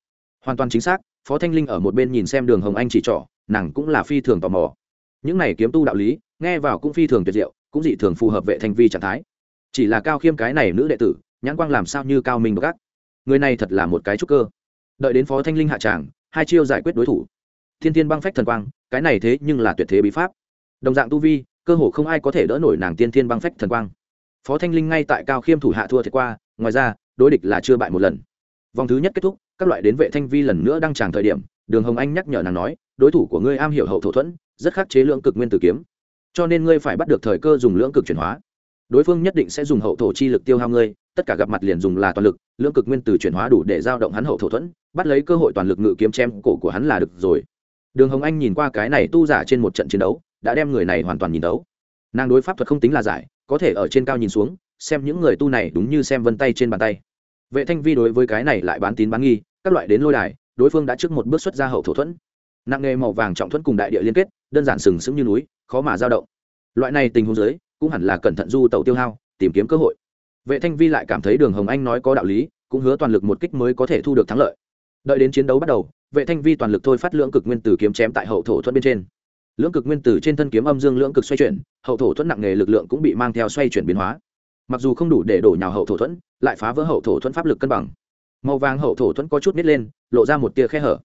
Hoàn toàn chính xác, phó thanh linh ở một bên nhìn xem đường hồng anh chỉ trỏ, nàng cũng là phi thường tò mò. Những này kiếm tu đạo lý, nghe vào cũng phi thường tuyệt diệu cũng dị thường phù hợp vệ thanh vi trạng thái. Chỉ là cao khiêm cái này nữ đệ tử, nhãn quang làm sao như cao minh gác người này thật là một cái trúc cơ. Đợi đến phó thanh linh hạ tràng, hai chiêu giải quyết đối thủ. Thiên thiên băng phách thần quang, cái này thế nhưng là tuyệt thế bí pháp. Đồng dạng tu vi, cơ hồ không ai có thể đỡ nổi nàng tiên thiên băng phách thần quang. Phó thanh linh ngay tại cao khiêm thủ hạ thua thiệt qua, ngoài ra, đối địch là chưa bại một lần. Vòng thứ nhất kết thúc, các loại đến vệ thanh vi lần nữa đăng tràng thời điểm, đường hồng anh nhắc nhở nàng nói, đối thủ của ngươi am hiểu hậu thổ thuẫn, rất khắc chế lượng cực nguyên tử kiếm cho nên ngươi phải bắt được thời cơ dùng lưỡng cực chuyển hóa. Đối phương nhất định sẽ dùng hậu thổ chi lực tiêu hao ngươi, tất cả gặp mặt liền dùng là toàn lực, lưỡng cực nguyên tử chuyển hóa đủ để giao động hắn hậu thổ thuẫn, bắt lấy cơ hội toàn lực ngự kiếm chém cổ của hắn là được rồi. Đường hồng anh nhìn qua cái này tu giả trên một trận chiến đấu, đã đem người này hoàn toàn nhìn đấu nàng đối pháp thuật không tính là giải, có thể ở trên cao nhìn xuống, xem những người tu này đúng như xem vân tay trên bàn tay. Vệ thanh vi đối với cái này lại bán tín bán nghi, các loại đến lôi đài, đối phương đã trước một bước xuất ra hậu thổ thuẫn. Nặng nghề màu vàng trọng thuẫn cùng đại địa liên kết, đơn giản sừng sững như núi khó mà dao động. Loại này tình huống dưới, cũng hẳn là cẩn thận du tàu tiêu hao, tìm kiếm cơ hội. Vệ thanh vi lại cảm thấy đường hồng anh nói có đạo lý, cũng hứa toàn lực một kích mới có thể thu được thắng lợi. Đợi đến chiến đấu bắt đầu, vệ thanh vi toàn lực thôi phát lưỡng cực nguyên tử kiếm chém tại hậu thổ thuận bên trên. Lưỡng cực nguyên tử trên thân kiếm âm dương lưỡng cực xoay chuyển, hậu thổ thuẫn nặng nghề lực lượng cũng bị mang theo xoay chuyển biến hóa. Mặc dù không đủ để đổ nhào hậu thổ thuẫn, lại phá vỡ hậu thổ thuẫn pháp lực cân bằng. Màu vàng hậu thổ thuẫn có chút nít lên, lộ ra một tia khe hở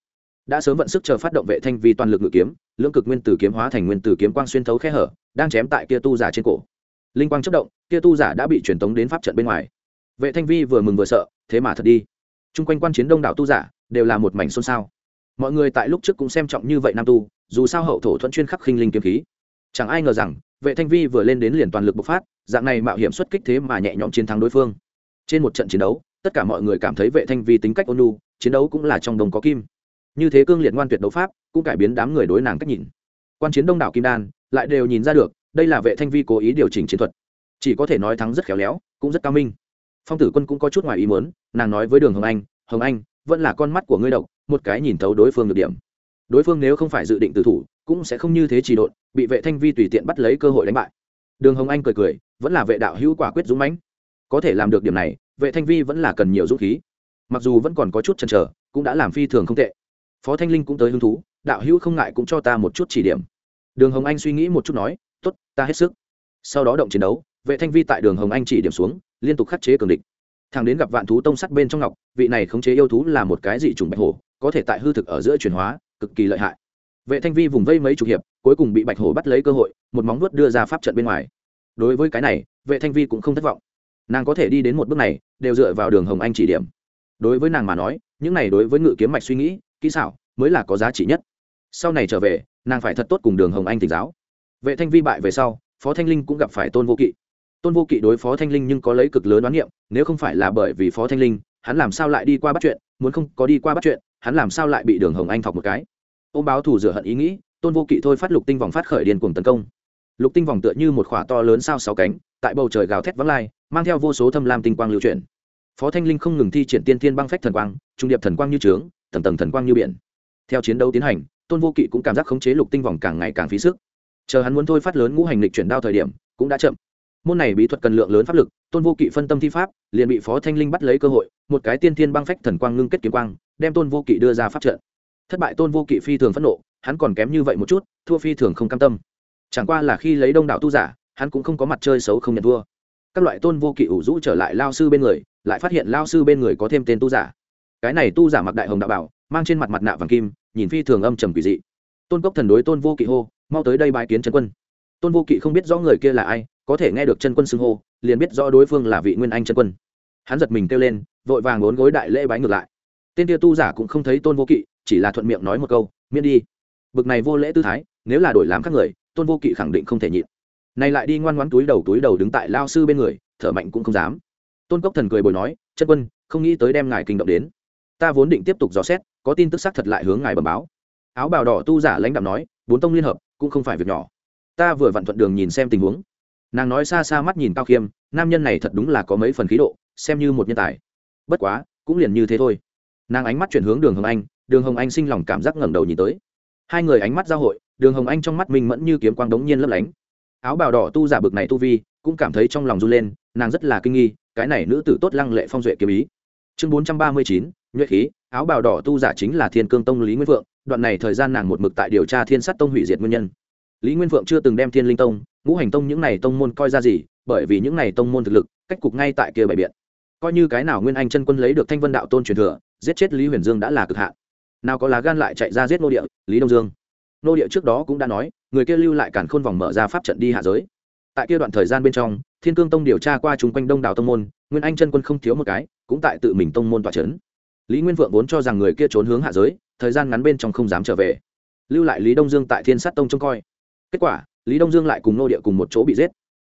đã sớm vận sức chờ phát động vệ thanh vi toàn lực ngự kiếm, lưỡng cực nguyên tử kiếm hóa thành nguyên tử kiếm quang xuyên thấu khe hở, đang chém tại kia tu giả trên cổ. Linh quang chất động, kia tu giả đã bị truyền tống đến pháp trận bên ngoài. Vệ thanh vi vừa mừng vừa sợ, thế mà thật đi. Chung quanh quan chiến đông đảo tu giả, đều là một mảnh xôn xao. Mọi người tại lúc trước cũng xem trọng như vậy nam tu, dù sao hậu thổ thuận chuyên khắc khinh linh kiếm khí. Chẳng ai ngờ rằng, vệ thanh vi vừa lên đến liền toàn lực bộc phát, dạng này mạo hiểm xuất kích thế mà nhẹ nhõm chiến thắng đối phương. Trên một trận chiến đấu, tất cả mọi người cảm thấy vệ thanh vi tính cách ôn nhu, chiến đấu cũng là trong đồng có kim như thế cương liệt ngoan tuyệt đấu pháp, cũng cải biến đám người đối nàng cách nhìn. Quan chiến đông đảo kim đan, lại đều nhìn ra được, đây là vệ thanh vi cố ý điều chỉnh chiến thuật. Chỉ có thể nói thắng rất khéo léo, cũng rất cao minh. Phong tử quân cũng có chút ngoài ý muốn, nàng nói với đường hồng anh hồng anh, vẫn là con mắt của ngươi độc, một cái nhìn thấu đối phương được điểm. Đối phương nếu không phải dự định từ thủ, cũng sẽ không như thế chỉ độn, bị vệ thanh vi tùy tiện bắt lấy cơ hội đánh bại. Đường hồng anh cười cười, vẫn là vệ đạo hữu quả quyết dũng mãnh. Có thể làm được điểm này, vệ thanh vi vẫn là cần nhiều dũng khí. Mặc dù vẫn còn có chút chần chờ, cũng đã làm phi thường không tệ phó thanh linh cũng tới hứng thú, đạo hữu không ngại cũng cho ta một chút chỉ điểm. Đường hồng anh suy nghĩ một chút nói t ố t ta hết sức. Sau đó động chiến đấu, vệ thanh vi tại đường hồng anh chỉ điểm xuống, liên tục khắc chế cường địch. Thằng đến gặp vạn thú tông sắt bên trong ngọc, vị này khống chế yêu thú là một cái dị t bạch hổ, có thể tại hư thực ở giữa chuyển hóa, cực kỳ lợi hại. Vệ thanh vi vùng vây mấy chục hiệp, cuối cùng bị bạch hổ bắt lấy cơ hội, một móng vuốt đưa ra pháp trận bên ngoài. Đối với cái này, vệ thanh vi cũng không thất vọng. Nàng có thể đi đến một bước này, đều dựa vào đường hồng anh chỉ điểm. Đối với nàng mà nói, những này đối với ngự kiếm mạch suy nghĩ kỹ xảo mới là có giá trị nhất. Sau này trở về, nàng phải thật tốt cùng đường hồng anh tỉnh giáo. Vệ thanh vi bại về sau, phó thanh linh cũng gặp phải tôn vô kỵ. Tôn vô kỵ đối phó thanh linh nhưng có lấy cực lớn đoán niệm nếu không phải là bởi vì phó thanh linh, hắn làm sao lại đi qua bắt chuyện, muốn không có đi qua bắt chuyện, hắn làm sao lại bị đường hồng anh thọc một cái. Ôm báo thù rửa hận ý nghĩ, tôn vô kỵ thôi phát lục tinh vòng phát khởi điên cuồng tấn công. Lục tinh vòng tựa như một khỏa to lớn sao sáu cánh, tại bầu trời gào thét vắng lai, mang theo vô số thâm lam tinh quang lưu chuyển. Phó thanh linh không ngừng thi triển tiên thiên băng phách thần quang, trung điệp thần quang như trướng tầng tầng thần quang như biển. Theo chiến đấu tiến hành, tôn vô kỵ cũng cảm giác khống chế lục tinh vòng càng ngày càng phí sức. Chờ hắn muốn thôi phát lớn ngũ hành lịch chuyển đao thời điểm, cũng đã chậm. Môn này bí thuật cần lượng lớn pháp lực, tôn vô kỵ phân tâm thi pháp, liền bị phó thanh linh bắt lấy cơ hội, một cái tiên thiên băng phách thần quang ngưng kết kiếm quang, đem tôn vô kỵ đưa ra pháp trận. Thất bại tôn vô kỵ phi thường phẫn nộ, hắn còn kém như vậy một chút, thua phi thường không cam tâm. Chẳng qua là khi lấy đông đảo tu giả, hắn cũng không có mặt chơi xấu không nhận thua. Các loại tôn vô kỵ ủ rũ trở lại lao sư bên người, lại phát hiện lao sư bên người có thêm tên tu giả cái này tu giả mặc đại hồng đạo bảo, mang trên mặt mặt nạ vàng kim, nhìn phi thường âm trầm quỷ dị. Tôn cốc thần đối tôn vô kỵ hô, mau tới đây bãi kiến chân quân. Tôn vô kỵ không biết rõ người kia là ai, có thể nghe được chân quân xưng hô, liền biết rõ đối phương là vị nguyên anh chân quân. Hắn giật mình kêu lên, vội vàng bốn gối đại lễ bái ngược lại. Tên kia tu giả cũng không thấy tôn vô kỵ, chỉ là thuận miệng nói một câu, miễn đi. Bực này vô lễ tư thái, nếu là đổi làm các người, tôn vô kỵ khẳng định không thể nhịn. Này lại đi ngoan ngoãn túi đầu túi đầu đứng tại lao sư bên người, thở mạnh cũng không dám. Tôn cốc thần cười bồi nói, chân quân, không nghĩ tới đem ngài kinh động đến ta vốn định tiếp tục dò xét, có tin tức xác thật lại hướng ngài bẩm báo. Áo bào đỏ tu giả lãnh đạo nói, bốn tông liên hợp, cũng không phải việc nhỏ. Ta vừa vặn thuận đường nhìn xem tình huống. Nàng nói xa xa mắt nhìn cao khiêm, nam nhân này thật đúng là có mấy phần khí độ, xem như một nhân tài. Bất quá, cũng liền như thế thôi. Nàng ánh mắt chuyển hướng đường hồng anh, đường hồng anh sinh lòng cảm giác ngẩng đầu nhìn tới. Hai người ánh mắt giao hội, đường hồng anh trong mắt minh mẫn như kiếm quang đống nhiên lấp lánh. Áo bào đỏ tu giả bực này tu vi, cũng cảm thấy trong lòng run lên, nàng rất là kinh nghi, cái này nữ tử tốt lăng lệ phong duệ kiếm ý. Chương bốn trăm ba mươi chín nhuệ khí, áo bào đỏ tu giả chính là thiên cương tông lý nguyên vượng đoạn này thời gian nàng một mực tại điều tra thiên sát tông hủy diệt nguyên nhân. Lý nguyên vượng chưa từng đem thiên linh tông, ngũ hành tông những này tông môn coi ra gì, bởi vì những này tông môn thực lực, cách cục ngay tại kia bày biện. Coi như cái nào nguyên anh chân quân lấy được thanh vân đạo tôn truyền thừa, giết chết lý huyền dương đã là cực hạn. Nào có lá gan lại chạy ra giết nô địa, lý đông dương. Nô địa trước đó cũng đã nói, người kia lưu lại cản khôn vòng mở ra pháp trận đi hạ giới. Tại kia đoạn thời gian bên trong, thiên cương tông điều tra qua chung quanh đông đảo tông môn, nguyên anh chân quân không thiếu một cái, cũng tại tự mình tông môn tỏa c lý nguyên vượng vốn cho rằng người kia trốn hướng hạ giới, thời gian ngắn bên trong không dám trở về. Lưu lại lý đông dương tại thiên sát tông trông coi. Kết quả, lý đông dương lại cùng nô địa cùng một chỗ bị giết.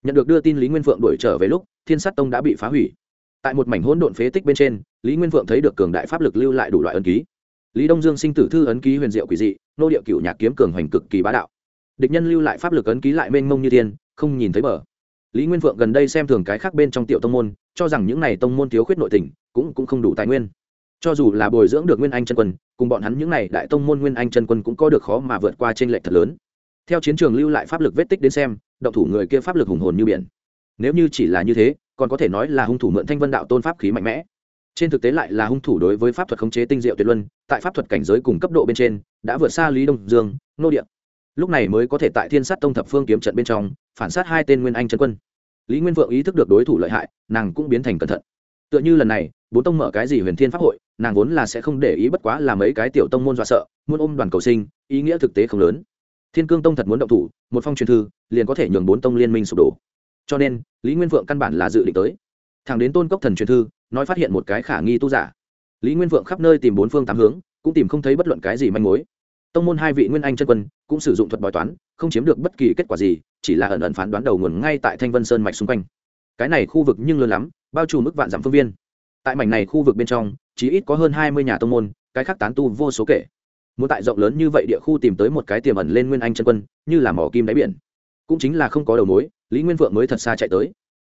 Nhận được đưa tin lý nguyên phượng đuổi trở về lúc, thiên sát tông đã bị phá hủy. Tại một mảnh hỗn độn phế tích bên trên, lý nguyên phượng thấy được cường đại pháp lực lưu lại đủ loại ấn ký. Lý đông dương sinh tử thư ấn ký huyền diệu quỷ dị, nô địa cựu nhạc kiếm cường hoành cực kỳ bá đạo. Địch nhân lưu lại pháp lực ấn ký lại mênh mông như tiên không nhìn thấy bờ. Lý nguyên phượng gần đây xem thường cái khác bên trong tiểu tông môn, cho rằng những n à y tông môn thiếu khuyết nội tình, cũng cũng không đủ tài nguyên cho dù là bồi dưỡng được nguyên anh chân quân, cùng bọn hắn những n à y đại tông môn nguyên anh chân quân cũng có được khó mà vượt qua t r ê n lệch thật lớn. Theo chiến trường lưu lại pháp lực vết tích đến xem, động thủ người kia pháp lực hùng hồn như biển. Nếu như chỉ là như thế, còn có thể nói là hung thủ mượn thanh vân đạo tôn pháp khí mạnh mẽ. Trên thực tế lại là hung thủ đối với pháp thuật khống chế tinh diệu tuyệt luân, tại pháp thuật cảnh giới cùng cấp độ bên trên, đã vượt xa lý đông dương, nô địa. lúc này mới có thể tại thiên sát tông thập phương kiếm trận bên trong, phản sát hai tên nguyên anh chân quân. Lý nguyên vượng ý thức được đối thủ lợi hại, nàng cũng biến thành cẩn thận. Tựa như lần này, bốn tông mở cái gì huyền thiên pháp hội nàng vốn là sẽ không để ý bất quá là mấy cái tiểu tông môn dọa sợ, muốn ôm đoàn cầu sinh, ý nghĩa thực tế không lớn. Thiên cương tông thật muốn động thủ, một phong truyền thư, liền có thể nhường bốn tông liên minh sụp đổ. Cho nên, lý nguyên vượng căn bản là dự định tới. Thẳng đến tôn cốc thần truyền thư, nói phát hiện một cái khả nghi tu giả. Lý nguyên vượng khắp nơi tìm bốn phương tám hướng, cũng tìm không thấy bất luận cái gì manh mối. Tông môn hai vị nguyên anh chân quân, cũng sử dụng thuật bói toán, không chiếm được bất kỳ kết quả gì, chỉ là ẩn ẩn phán đoán đầu nguồn ngay tại thanh vân sơn mạch xung quanh. Cái này khu vực nhưng lớn lắm, bao trùm mức vạn dặm phương viên. Tại mảnh này khu vực bên trong chỉ ít có hơn hai mươi nhà tông môn, cái khác tán tu vô số kể. Muốn tại rộng lớn như vậy địa khu tìm tới một cái tiềm ẩn lên nguyên anh chân quân, như là mỏ kim đáy biển. Cũng chính là không có đầu mối, lý nguyên vượng mới thật xa chạy tới.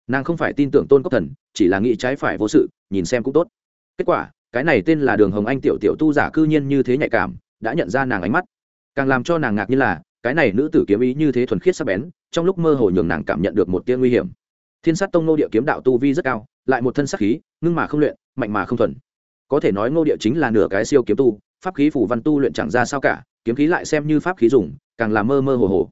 Nàng không phải tin tưởng tôn cốc thần, chỉ là nghĩ trái phải vô sự, nhìn xem cũng tốt. Kết quả, cái này tên là đường hồng anh tiểu tiểu tu giả cư nhiên như thế nhạy cảm, đã nhận ra nàng ánh mắt. Càng làm cho nàng ngạc như là, cái này nữ tử kiếm ý như thế thuần khiết sắc bén, trong lúc mơ hồ nhường nàng cảm nhận được một tia nguy hiểm. Thiên sát tông nô địa kiếm đạo tu vi rất cao, lại một thân sắc khí, ngưng mà không luyện, mạnh mà không thuần có thể nói ngô địa chính là nửa cái siêu kiếm tu, pháp khí phủ văn tu luyện chẳng ra sao cả, kiếm khí lại xem như pháp khí dùng, càng là mơ mơ hồ hồ.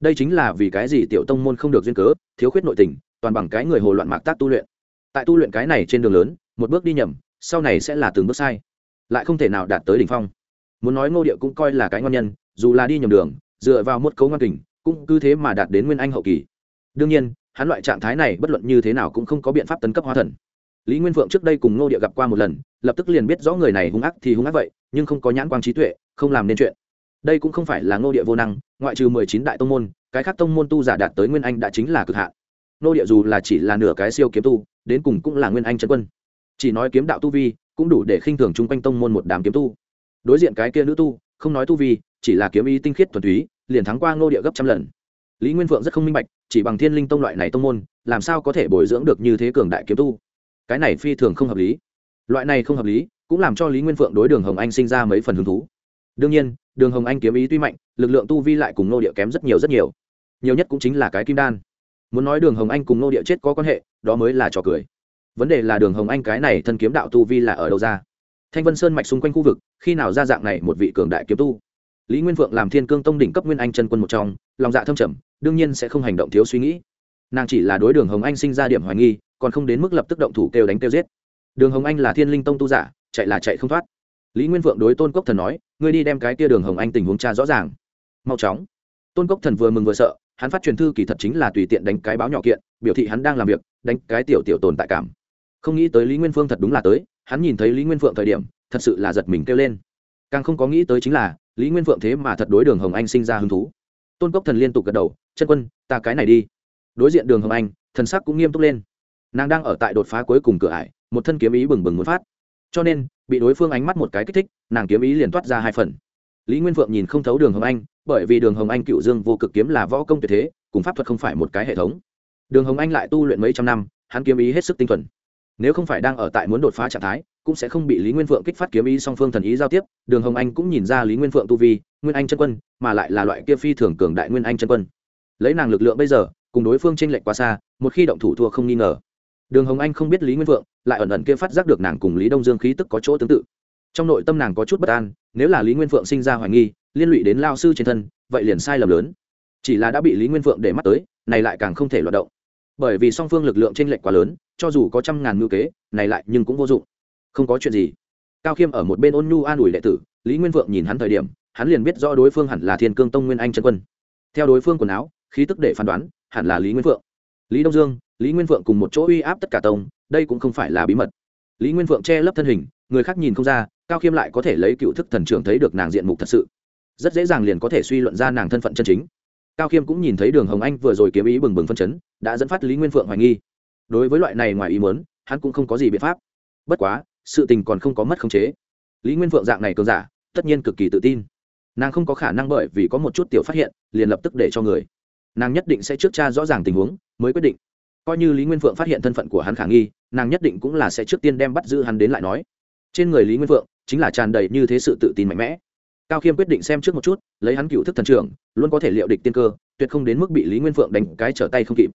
Đây chính là vì cái gì tiểu tông môn không được duyên cớ, thiếu khuyết nội tình, toàn bằng cái người hồ loạn mạc tác tu luyện. Tại tu luyện cái này trên đường lớn, một bước đi nhầm, sau này sẽ là từng bước sai. Lại không thể nào đạt tới đỉnh phong. Muốn nói ngô địa cũng coi là cái ngon nhân, dù là đi nhầm đường, dựa vào một cấu ngon kình, cũng cứ thế mà đạt đến nguyên anh hậu kỳ. Đương nhiên, hắn loại trạng thái này bất luận như thế nào cũng không có biện pháp tấn cấp hóa thần lý nguyên phượng trước đây cùng ngô địa gặp qua một lần, lập tức liền biết rõ người này hung ác thì hung ác vậy, nhưng không có nhãn quang trí tuệ, không làm nên chuyện. Đây cũng không phải là ngô địa vô năng, ngoại trừ mười chín đại tông môn, cái khác tông môn tu giả đạt tới nguyên anh đã chính là cực hạn. Ngô địa dù là chỉ là nửa cái siêu kiếm tu, đến cùng cũng là nguyên anh chân quân. Chỉ nói kiếm đạo tu vi, cũng đủ để khinh thường chung quanh tông môn một đám kiếm tu. Đối diện cái kia nữ tu, không nói tu vi, chỉ là kiếm ý tinh khiết thuần túy, liền thắng qua ngô địa gấp trăm lần. Lý nguyên phượng rất không minh bạch, chỉ bằng thiên linh tông loại này tông môn, làm sao có thể bồi dưỡng được như thế cường đại kiếm tu? Cái này phi thường không hợp lý. Loại này không hợp lý cũng làm cho lý nguyên phượng đối đường hồng anh sinh ra mấy phần hứng thú. Đương nhiên, đường hồng anh kiếm ý tuy mạnh, lực lượng tu vi lại cùng nô địa kém rất nhiều rất nhiều. Nhiều nhất cũng chính là cái kim đan. Muốn nói đường hồng anh cùng nô địa chết có quan hệ, đó mới là trò cười. Vấn đề là đường hồng anh cái này thân kiếm đạo tu vi là ở đâu ra? Thanh vân sơn mạch xung quanh khu vực, khi nào ra dạng này một vị cường đại kiếm tu? Lý nguyên phượng làm thiên cương tông đỉnh cấp nguyên anh chân quân một trong, lòng dạ thâm trầm, đương nhiên sẽ không hành động thiếu suy nghĩ. Nàng chỉ là đối đường hồng anh sinh ra điểm hoài nghi còn không đến mức lập tức động thủ kêu đánh kêu giết. Đường hồng anh là thiên linh tông tu giả, chạy là chạy không thoát. Lý nguyên vượng đối tôn cốc thần nói, ngươi đi đem cái kia đường hồng anh tình huống cha rõ ràng. Mau chóng. Tôn cốc thần vừa mừng vừa sợ, hắn phát truyền thư kỳ thật chính là tùy tiện đánh cái báo nhỏ kiện, biểu thị hắn đang làm việc, đánh cái tiểu tiểu tồn tại cảm. Không nghĩ tới lý nguyên phương thật đúng là tới, hắn nhìn thấy lý nguyên phượng thời điểm, thật sự là giật mình kêu lên. Càng không có nghĩ tới chính là, lý nguyên phượng thế mà thật đối đường hồng anh sinh ra hứng thú. Tôn cốc thần liên tục gật đầu, chân quân, ta cái này đi. Đối diện đường hồng anh, thần sắc cũng nghiêm túc lên nàng đang ở tại đột phá cuối cùng cửa ải, một thân kiếm ý bừng bừng muốn phát. Cho nên, bị đối phương ánh mắt một cái kích thích, nàng kiếm ý liền toát ra hai phần. Lý nguyên phượng nhìn không thấu đường hồng anh, bởi vì đường hồng anh cựu dương vô cực kiếm là võ công tuyệt thế, cùng pháp thuật không phải một cái hệ thống. Đường hồng anh lại tu luyện mấy trăm năm, hắn kiếm ý hết sức tinh thuần. Nếu không phải đang ở tại muốn đột phá trạng thái, cũng sẽ không bị lý nguyên phượng kích phát kiếm ý song phương thần ý giao tiếp. Đường hồng anh cũng nhìn ra lý nguyên phượng tu vi, nguyên anh chân quân, mà lại là loại kia phi thường cường đại nguyên anh chân quân. Lấy nàng lực lượng bây giờ, cùng đối phương tranh lệch quá xa, một khi động thủ thua không nghi ngờ đường hồng anh không biết lý nguyên Vượng, lại ẩn ẩn kia phát giác được nàng cùng lý đông dương khí tức có chỗ tương tự. Trong nội tâm nàng có chút bất an nếu là lý nguyên Vượng sinh ra hoài nghi liên lụy đến lao sư trên thân vậy liền sai lầm lớn. Chỉ là đã bị lý nguyên Vượng để mắt tới này lại càng không thể loạt động. Bởi vì song phương lực lượng t r ê n lệch quá lớn cho dù có trăm ngàn ngữ kế này lại nhưng cũng vô dụng. Không có chuyện gì. Cao khiêm ở một bên ôn nhu an ủi đệ tử lý nguyên Vượng nhìn hắn thời điểm hắn liền biết rõ đối phương hẳn là thiên cương tông nguyên anh Trần quân. Theo đối phương quần áo khí tức để phán đoán hẳn là lý nguyên Vượng, lý đông dương lý nguyên phượng cùng một chỗ uy áp tất cả tông, đây cũng không phải là bí mật. Lý nguyên phượng che lấp thân hình, người khác nhìn không ra, cao khiêm lại có thể lấy cựu thức thần trưởng thấy được nàng diện mục thật sự. Rất dễ dàng liền có thể suy luận ra nàng thân phận chân chính. Cao khiêm cũng nhìn thấy đường hồng anh vừa rồi kiếm ý bừng bừng phân chấn, đã dẫn phát lý nguyên phượng hoài nghi. Đối với loại này ngoài ý muốn, hắn cũng không có gì biện pháp. Bất quá, sự tình còn không có mất khống chế. Lý nguyên phượng dạng này cường giả, tất nhiên cực kỳ tự tin. Nàng không có khả năng bởi vì có một chút tiểu phát hiện, liền lập tức để cho người. Nàng nhất định sẽ trước cha rõ ràng tình huống, mới quyết định coi như lý nguyên phượng phát hiện thân phận của hắn khả nghi nàng nhất định cũng là sẽ trước tiên đem bắt giữ hắn đến lại nói trên người lý nguyên phượng chính là tràn đầy như thế sự tự tin mạnh mẽ cao khiêm quyết định xem trước một chút lấy hắn cựu thức thần trưởng luôn có thể liệu địch tiên cơ tuyệt không đến mức bị lý nguyên phượng đánh cái trở tay không kịp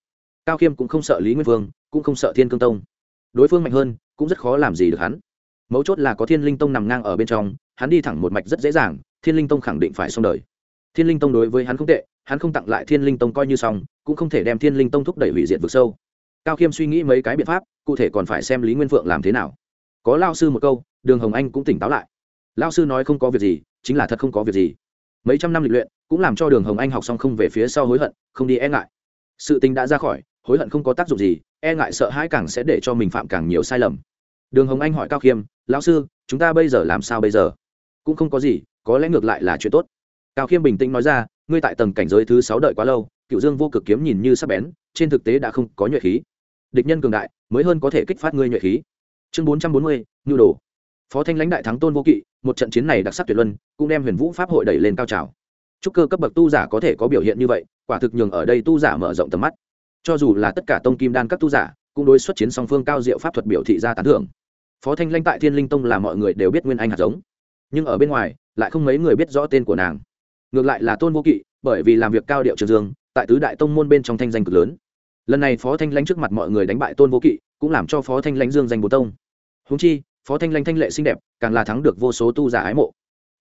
cao khiêm cũng không sợ lý nguyên phương cũng không sợ thiên cương tông đối phương mạnh hơn cũng rất khó làm gì được hắn mấu chốt là có thiên linh tông nằm ngang ở bên trong hắn đi thẳng một mạch rất dễ dàng thiên linh tông khẳng định phải xong đời thiên linh tông đối với hắn không tệ hắn không tặng lại thiên linh tông coi như xong cũng không thể đem thiên linh tông thúc đẩy hủy diệt vực sâu. Cao khiêm suy nghĩ mấy cái biện pháp, cụ thể còn phải xem lý nguyên phượng làm thế nào. Có lao sư một câu, đường hồng anh cũng tỉnh táo lại. Lao sư nói không có việc gì, chính là thật không có việc gì. Mấy trăm năm lịch luyện, cũng làm cho đường hồng anh học xong không về phía sau hối hận, không đi e ngại. Sự tình đã ra khỏi, hối hận không có tác dụng gì e ngại sợ hãi càng sẽ để cho mình phạm càng nhiều sai lầm. Đường hồng anh hỏi cao khiêm, lão sư, chúng ta bây giờ làm sao bây giờ? Cũng không có gì, có lẽ ngược lại là chuyện tốt. Cao khiêm bình tĩnh nói ra, ngươi tại tầng cảnh giới thứ sáu đợi quá lâu cựu dương vô cực kiếm nhìn như sắp bén, trên thực tế đã không có nhuệ khí. Địch nhân cường đại, mới hơn có thể kích phát ngươi nhuệ khí. Chương bốn trăm bốn mươi nhu đồ. Phó thanh lãnh đại thắng tôn vô kỵ, một trận chiến này đặc sắc tuyệt luân, cũng đem huyền vũ pháp hội đẩy lên cao trào. Chúc cơ cấp bậc tu giả có thể có biểu hiện như vậy, quả thực nhường ở đây tu giả mở rộng tầm mắt. Cho dù là tất cả tông kim đan các tu giả, cũng đối xuất chiến song phương cao diệu pháp thuật biểu thị ra tán thưởng. Phó thanh lãnh tại thiên linh tông là mọi người đều biết nguyên anh hạt giống. Nhưng ở bên ngoài, lại không mấy người biết rõ tên của nàng. Ngược lại là tôn vô kỵ, bởi vì làm việc cao điệu trường dương tại tứ đại tông môn bên trong thanh danh cực lớn. Lần này phó thanh lãnh trước mặt mọi người đánh bại tôn vô kỵ, cũng làm cho phó thanh lãnh dương danh bố tông. Húng chi, phó thanh lãnh thanh lệ xinh đẹp, càng là thắng được vô số tu giả ái mộ.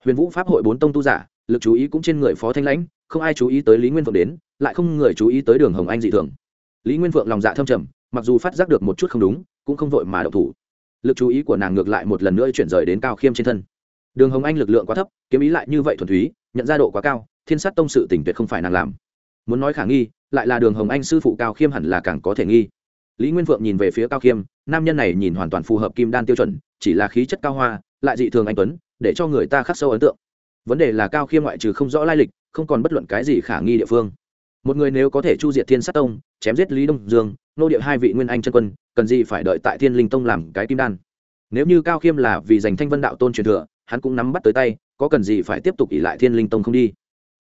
Huyền vũ pháp hội bốn tông tu giả, lực chú ý cũng trên người phó thanh lãnh, không ai chú ý tới lý nguyên vượng đến, lại không người chú ý tới đường hồng anh dị thường. Lý nguyên vượng lòng dạ thâm trầm, mặc dù phát giác được một chút không đúng, cũng không vội mà đậu thủ. Lực chú ý của nàng ngược lại một lần nữa chuyển rời đến cao khiêm trên thân. Đường hồng anh lực lượng quá thấp, kiếm ý lại như vậy thuần túy, nhận ra độ quá cao, thiên sát tông sự tỉnh tuyệt không phải nàng làm muốn nói khả nghi, lại là đường hồng anh sư phụ cao khiêm hẳn là càng có thể nghi. Lý nguyên phượng nhìn về phía cao khiêm, nam nhân này nhìn hoàn toàn phù hợp kim đan tiêu chuẩn, chỉ là khí chất cao hoa, lại dị thường anh tuấn, để cho người ta khắc sâu ấn tượng. Vấn đề là cao khiêm ngoại trừ không rõ lai lịch, không còn bất luận cái gì khả nghi địa phương. Một người nếu có thể chu diệt thiên sát tông, chém giết lý đông dương, nô địa hai vị nguyên anh chân quân, cần gì phải đợi tại thiên linh tông làm cái kim đan? Nếu như cao khiêm là vì giành thanh vân đạo tôn truyền thừa, hắn cũng nắm bắt tới tay, có cần gì phải tiếp tục ỉ lại thiên linh tông không đi?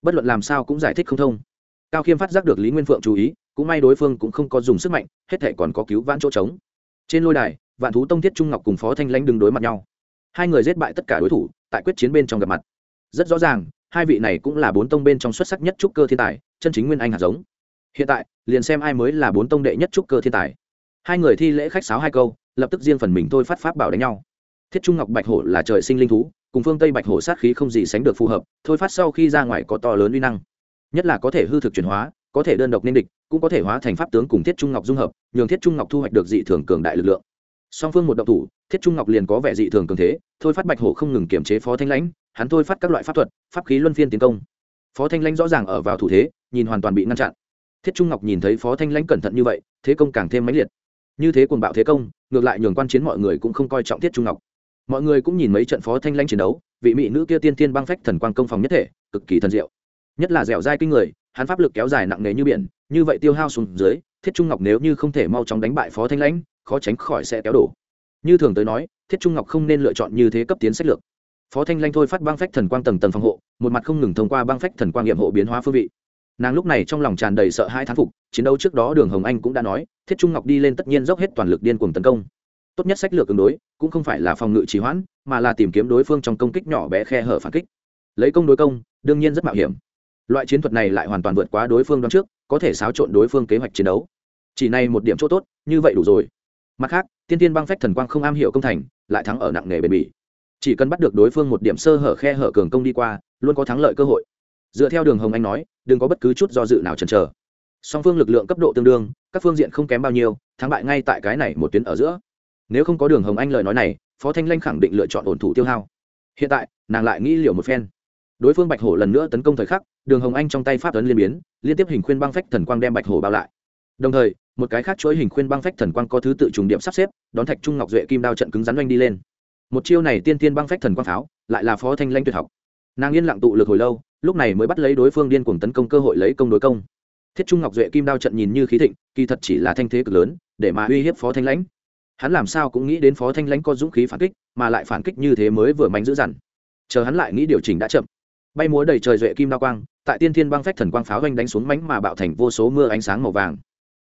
Bất luận làm sao cũng giải thích không thông cao khiêm phát giác được lý nguyên phượng chú ý, cũng may đối phương cũng không có dùng sức mạnh, hết thể còn có cứu vãn chỗ trống. Trên lôi đài, vạn thú tông thiết trung ngọc cùng phó thanh lãnh đứng đối mặt nhau. Hai người giết bại tất cả đối thủ, tại quyết chiến bên trong gặp mặt. Rất rõ ràng, hai vị này cũng là bốn tông bên trong xuất sắc nhất trúc cơ thiên tài, chân chính nguyên anh hạt giống. Hiện tại, liền xem ai mới là bốn tông đệ nhất trúc cơ thiên tài. Hai người thi lễ khách sáo hai câu, lập tức riêng phần mình thôi phát pháp bảo đánh nhau. Thiết trung ngọc bạch hổ là trời sinh linh thú, cùng phương tây bạch hổ sát khí không gì sánh được phù hợp, thôi phát sau khi ra ngoài có to lớn uy năng nhất là có thể hư thực chuyển hóa, có thể đơn độc nên địch, cũng có thể hóa thành pháp tướng cùng thiết trung ngọc dung hợp, nhường thiết trung ngọc thu hoạch được dị thường cường đại lực lượng. Song phương một động thủ, thiết trung ngọc liền có vẻ dị thường cường thế, thôi phát bạch hổ không ngừng kiểm chế phó thanh lãnh, hắn thôi phát các loại pháp thuật, pháp khí luân phiên tiến công. Phó thanh lãnh rõ ràng ở vào thủ thế, nhìn hoàn toàn bị ngăn chặn. Thiết trung ngọc nhìn thấy phó thanh lãnh cẩn thận như vậy, thế công càng thêm mãnh liệt. Như thế cuồng bạo thế công, ngược lại nhường quan chiến mọi người cũng không coi trọng thiết trung ngọc. Mọi người cũng nhìn mấy trận phó thanh lãnh chiến đấu, vị mỹ nữ kia tiên tiên băng phách thần quang công phòng nhất thể, cực kỳ thần diệu nhất là dẻo dai kinh người, hắn pháp lực kéo dài nặng nề như biển, như vậy tiêu hao xuống dưới, thiết trung ngọc nếu như không thể mau chóng đánh bại phó thanh lãnh, khó tránh khỏi sẽ kéo đổ. Như thường tới nói, thiết trung ngọc không nên lựa chọn như thế cấp tiến sách lược. Phó thanh lanh thôi phát băng phách thần quang tầng tầng phòng hộ, một mặt không ngừng thông qua băng phách thần quang nghiệm hộ biến hóa phương vị. Nàng lúc này trong lòng tràn đầy sợ hai thán phục, chiến đấu trước đó đường hồng anh cũng đã nói, thiết trung ngọc đi lên tất nhiên dốc hết toàn lực điên cuồng tấn công. Tốt nhất sách lược ứng đối, cũng không phải là phòng ngự trì hoãn, mà là tìm kiếm đối phương trong công kích nhỏ bé khe hở phản kích. Lấy công đối công, đương nhiên rất mạo hiểm loại chiến thuật này lại hoàn toàn vượt quá đối phương đón trước, có thể xáo trộn đối phương kế hoạch chiến đấu. Chỉ này một điểm chỗ tốt, như vậy đủ rồi. Mặt khác, tiên tiên băng phách thần quang không am hiểu công thành, lại thắng ở nặng nghề bền bỉ. Chỉ cần bắt được đối phương một điểm sơ hở khe hở cường công đi qua, luôn có thắng lợi cơ hội. Dựa theo đường hồng anh nói, đừng có bất cứ chút do dự nào chần chờ. Song phương lực lượng cấp độ tương đương, các phương diện không kém bao nhiêu, thắng bại ngay tại cái này một tuyến ở giữa. Nếu không có đường hồng anh lời nói này, phó thanh lanh khẳng định lựa chọn ổn thủ tiêu hao. Hiện tại, nàng lại nghĩ liệu một phen đối phương bạch hổ lần nữa tấn công thời khắc, đường hồng anh trong tay pháp tấn liên biến, liên tiếp hình khuyên băng phách thần quang đem bạch hổ bao lại. Đồng thời, một cái khác chuỗi hình khuyên băng phách thần quang có thứ tự trùng điểm sắp xếp, đón thạch trung ngọc duệ kim đao trận cứng rắn oanh đi lên. Một chiêu này tiên tiên băng phách thần quang pháo, lại là phó thanh lanh tuyệt học. Nàng yên lặng tụ lực hồi lâu, lúc này mới bắt lấy đối phương điên cuồng tấn công cơ hội lấy công đối công. Thiết trung ngọc duệ kim đao trận nhìn như khí thịnh, kỳ thật chỉ là thanh thế cực lớn, để mà uy hiếp phó thanh lãnh. Hắn làm sao cũng nghĩ đến phó thanh lãnh có dũng khí phản kích, mà lại phản kích như thế mới vừa mạnh dữ dằn. Chờ hắn lại nghĩ điều chỉnh đã chậm bay múa đầy trời duệ kim đao quang, tại tiên thiên băng phách thần quang pháo doanh đánh xuống mánh mà bạo thành vô số mưa ánh sáng màu vàng.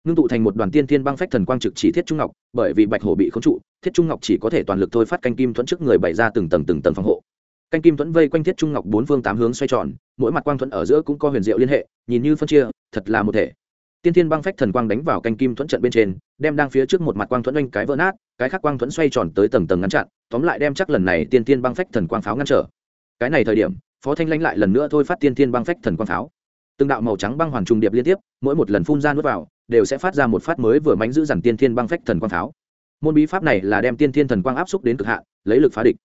Ngưng tụ thành một đoàn tiên thiên băng phách thần quang trực chỉ thiết trung ngọc, bởi vì bạch hổ bị khống trụ, thiết trung ngọc chỉ có thể toàn lực thôi phát canh kim thuẫn trước người bày ra từng tầng từng tầng phòng hộ. Canh kim thuẫn vây quanh thiết trung ngọc bốn phương tám hướng xoay tròn, mỗi mặt quang thuẫn ở giữa cũng có huyền diệu liên hệ, nhìn như phân chia, thật là một thể. Tiên thiên băng phách thần quang đánh vào canh kim thuẫn trận bên trên, đem đang phía trước một mặt quang thuẫn oanh cái vỡ nát, cái khác quang thuẫn xoay tròn tới tầng tầng ngăn chặn, tóm lại đem chắc lần này tiên thiên băng phách thần quang pháo ngăn trở. Cái này thời điểm phó thanh lãnh lại lần nữa thôi phát tiên thiên băng phách thần quang pháo. Từng đạo màu trắng băng hoàn trùng điệp liên tiếp, mỗi một lần phun ra nuốt vào, đều sẽ phát ra một phát mới vừa mánh giữ dằn tiên thiên băng phách thần quang pháo. Môn bí pháp này là đem tiên thiên thần quang áp xúc đến cực hạn, lấy lực phá địch,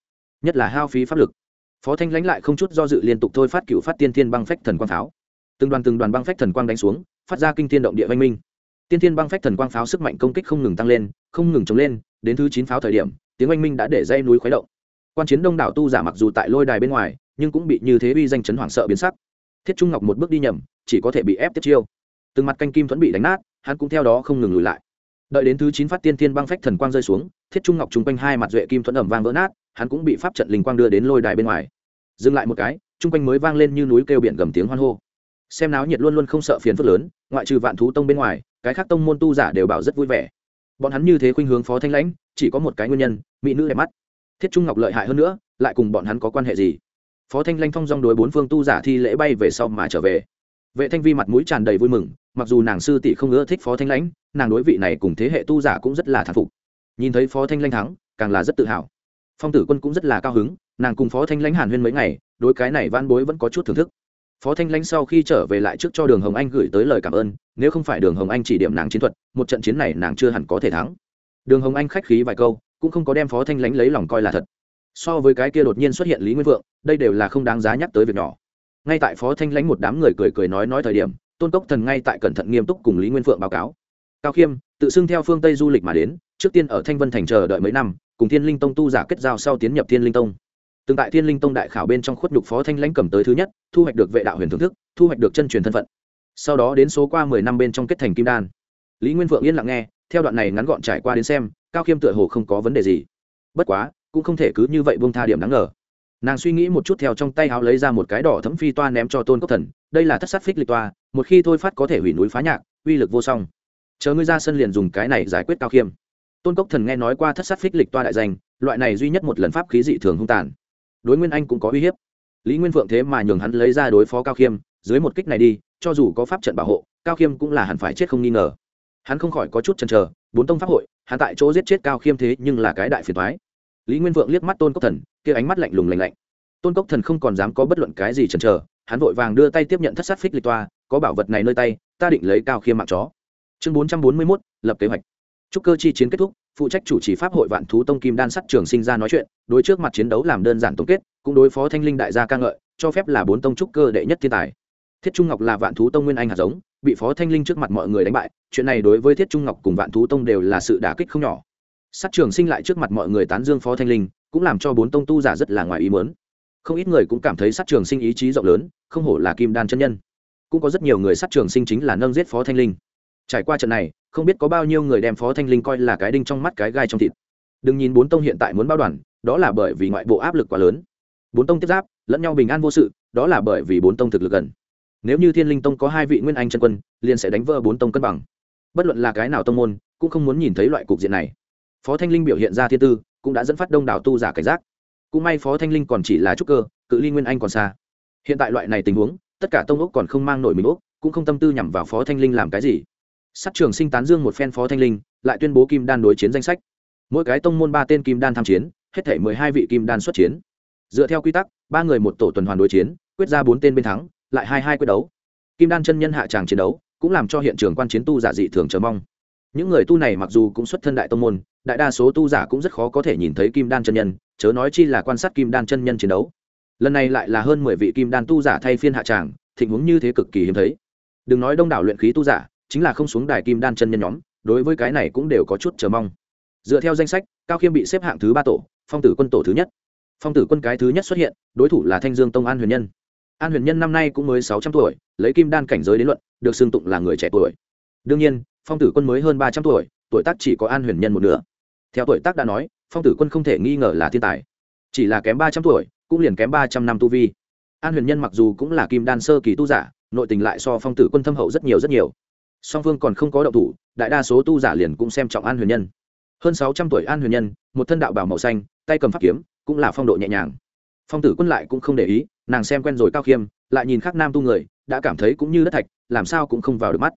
nhất là hao phí pháp lực. Phó thanh lãnh lại không chút do dự liên tục thôi phát cựu phát tiên thiên băng phách thần quang pháo. Từng đoàn từng đoàn băng phách thần quang đánh xuống, phát ra kinh thiên động địa văn minh. Tiên thiên băng phách thần quang pháo sức mạnh công kích không ngừng tăng lên, không ngừng chống lên, đến thứ chín pháo thời điểm, tiếng oanh minh đã để dây núi khuấy động quan chiến đông đảo tu giả mặc dù tại lôi đài bên ngoài, nhưng cũng bị như thế uy danh chấn hoảng sợ biến sắc. Thiết trung ngọc một bước đi nhầm, chỉ có thể bị ép tiếp chiêu. Từng mặt canh kim thuẫn bị đánh nát, hắn cũng theo đó không ngừng lùi lại. Đợi đến thứ chín phát tiên thiên băng phách thần quang rơi xuống, thiết trung ngọc chung quanh hai mặt duệ kim thuẫn ẩm vang vỡ nát, hắn cũng bị pháp trận linh quang đưa đến lôi đài bên ngoài. Dừng lại một cái chung quanh mới vang lên như núi kêu biển gầm tiếng hoan hô. Xem náo nhiệt luôn luôn không sợ phiền phức lớn, ngoại trừ vạn thú tông bên ngoài, cái khác tông môn tu giả đều bảo rất vui vẻ. Bọn hắn như thế khuynh hướng phó thanh lãnh, chỉ có một cái nguyên nhân, mỹ nữ đẹp mắt thiết trung ngọc lợi hại hơn nữa, lại cùng bọn hắn có quan hệ gì? Phó thanh lanh phong dong đối bốn phương tu giả thi lễ bay về sau mà trở về. Vệ thanh vi mặt mũi tràn đầy vui mừng, mặc dù nàng sư tỷ không ưa thích phó thanh lãnh, nàng đối vị này cùng thế hệ tu giả cũng rất là thán phục. Nhìn thấy phó thanh lãnh thắng, càng là rất tự hào. Phong tử quân cũng rất là cao hứng, nàng cùng phó thanh lãnh hàn huyên mấy ngày, đối cái này van bối vẫn có chút thưởng thức. Phó thanh lãnh sau khi trở về lại trước cho đường hồng anh gửi tới lời cảm ơn, nếu không phải đường hồng anh chỉ điểm nàng chiến thuật, một trận chiến này nàng chưa hẳn có thể thắng. Đường hồng anh khách khí vài câu cũng không có đem phó thanh lãnh lấy lòng coi là thật. So với cái kia đột nhiên xuất hiện lý nguyên vượng, đây đều là không đáng giá nhắc tới việc nhỏ. Ngay tại phó thanh lãnh một đám người cười cười nói nói thời điểm, tôn cốc thần ngay tại cẩn thận nghiêm túc cùng lý nguyên phượng báo cáo. Cao khiêm, tự xưng theo phương tây du lịch mà đến, trước tiên ở thanh vân thành chờ đợi mấy năm, cùng thiên linh tông tu giả kết giao sau tiến nhập thiên linh tông. Từng tại thiên linh tông đại khảo bên trong khuất nhục phó thanh lãnh cầm tới thứ nhất, thu hoạch được vệ đạo huyền thưởng thức, thu hoạch được chân truyền thân phận. Sau đó đến số qua mười năm bên trong kết thành kim đan. Lý nguyên phượng yên lặng nghe, theo đoạn này ngắn gọn trải qua đến xem cao khiêm tựa hồ không có vấn đề gì. Bất quá, cũng không thể cứ như vậy buông tha điểm đáng ngờ. Nàng suy nghĩ một chút theo trong tay áo lấy ra một cái đỏ thấm phi toa ném cho tôn cốc thần, đây là thất sát phích lịch toa, một khi thôi phát có thể hủy núi phá nhạc, uy lực vô song. Chờ ngươi ra sân liền dùng cái này giải quyết cao khiêm. Tôn cốc thần nghe nói qua thất sát phích lịch toa đại danh, loại này duy nhất một lần pháp khí dị thường hung tàn. Đối nguyên anh cũng có uy hiếp. Lý nguyên vượng thế mà nhường hắn lấy ra đối phó cao khiêm, dưới một kích này đi, cho dù có pháp trận bảo hộ, cao khiêm cũng là hẳn phải chết không nghi ngờ. Hắn không khỏi có chút chần chờ bốn tông pháp hội, hắn tại chỗ giết chết cao khiêm thế nhưng là cái đại phiền thoái lý nguyên vượng liếc mắt tôn cốc thần, kia ánh mắt lạnh lùng lạnh lạnh. Tôn cốc thần không còn dám có bất luận cái gì chần chờ, hắn vội vàng đưa tay tiếp nhận thất sát phích lịch toa, có bảo vật này nơi tay, ta định lấy cao khiêm mạng chó. Chương bốn trăm bốn mươi mốt, lập kế hoạch. Chúc cơ chi chiến kết thúc, phụ trách chủ trì pháp hội vạn thú tông kim đan sắt trường sinh ra nói chuyện, đối trước mặt chiến đấu làm đơn giản tổng kết, cũng đối phó thanh linh đại gia ca ngợi, cho phép là bốn tông trúc cơ đệ nhất thiên tài. Thiết trung ngọc là vạn thú tông nguyên anh hạt giống bị phó thanh linh trước mặt mọi người đánh bại, chuyện này đối với thiết trung ngọc cùng vạn thú tông đều là sự đả kích không nhỏ. Sát trường sinh lại trước mặt mọi người tán dương phó thanh linh, cũng làm cho bốn tông tu giả rất là ngoài ý mớn không ít người cũng cảm thấy sát trường sinh ý chí rộng lớn, không hổ là kim đan chân nhân. Cũng có rất nhiều người sát trường sinh chính là nâng giết phó thanh linh. Trải qua trận này, không biết có bao nhiêu người đem phó thanh linh coi là cái đinh trong mắt cái gai trong thịt. Đừng nhìn bốn tông hiện tại muốn bao đoàn, đó là bởi vì ngoại bộ áp lực quá lớn. Bốn tông tiếp giáp, lẫn nhau bình an vô sự, đó là bởi vì bốn tông thực lực gần nếu như thiên linh tông có hai vị nguyên anh chân quân, liền sẽ đánh vỡ bốn tông cân bằng. Bất luận là cái nào tông môn, cũng không muốn nhìn thấy loại cục diện này. Phó thanh linh biểu hiện ra thiên tư, cũng đã dẫn phát đông đảo tu giả cảnh giác. Cũng may phó thanh linh còn chỉ là trúc cơ, cự ly nguyên anh còn xa. Hiện tại loại này tình huống, tất cả tông ốc còn không mang nổi mình ốc, cũng không tâm tư nhằm vào phó thanh linh làm cái gì. Sát trường sinh tán dương một phen phó thanh linh, lại tuyên bố kim đan đối chiến danh sách. Mỗi cái tông môn ba tên kim đan tham chiến, hết thể mười hai vị kim đan xuất chiến. Dựa theo quy tắc, ba người một tổ tuần hoàn đối chiến, quyết ra bốn tên bên thắng lại hai hai quyết đấu. Kim đan chân nhân hạ tràng chiến đấu, cũng làm cho hiện trường quan chiến tu giả dị thường chờ mong. Những người tu này mặc dù cũng xuất thân đại tông môn, đại đa số tu giả cũng rất khó có thể nhìn thấy kim đan chân nhân, chớ nói chi là quan sát kim đan chân nhân chiến đấu. Lần này lại là hơn mười vị kim đan tu giả thay phiên hạ tràng, thịnh huống như thế cực kỳ hiếm thấy. Đừng nói đông đảo luyện khí tu giả, chính là không xuống đài kim đan chân nhân nhóm, đối với cái này cũng đều có chút chờ mong. Dựa theo danh sách, cao khiêm bị xếp hạng thứ ba tổ, phong tử quân tổ thứ nhất. Phong tử quân cái thứ nhất xuất hiện, đối thủ là thanh dương tông an huyền nhân an huyền nhân năm nay cũng mới sáu trăm tuổi, lấy kim đan cảnh giới đến luận, được xưng tụng là người trẻ tuổi. Đương nhiên, phong tử quân mới hơn ba trăm tuổi tuổi tác chỉ có an huyền nhân một nửa. Theo tuổi tác đã nói, phong tử quân không thể nghi ngờ là thiên tài. Chỉ là kém ba trăm tuổi, cũng liền kém ba trăm năm tu vi. An huyền nhân mặc dù cũng là kim đan sơ kỳ tu giả, nội tình lại so phong tử quân thâm hậu rất nhiều rất nhiều. Song phương còn không có động thủ, đại đa số tu giả liền cũng xem trọng an huyền nhân. Hơn sáu trăm tuổi an huyền nhân, một thân đạo bảo màu xanh, tay cầm pháp kiếm, cũng là phong độ nhẹ nhàng. Phong tử quân lại cũng không để ý nàng xem quen rồi cao khiêm, lại nhìn khác nam tu người, đã cảm thấy cũng như đất thạch, làm sao cũng không vào được mắt.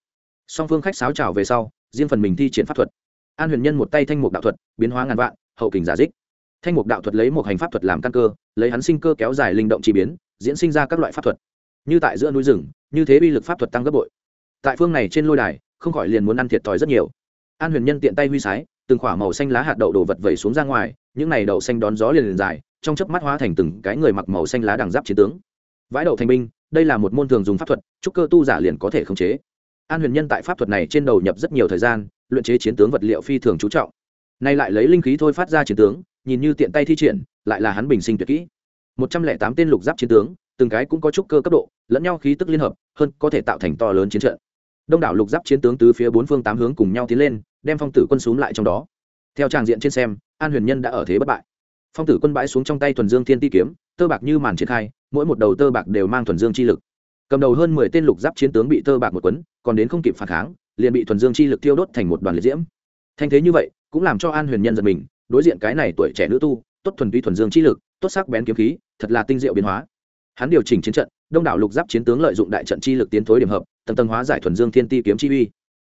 Song phương khách sáo trào về sau, riêng phần mình thi triển pháp thuật. An huyền nhân một tay thanh mục đạo thuật, biến hóa ngàn vạn, hậu kình giả dích. Thanh mục đạo thuật lấy một hành pháp thuật làm căn cơ, lấy hắn sinh cơ kéo dài linh động chi biến, diễn sinh ra các loại pháp thuật. Như tại giữa núi rừng, như thế uy lực pháp thuật tăng gấp bội. Tại phương này trên lôi đài, không khỏi liền muốn ăn thiệt thòi rất nhiều. An huyền nhân tiện tay huy sái, từng khỏa màu xanh lá hạt đậu đổ vật vẩy xuống ra ngoài, những này đậu xanh đón gió liền liền dài trong chớp mắt hóa thành từng cái người mặc màu xanh lá đằng giáp chiến tướng. Vãi đầu thành binh, đây là một môn thường dùng pháp thuật, trúc cơ tu giả liền có thể khống chế. An huyền nhân tại pháp thuật này trên đầu nhập rất nhiều thời gian, luyện chế chiến tướng vật liệu phi thường chú trọng. Nay lại lấy linh khí thôi phát ra chiến tướng, nhìn như tiện tay thi triển, lại là hắn bình sinh tuyệt kỹ. Một trăm lẻ tám tên lục giáp chiến tướng, từng cái cũng có trúc cơ cấp độ, lẫn nhau khí tức liên hợp, hơn có thể tạo thành to lớn chiến trận. Đông đảo lục giáp chiến tướng từ phía bốn phương tám hướng cùng nhau tiến lên, đem phong tử quân xuống lại trong đó. Theo tràng diện trên xem, an huyền nhân đã ở thế bất bại phong tử quân bãi xuống trong tay thuần dương thiên ti kiếm, tơ bạc như màn triển khai, mỗi một đầu tơ bạc đều mang thuần dương chi lực. Cầm đầu hơn mười tên lục giáp chiến tướng bị tơ bạc một quấn còn đến không kịp phản kháng, liền bị thuần dương chi lực tiêu đốt thành một đoàn liệt diễm. Thanh thế như vậy, cũng làm cho an huyền nhân giật mình, đối diện cái này tuổi trẻ nữ tu, tốt thuần túy thuần dương chi lực, tốt sắc bén kiếm khí, thật là tinh diệu biến hóa. Hắn điều chỉnh chiến trận, đông đảo lục giáp chiến tướng lợi dụng đại trận chi lực tiến thối điểm hợp, tầng tầng hóa giải thuần dương thiên ti kiếm chi uy.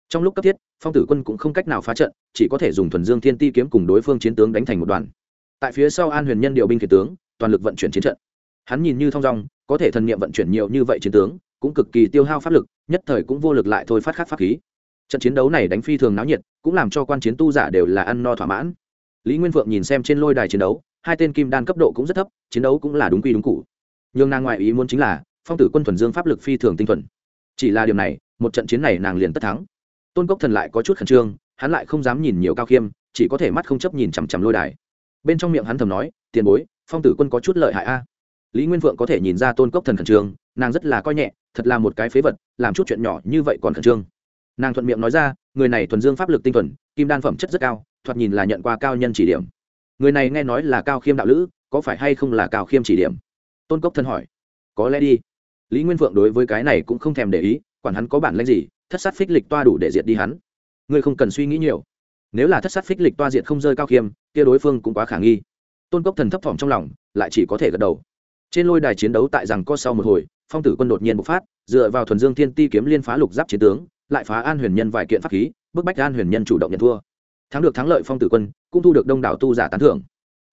Trong lúc cấp thiết, phong tử quân cũng không cách nào phá trận, chỉ có thể dùng thuần dương thiên ti kiếm cùng đối phương chiến tướng đánh thành một đoàn tại phía sau an huyền nhân điều binh kể tướng, toàn lực vận chuyển chiến trận. Hắn nhìn như thong dong, có thể thần nghiệm vận chuyển nhiều như vậy chiến tướng, cũng cực kỳ tiêu hao pháp lực, nhất thời cũng vô lực lại thôi phát khắc pháp khí. Trận chiến đấu này đánh phi thường náo nhiệt, cũng làm cho quan chiến tu giả đều là ăn no thỏa mãn. Lý nguyên phượng nhìn xem trên lôi đài chiến đấu, hai tên kim đan cấp độ cũng rất thấp, chiến đấu cũng là đúng quy đúng cụ nhưng nàng ngoại ý muốn chính là, phong tử quân thuần dương pháp lực phi thường tinh thuần. Chỉ là điều này, một trận chiến này nàng liền tất thắng. Tôn cốc thần lại có chút khẩn trương, hắn lại không dám nhìn nhiều cao khiêm, chỉ có thể mắt không chấp nhìn chằm chằm lôi đài bên trong miệng hắn thầm nói, tiền bối, phong tử quân có chút lợi hại a. Lý nguyên Vượng có thể nhìn ra tôn cốc thần khẩn trương, nàng rất là coi nhẹ, thật là một cái phế vật, làm chút chuyện nhỏ như vậy còn khẩn trương. Nàng thuận miệng nói ra, người này thuần dương pháp lực tinh thuần, kim đan phẩm chất rất cao, thoạt nhìn là nhận qua cao nhân chỉ điểm. Người này nghe nói là cao khiêm đạo lữ, có phải hay không là cao khiêm chỉ điểm? Tôn cốc thần hỏi. Có lẽ đi. Lý nguyên Vượng đối với cái này cũng không thèm để ý, quản hắn có bản lãnh gì, thất sát phích lịch toa đủ để diệt đi hắn. Ngươi không cần suy nghĩ nhiều nếu là thất sát phích lịch toa diện không rơi cao khiêm, kia đối phương cũng quá khả nghi. Tôn cốc thần thấp thỏm trong lòng, lại chỉ có thể gật đầu. Trên lôi đài chiến đấu tại rằng có sau một hồi, phong tử quân đột nhiên bộc phát, dựa vào thuần dương thiên ti kiếm liên phá lục giáp chiến tướng, lại phá an huyền nhân vài kiện pháp khí, bức bách an huyền nhân chủ động nhận thua. Thắng được thắng lợi phong tử quân, cũng thu được đông đảo tu giả tán thưởng.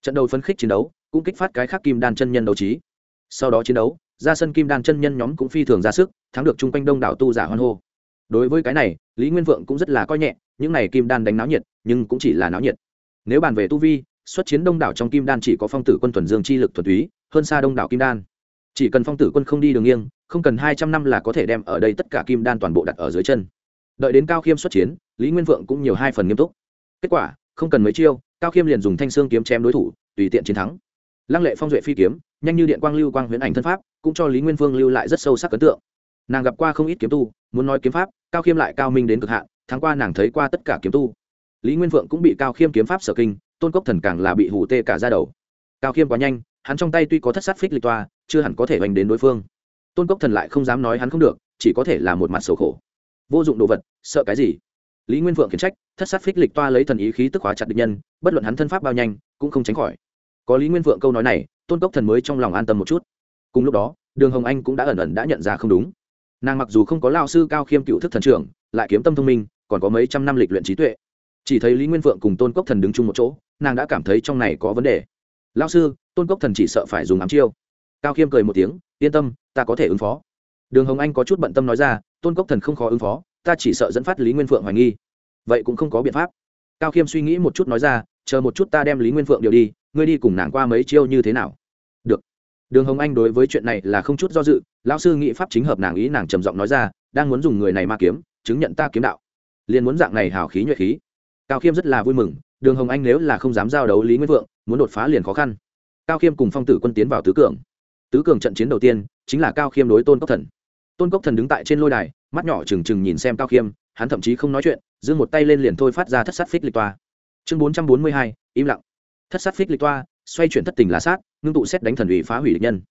Trận đấu phấn khích chiến đấu, cũng kích phát cái khác kim đan chân nhân đấu trí. Sau đó chiến đấu, ra sân kim đan chân nhân nhóm cũng phi thường ra sức, thắng được chung quanh đông đảo tu giả hoan hô. Đối với cái này, lý nguyên vượng cũng rất là coi nhẹ những này kim đan đánh náo nhiệt, nhưng cũng chỉ là náo nhiệt. Nếu bàn về tu vi, xuất chiến đông đảo trong kim đan chỉ có phong tử quân thuần dương chi lực thuần túy, hơn xa đông đảo kim đan. Chỉ cần phong tử quân không đi đường nghiêng, không cần hai trăm năm là có thể đem ở đây tất cả kim đan toàn bộ đặt ở dưới chân. Đợi đến cao khiêm xuất chiến, lý nguyên vượng cũng nhiều hai phần nghiêm túc. Kết quả, không cần mấy chiêu, cao khiêm liền dùng thanh xương kiếm chém đối thủ, tùy tiện chiến thắng. Lăng lệ phong duệ phi kiếm, nhanh như điện quang lưu quang huyễn ảnh thân pháp, cũng cho lý nguyên vương lưu lại rất sâu sắc ấn tượng. Nàng gặp qua không ít kiếm tu, muốn nói kiếm pháp, cao khiêm lại cao minh đến cực hạn tháng qua nàng thấy qua tất cả kiếm tu. Lý nguyên phượng cũng bị cao khiêm kiếm pháp sở kinh, tôn cốc thần càng là bị hủ tê cả ra đầu. Cao khiêm quá nhanh, hắn trong tay tuy có thất sát phích lịch toa, chưa hẳn có thể hoành đến đối phương. Tôn cốc thần lại không dám nói hắn không được, chỉ có thể là một mặt sầu khổ. Vô dụng đồ vật, sợ cái gì? Lý nguyên phượng khiển trách, thất sát phích lịch toa lấy thần ý khí tức hóa chặt địch nhân, bất luận hắn thân pháp bao nhanh, cũng không tránh khỏi. Có lý nguyên phượng câu nói này, tôn cốc thần mới trong lòng an tâm một chút. Cùng lúc đó, đường hồng anh cũng đã ẩn ẩn đã nhận ra không đúng. Nàng mặc dù không có lao sư cao khiêm cựu thức thần trưởng, lại kiếm tâm thông minh còn có mấy trăm năm lịch luyện trí tuệ. Chỉ thấy lý nguyên phượng cùng tôn cốc thần đứng chung một chỗ, nàng đã cảm thấy trong này có vấn đề. Lao sư, tôn cốc thần chỉ sợ phải dùng ám chiêu. Cao khiêm cười một tiếng, yên tâm, ta có thể ứng phó. Đường hồng anh có chút bận tâm nói ra, tôn cốc thần không khó ứng phó, ta chỉ sợ dẫn phát lý nguyên phượng hoài nghi. Vậy cũng không có biện pháp. Cao khiêm suy nghĩ một chút nói ra, chờ một chút ta đem lý nguyên phượng điều đi, ngươi đi cùng nàng qua mấy chiêu như thế nào? Được. Đường hồng anh đối với chuyện này là không chút do dự, lão sư nghị pháp chính hợp nàng ý, nàng trầm giọng nói ra, đang muốn dùng người này ma kiếm, chứng nhận ta kiếm đạo liền muốn dạng này hào khí nhuệ khí. Cao khiêm rất là vui mừng, đường hồng anh nếu là không dám giao đấu lý nguyên vượng, muốn đột phá liền khó khăn. Cao khiêm cùng phong tử quân tiến vào tứ cường. Tứ cường trận chiến đầu tiên, chính là cao khiêm đối tôn cốc thần. Tôn cốc thần đứng tại trên lôi đài, mắt nhỏ trừng trừng nhìn xem cao khiêm, hắn thậm chí không nói chuyện giương một tay lên liền thôi phát ra thất sát phích lịch toa. Chương bốn trăm bốn mươi hai, im lặng. Thất sát phích lịch toa, xoay chuyển thất tình lá sát, ngưng tụ xét đánh thần ủy phá hủy địch nhân.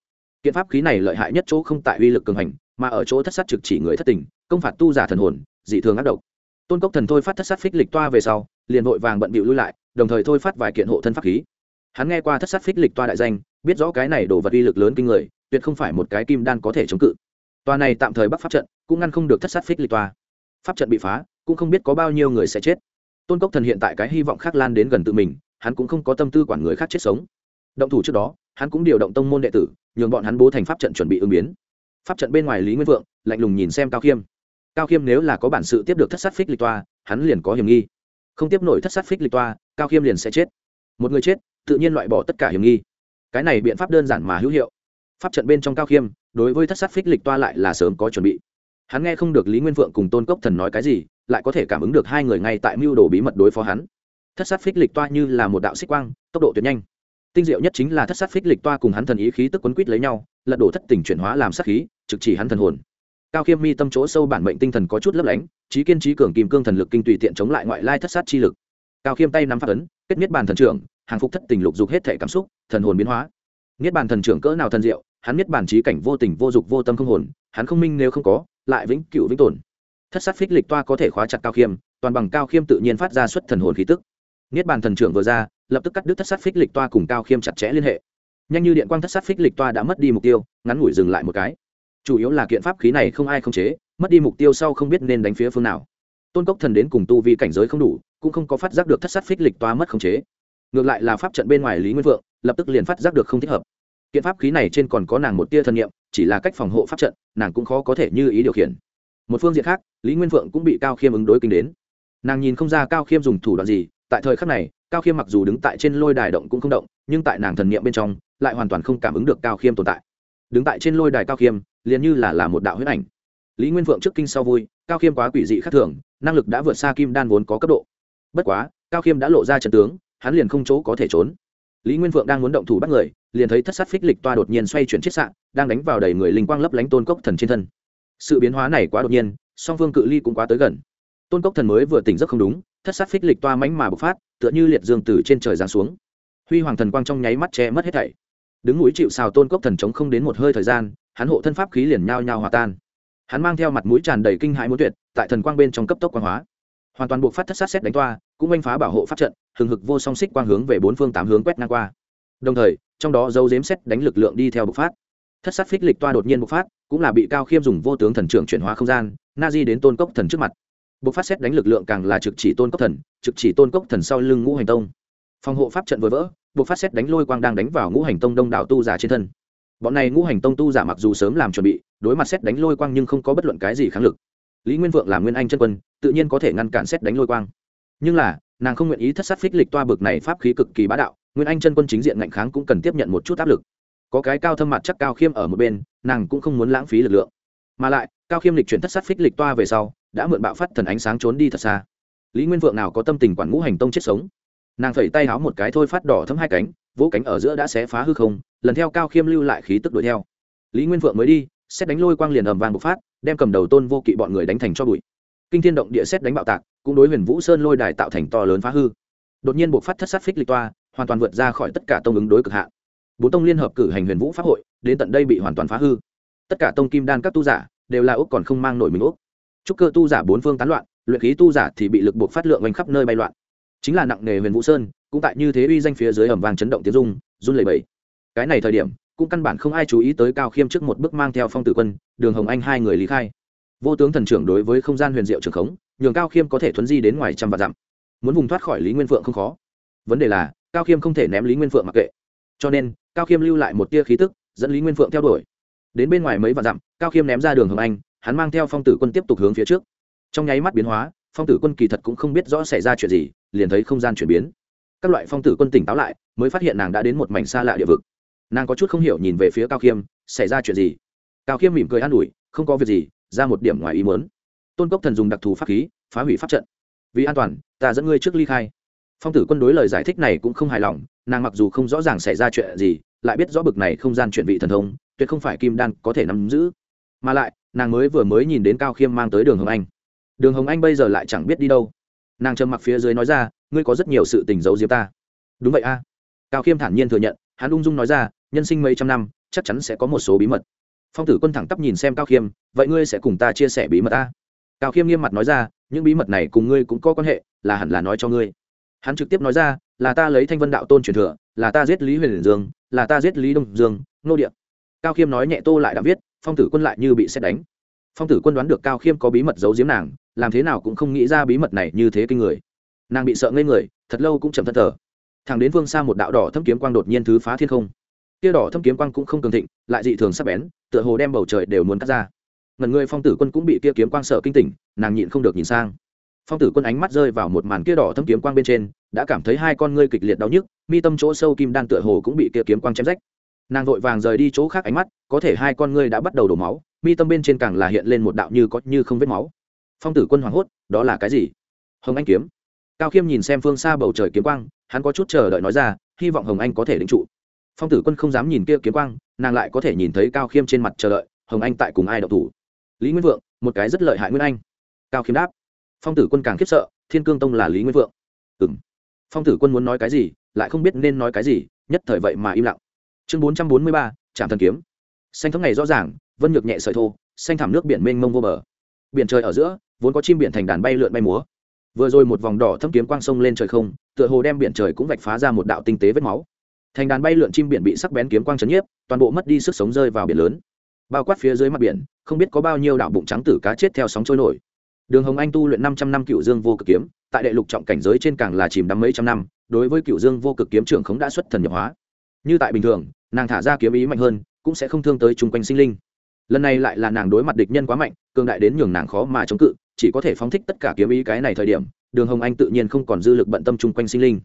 Kiện pháp khí này lợi hại nhất chỗ không tại uy lực cường hành, mà ở chỗ thất sát trực chỉ người thất tình, công phạt tu giả thần hồn, dị thường ác độc tôn cốc thần thôi phát thất sát phích lịch toa về sau, liền vội vàng bận bịu lui lại, đồng thời thôi phát vài kiện hộ thân pháp khí. Hắn nghe qua thất sát phích lịch toa đại danh, biết rõ cái này đổ vật uy lực lớn kinh người, tuyệt không phải một cái kim đan có thể chống cự. Toa này tạm thời bắc pháp trận, cũng ngăn không được thất sát phích lịch toa. Pháp trận bị phá, cũng không biết có bao nhiêu người sẽ chết. Tôn cốc thần hiện tại cái hy vọng khác lan đến gần tự mình, hắn cũng không có tâm tư quản người khác chết sống. Động thủ trước đó, hắn cũng điều động tông môn đệ tử, nhường bọn hắn bố thành pháp trận chuẩn bị ứng biến. Pháp trận bên ngoài lý nguyên vượng, lạnh lùng nhìn xem cao khiêm cao khiêm nếu là có bản sự tiếp được thất sát phích lịch toa, hắn liền có hiểm nghi. Không tiếp nổi thất sát phích lịch toa, cao khiêm liền sẽ chết. Một người chết, tự nhiên loại bỏ tất cả hiểm nghi. Cái này biện pháp đơn giản mà hữu hiệu. Pháp trận bên trong cao khiêm, đối với thất sát phích lịch toa lại là sớm có chuẩn bị. Hắn nghe không được lý nguyên vượng cùng tôn cốc thần nói cái gì, lại có thể cảm ứng được hai người ngay tại mưu đồ bí mật đối phó hắn. Thất sát phích lịch toa như là một đạo xích quang, tốc độ tuyệt nhanh. Tinh diệu nhất chính là thất sát phích lịch toa cùng hắn thần ý khí tức quấn quýt lấy nhau, lật đổ thất tình chuyển hóa làm sát khí, trực chỉ hắn thần hồn cao khiêm mi tâm chỗ sâu bản mệnh tinh thần có chút lấp lánh, trí kiên trí cường kim cương thần lực kinh tùy tiện chống lại ngoại lai thất sát chi lực. Cao khiêm tay nắm phát ấn, kết niết bàn thần trưởng, hàng phục thất tình lục dục hết thể cảm xúc, thần hồn biến hóa. Niết bàn thần trưởng cỡ nào thần diệu, hắn niết bàn trí cảnh vô tình vô dục vô tâm không hồn, hắn không minh nếu không có, lại vĩnh cựu vĩnh tồn. Thất sát phích lịch toa có thể khóa chặt cao khiêm, toàn bằng cao khiêm tự nhiên phát ra xuất thần hồn khí tức. Niết bàn thần trưởng vừa ra, lập tức cắt đứt thất sát phích lịch toa cùng cao khiêm chặt chẽ liên hệ. Nhanh như điện quang thất sát phích lịch toa đã mất đi mục tiêu, ngắn ngủi dừng lại một cái chủ yếu là kiện pháp khí này không ai không chế, mất đi mục tiêu sau không biết nên đánh phía phương nào. Tôn cốc thần đến cùng tu vi cảnh giới không đủ, cũng không có phát giác được thất sát phích lịch toa mất không chế. Ngược lại là pháp trận bên ngoài lý nguyên vượng, lập tức liền phát giác được không thích hợp. Kiện pháp khí này trên còn có nàng một tia thân nhiệm chỉ là cách phòng hộ pháp trận, nàng cũng khó có thể như ý điều khiển. Một phương diện khác, lý nguyên vượng cũng bị cao khiêm ứng đối kinh đến. Nàng nhìn không ra cao khiêm dùng thủ đoạn gì, tại thời khắc này, cao khiêm mặc dù đứng tại trên lôi đài động cũng không động, nhưng tại nàng thần niệm bên trong, lại hoàn toàn không cảm ứng được cao khiêm tồn tại. Đứng tại trên lôi đài cao khiêm liền như là là một đạo huyết ảnh. Lý nguyên Vượng trước kinh sau vui, cao khiêm quá quỷ dị khác thường, năng lực đã vượt xa kim đan vốn có cấp độ. Bất quá, cao khiêm đã lộ ra trận tướng, hắn liền không chỗ có thể trốn. Lý nguyên Vượng đang muốn động thủ bắt người, liền thấy thất sát phích lịch toa đột nhiên xoay chuyển chiết sạn đang đánh vào đầy người linh quang lấp lánh tôn cốc thần trên thân. Sự biến hóa này quá đột nhiên, song phương cự ly cũng quá tới gần. Tôn cốc thần mới vừa tỉnh giấc không đúng, thất sát phích lịch toa mánh mà bộc phát, tựa như liệt dương từ trên trời giáng xuống. Huy hoàng thần quang trong nháy mắt che mất hết thảy. Đứng mũi chịu xào tôn cốc thần chống không đến một hơi thời gian hắn hộ thân pháp khí liền nhao nhao hòa tan. Hắn mang theo mặt mũi tràn đầy kinh hãi muốn tuyệt, tại thần quang bên trong cấp tốc quang hóa. Hoàn toàn buộc phát thất sát xét đánh toa, cũng oanh phá bảo hộ pháp trận, hừng hực vô song xích quang hướng về bốn phương tám hướng quét ngang qua. Đồng thời, trong đó dấu dếm xét đánh lực lượng đi theo bộc phát. Thất sát phích lịch toa đột nhiên bộc phát, cũng là bị cao khiêm dùng vô tướng thần trưởng chuyển hóa không gian, na di đến tôn cốc thần trước mặt. Bộc phát xét đánh lực lượng càng là trực chỉ tôn cốc thần, trực chỉ tôn cốc thần sau lưng ngũ hành tông. Phòng hộ pháp trận vừa vỡ, bộc phát xét đánh lôi quang đang đánh vào ngũ hành tông đông đảo tu giả trên thân bọn này ngũ hành tông tu giả mặc dù sớm làm chuẩn bị, đối mặt xét đánh lôi quang nhưng không có bất luận cái gì kháng lực. Lý nguyên vượng là nguyên anh chân quân, tự nhiên có thể ngăn cản xét đánh lôi quang. Nhưng là, nàng không nguyện ý thất sát phích lịch toa bực này pháp khí cực kỳ bá đạo, nguyên anh chân quân chính diện ngạnh kháng cũng cần tiếp nhận một chút áp lực. Có cái cao thâm mặt chắc cao khiêm ở một bên, nàng cũng không muốn lãng phí lực lượng. Mà lại, cao khiêm lịch chuyển thất sát phích lịch toa về sau, đã mượn bạo phát thần ánh sáng trốn đi thật xa. Lý nguyên vượng nào có tâm tình quản ngũ hành tông chết sống? Nàng phẩy tay háo một cái thôi phát đỏ thấm hai cánh vỗ cánh ở giữa đã xé phá hư không, lần theo cao khiêm lưu lại khí tức đuổi theo. Lý nguyên vượng mới đi, xét đánh lôi quang liền ầm vàng bộc phát, đem cầm đầu tôn vô kỵ bọn người đánh thành cho bụi. Kinh thiên động địa xét đánh bạo tạc, cũng đối huyền vũ sơn lôi đài tạo thành to lớn phá hư. Đột nhiên buộc phát thất sát phích lịch toa, hoàn toàn vượt ra khỏi tất cả tông ứng đối cực hạn. Bốn tông liên hợp cử hành huyền vũ pháp hội, đến tận đây bị hoàn toàn phá hư. Tất cả tông kim đan các tu giả đều là úc còn không mang nổi mình úc chúc cơ tu giả bốn phương tán loạn, luyện khí tu giả thì bị lực buộc phát lượng oanh khắp nơi bay loạn. Chính là nặng nề huyền vũ sơn cũng tại như thế uy danh phía dưới ẩm vàng chấn động tiếng dung run lẩy bẩy. Cái này thời điểm, cũng căn bản không ai chú ý tới cao khiêm trước một bước mang theo phong tử quân, đường hồng anh hai người lý khai. Vô tướng thần trưởng đối với không gian huyền diệu trường khống, nhường cao khiêm có thể thuấn di đến ngoài trăm vạn dặm. Muốn vùng thoát khỏi lý nguyên phượng không khó. Vấn đề là, cao khiêm không thể ném lý nguyên phượng mặc kệ. Cho nên, cao khiêm lưu lại một tia khí tức, dẫn lý nguyên phượng theo đuổi. Đến bên ngoài mấy vạn dặm, cao khiêm ném ra đường hồng anh, hắn mang theo phong tử quân tiếp tục hướng phía trước. Trong nháy mắt biến hóa, phong tử quân kỳ thật cũng không biết rõ xảy ra chuyện gì, liền thấy không gian chuyển biến các loại phong tử quân tỉnh táo lại, mới phát hiện nàng đã đến một mảnh xa lạ địa vực. Nàng có chút không hiểu nhìn về phía cao khiêm, xảy ra chuyện gì? Cao khiêm mỉm cười an ủi, không có việc gì, ra một điểm ngoài ý muốn. Tôn cốc thần dùng đặc thù pháp khí, phá hủy pháp trận. Vì an toàn, ta dẫn ngươi trước ly khai. Phong tử quân đối lời giải thích này cũng không hài lòng, nàng mặc dù không rõ ràng xảy ra chuyện gì, lại biết rõ bực này không gian chuyển vị thần thông, tuyệt không phải kim đan có thể nắm giữ. Mà lại, nàng mới vừa mới nhìn đến cao khiêm mang tới đường hồng anh. Đường hồng anh bây giờ lại chẳng biết đi đâu nàng trầm mặc phía dưới nói ra, ngươi có rất nhiều sự tình giấu diếm ta. Đúng vậy a. Cao khiêm thản nhiên thừa nhận, hắn ung dung nói ra, nhân sinh mấy trăm năm, chắc chắn sẽ có một số bí mật. Phong tử quân thẳng tắp nhìn xem cao khiêm, vậy ngươi sẽ cùng ta chia sẻ bí mật ta cao khiêm nghiêm mặt nói ra, những bí mật này cùng ngươi cũng có quan hệ, là hẳn là nói cho ngươi. Hắn trực tiếp nói ra, là ta lấy thanh vân đạo tôn truyền thừa, là ta giết lý huyền dương, là ta giết lý đông dương, nô điệp. cao khiêm nói nhẹ tô lại đã viết, phong tử quân lại như bị xét đánh phong tử quân đoán được cao khiêm có bí mật giấu giếm nàng, làm thế nào cũng không nghĩ ra bí mật này như thế kinh người. Nàng bị sợ ngây người, thật lâu cũng chầm thân thờ. Thằng đến Vương xa một đạo đỏ thâm kiếm quang đột nhiên thứ phá thiên không. Kia đỏ thâm kiếm quang cũng không cường thịnh, lại dị thường sắp bén, tựa hồ đem bầu trời đều muốn cắt ra. Ngần người phong tử quân cũng bị kia kiếm quang sợ kinh tỉnh, nàng nhịn không được nhìn sang. Phong tử quân ánh mắt rơi vào một màn kia đỏ thâm kiếm quang bên trên, đã cảm thấy hai con ngươi kịch liệt đau nhức, mi tâm chỗ sâu kim đan tựa hồ cũng bị kia kiếm quang chém rách. Nàng vội vàng rời đi chỗ khác ánh mắt, có thể hai con ngươi đã bắt đầu đổ máu mi tâm bên trên càng là hiện lên một đạo như có như không vết máu. Phong tử quân hoảng hốt, đó là cái gì? Hồng anh kiếm. Cao khiêm nhìn xem phương xa bầu trời kiếm quang, hắn có chút chờ đợi nói ra, hy vọng hồng anh có thể định trụ. Phong tử quân không dám nhìn kia kiếm quang, nàng lại có thể nhìn thấy cao khiêm trên mặt chờ đợi, hồng anh tại cùng ai đậu thủ? Lý nguyên vượng, một cái rất lợi hại nguyên anh. Cao khiêm đáp. Phong tử quân càng khiếp sợ, thiên cương tông là lý nguyên vượng. Ừ m phong tử quân muốn nói cái gì, lại không biết nên nói cái gì, nhất thời vậy mà im lặng. Chương bốn trăm bốn mươi ba trạm thần kiếm. Xanh thấm ngày rõ ràng vân nhược nhẹ sợi thô, xanh thảm nước biển mênh mông vô bờ. Biển trời ở giữa, vốn có chim biển thành đàn bay lượn bay múa. Vừa rồi một vòng đỏ thâm kiếm quang sông lên trời không, tựa hồ đem biển trời cũng vạch phá ra một đạo tinh tế vết máu. Thành đàn bay lượn chim biển bị sắc bén kiếm quang chấn nhiếp, toàn bộ mất đi sức sống rơi vào biển lớn. Bao quát phía dưới mặt biển, không biết có bao nhiêu đạo bụng trắng tử cá chết theo sóng trôi nổi. Đường hồng anh tu luyện năm trăm năm cựu dương vô cực kiếm, tại đệ lục trọng cảnh giới trên càng là chìm đắm mấy trăm năm, đối với cựu dương vô cực kiếm trưởng khống đã xuất thần nhập hóa. Như tại bình thường, nàng thả ra kiếm ý mạnh hơn, cũng sẽ không thương tới chung quanh sinh linh lần này lại là nàng đối mặt địch nhân quá mạnh, cường đại đến nhường nàng khó mà chống cự, chỉ có thể phóng thích tất cả kiếm ý cái này thời điểm, đường hồng anh tự nhiên không còn dư lực bận tâm chung quanh sinh linh.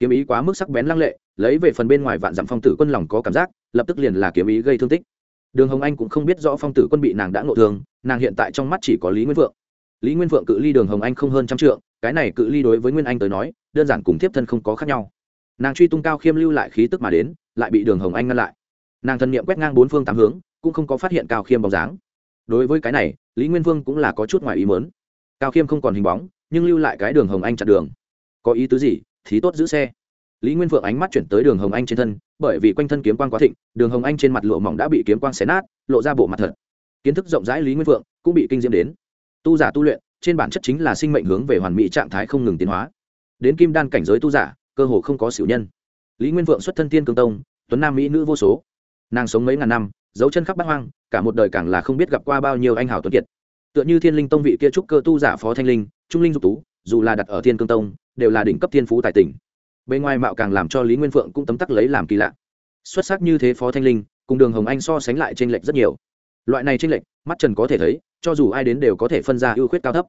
Kiếm ý quá mức sắc bén lăng lệ, lấy về phần bên ngoài vạn dặm phong tử quân lòng có cảm giác, lập tức liền là kiếm ý gây thương tích. Đường hồng anh cũng không biết rõ phong tử quân bị nàng đã ngộ thương, nàng hiện tại trong mắt chỉ có lý nguyên vượng. Lý nguyên vượng cự ly đường hồng anh không hơn trăm trượng, cái này cự ly đối với nguyên anh tới nói, đơn giản cùng tiếp thân không có khác nhau. Nàng truy tung cao khiêm lưu lại khí tức mà đến, lại bị đường hồng anh ngăn lại. Nàng thân nhiệm quét ngang bốn phương tám hướng cũng không có phát hiện cao khiêm bóng dáng. Đối với cái này, lý nguyên vương cũng là có chút ngoài ý mớn cao khiêm không còn hình bóng, nhưng lưu lại cái đường hồng anh chặn đường. Có ý tứ gì, thì tốt giữ xe. Lý nguyên vượng ánh mắt chuyển tới đường hồng anh trên thân, bởi vì quanh thân kiếm quang quá thịnh, đường hồng anh trên mặt lụa mỏng đã bị kiếm quang xé nát, lộ ra bộ mặt thật. Kiến thức rộng rãi lý nguyên vượng cũng bị kinh diễm đến. Tu giả tu luyện, trên bản chất chính là sinh mệnh hướng về hoàn mỹ trạng thái không ngừng tiến hóa. Đến kim đan cảnh giới tu giả, cơ hồ không có xỉu nhân. Lý nguyên vượng xuất thân tiên cương tông, tuấn nam mỹ nữ vô số. Nàng sống mấy ngàn năm dấu chân khắp bát hoang, cả một đời càng là không biết gặp qua bao nhiêu anh hảo tuấn kiệt. Tựa như thiên linh tông vị kia trúc cơ tu giả phó thanh linh, trung linh dục tú, dù là đặt ở thiên cương tông, đều là đỉnh cấp thiên phú tài tỉnh bên ngoài mạo càng làm cho lý nguyên phượng cũng tấm tắc lấy làm kỳ lạ. Xuất sắc như thế phó thanh linh, cùng đường hồng anh so sánh lại t r ê n lệch rất nhiều. Loại này t r ê n lệch, mắt trần có thể thấy, cho dù ai đến đều có thể phân ra ưu khuyết cao thấp.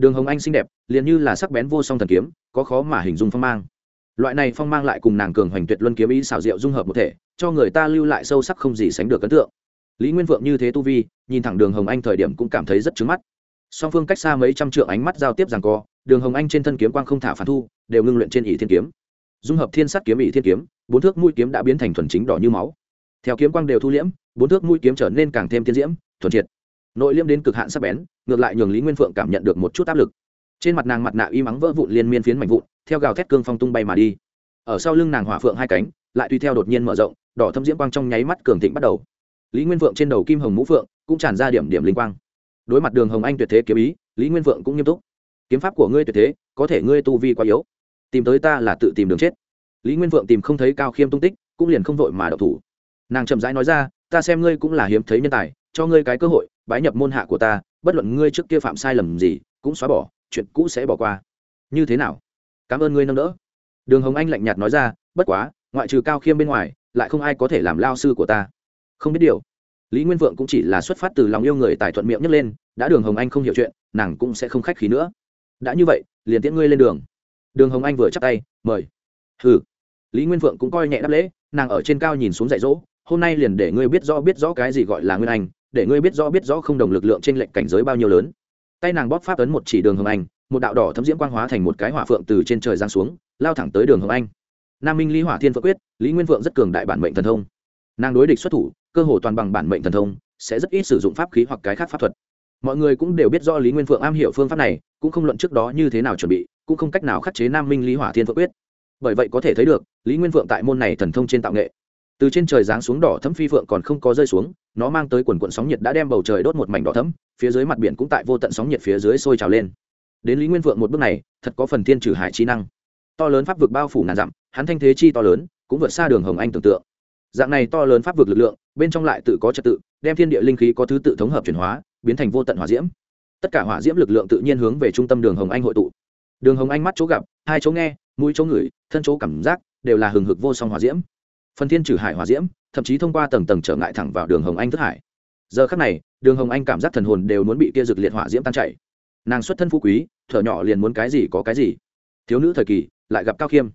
Đường hồng anh xinh đẹp, liền như là sắc bén vô song thần kiếm, có khó mà hình dung phong mang. Loại này phong mang lại cùng nàng cường hoành tuyệt luân kiếm ý xảo diệu dung hợp một thể cho người ta lưu lại sâu sắc không gì sánh được ấn tượng. Lý nguyên vượng như thế tu vi, nhìn thẳng đường hồng anh thời điểm cũng cảm thấy rất trứng mắt. Song phương cách xa mấy trăm trượng ánh mắt giao tiếp rằng co, đường hồng anh trên thân kiếm quang không thả phản thu, đều ngưng luyện trên ỷ thiên kiếm. Dung hợp thiên sắt kiếm, ỷ thiên kiếm, bốn thước mũi kiếm đã biến thành thuần chính đỏ như máu. Theo kiếm quang đều thu liễm, bốn thước mũi kiếm trở nên càng thêm thiên diễm, thuần triệt. Nội liễm đến cực hạn sắc bén, ngược lại nhường lý nguyên phượng cảm nhận được một chút áp lực. Trên mặt nàng mặt nạ y mắng vỡ vụn liên miên phiến mạnh vụn, theo gào thét cương phong tung bay mà đi. Ở sau lưng nàng hỏa phượng hai cánh, lại tùy theo đột nhiên mở rộng đỏ thâm diễm quang trong nháy mắt cường thịnh bắt đầu. Lý nguyên Vượng trên đầu kim hồng mũ phượng cũng tràn ra điểm điểm linh quang. Đối mặt đường hồng anh tuyệt thế kiếm ý, lý nguyên Vượng cũng nghiêm túc. Kiếm pháp của ngươi tuyệt thế, có thể ngươi tu vi quá yếu. Tìm tới ta là tự tìm đường chết. Lý nguyên vượng tìm không thấy cao khiêm tung tích, cũng liền không vội mà đậu thủ. Nàng chậm rãi nói ra, ta xem ngươi cũng là hiếm thấy nhân tài, cho ngươi cái cơ hội, bái nhập môn hạ của ta, bất luận ngươi trước kia phạm sai lầm gì, cũng xóa bỏ, chuyện cũ sẽ bỏ qua. Như thế nào? Cảm ơn ngươi nâng đỡ. Đường hồng anh lạnh nhạt nói ra, bất quá, ngoại trừ cao khiêm bên ngoài lại không ai có thể làm lao sư của ta. Không biết điều. Lý nguyên vượng cũng chỉ là xuất phát từ lòng yêu người tài thuận miệng nhấc lên, đã đường hồng anh không hiểu chuyện, nàng cũng sẽ không khách khí nữa. Đã như vậy, liền tiễn ngươi lên đường. Đường hồng anh vừa chắc tay, mời. Hừ. Lý nguyên vượng cũng coi nhẹ đáp lễ, nàng ở trên cao nhìn xuống dạy dỗ, hôm nay liền để ngươi biết rõ biết rõ cái gì gọi là nguyên anh, để ngươi biết rõ biết rõ không đồng lực lượng trên lệnh cảnh giới bao nhiêu lớn. Tay nàng bóp pháp ấn một chỉ đường hồng anh, một đạo đỏ thấm diễm quang hóa thành một cái hỏa phượng từ trên trời giang xuống, lao thẳng tới đường hồng anh nam minh lý hỏa thiên phượng quyết, lý nguyên vượng rất cường đại bản mệnh thần thông. Nàng đối địch xuất thủ, cơ hồ toàn bằng bản mệnh thần thông, sẽ rất ít sử dụng pháp khí hoặc cái khác pháp thuật. Mọi người cũng đều biết do lý nguyên phượng am hiểu phương pháp này, cũng không luận trước đó như thế nào chuẩn bị, cũng không cách nào khắc chế nam minh lý hỏa thiên phượng quyết. Bởi vậy có thể thấy được, lý nguyên phượng tại môn này thần thông trên tạo nghệ. Từ trên trời giáng xuống đỏ thấm phi phượng còn không có rơi xuống, nó mang tới quần quận sóng nhiệt đã đem bầu trời đốt một mảnh đỏ thấm phía dưới mặt biển cũng tại vô tận sóng nhiệt phía dưới sôi trào lên. Đến lý nguyên phượng một bước này, thật có phần thiên trừ hải trí năng. To lớn pháp vực bao phủ ngàn dặm hắn thanh thế chi to lớn, cũng vượt xa đường hồng anh tưởng tượng. Dạng này to lớn pháp vực lực lượng, bên trong lại tự có trật tự, đem thiên địa linh khí có thứ tự thống hợp chuyển hóa, biến thành vô tận hỏa diễm. Tất cả hỏa diễm lực lượng tự nhiên hướng về trung tâm đường hồng anh hội tụ. Đường hồng anh mắt chỗ gặp, hai chỗ nghe, mũi chỗ ngửi, thân chỗ cảm giác, đều là hừng hực vô song hỏa diễm. Phần thiên trừ hải hỏa diễm, thậm chí thông qua tầng tầng trở ngại thẳng vào đường hồng anh thức hải. Giờ khắc này, đường hồng anh cảm giác thần hồn đều muốn bị kia rực liệt hỏa diễm tan chảy. Nàng xuất thân phú quý, thở nhỏ liền muốn cái gì có cái gì. Thiếu nữ thời kỳ, lại gặp cao khiêm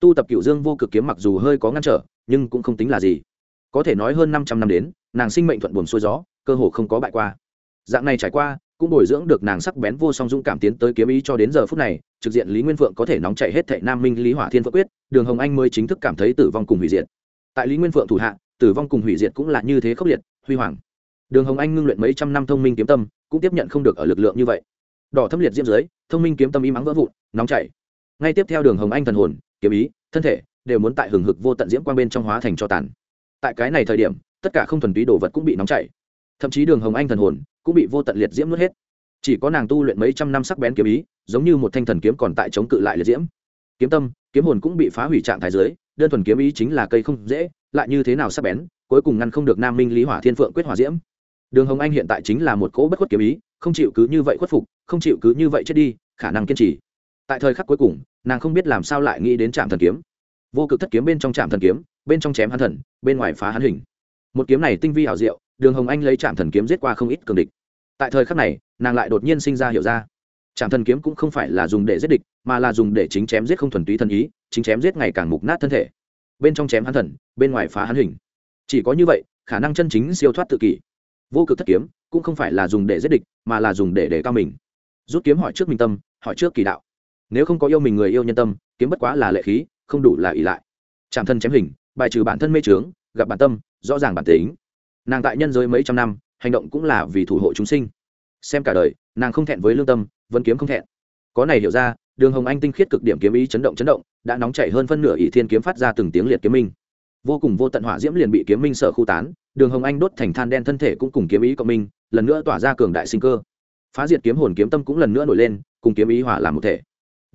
tu tập cựu dương vô cực kiếm mặc dù hơi có ngăn trở, nhưng cũng không tính là gì. Có thể nói hơn năm trăm năm đến, nàng sinh mệnh thuận buồm xuôi gió, cơ hồ không có bại qua. Dạng này trải qua, cũng bồi dưỡng được nàng sắc bén vô song dũng cảm tiến tới kiếm ý cho đến giờ phút này, trực diện lý nguyên phượng có thể nóng chạy hết thệ nam minh lý hỏa thiên phượng quyết, đường hồng anh mới chính thức cảm thấy tử vong cùng hủy diệt. Tại lý nguyên phượng thủ hạ, tử vong cùng hủy diệt cũng là như thế khốc liệt, huy hoàng. Đường hồng anh ngưng luyện mấy trăm năm thông minh kiếm tâm, cũng tiếp nhận không được ở lực lượng như vậy. Đỏ thâm liệt diễm dưới, thông minh kiếm tâm im ắng vỡ vụn, nóng chảy. Ngay tiếp theo đường hồng anh thần hồn kiếm ý, thân thể đều muốn tại hừng hực vô tận diễm quang bên trong hóa thành cho tàn. Tại cái này thời điểm, tất cả không thuần túy đồ vật cũng bị nóng chảy. Thậm chí đường hồng anh thần hồn cũng bị vô tận liệt diễm nuốt hết. Chỉ có nàng tu luyện mấy trăm năm sắc bén kiếm ý, giống như một thanh thần kiếm còn tại chống cự lại liệt diễm. Kiếm tâm, kiếm hồn cũng bị phá hủy trạng thái dưới. đơn thuần kiếm ý chính là cây không dễ, lại như thế nào sắc bén, cuối cùng ngăn không được nam minh lý hỏa thiên phượng quyết hỏa diễm. Đường hồng anh hiện tại chính là một cỗ bất khuất kiếm ý, không chịu cứ như vậy khuất phục, không chịu cứ như vậy chết đi, khả năng kiên trì. Tại thời khắc cuối cùng nàng không biết làm sao lại nghĩ đến trạm thần kiếm. Vô cực thất kiếm bên trong trạm thần kiếm, bên trong chém hắn thần, bên ngoài phá hắn hình. Một kiếm này tinh vi hảo diệu, đường hồng anh lấy trạm thần kiếm giết qua không ít cường địch. Tại thời khắc này, nàng lại đột nhiên sinh ra hiểu ra. Trạm thần kiếm cũng không phải là dùng để giết địch, mà là dùng để chính chém giết không thuần túy thần ý, chính chém giết ngày càng mục nát thân thể. Bên trong chém hắn thần, bên ngoài phá hắn hình. Chỉ có như vậy, khả năng chân chính siêu thoát tự kỷ. Vô cực thất kiếm, cũng không phải là dùng để giết địch, mà là dùng để để cao mình. Rút kiếm hỏi trước minh tâm, hỏi trước kỳ đạo nếu không có yêu mình người yêu nhân tâm, kiếm bất quá là lệ khí, không đủ là ỷ lại. Chạm thân chém hình, bài trừ bản thân mê trướng gặp bản tâm, rõ ràng bản tính. Nàng tại nhân giới mấy trăm năm, hành động cũng là vì thủ hộ chúng sinh. Xem cả đời, nàng không thẹn với lương tâm, vẫn kiếm không thẹn. Có này hiểu ra, đường hồng anh tinh khiết cực điểm kiếm ý chấn động chấn động, đã nóng chảy hơn phân nửa ỷ thiên kiếm phát ra từng tiếng liệt kiếm minh. Vô cùng vô tận hỏa diễm liền bị kiếm minh sở khu tán, đường hồng anh đốt thành than đen thân thể cũng cùng kiếm ý cộng minh, lần nữa tỏa ra cường đại sinh cơ. Phá diệt kiếm hồn kiếm tâm cũng lần nữa nổi lên, cùng kiếm ý hỏa làm một thể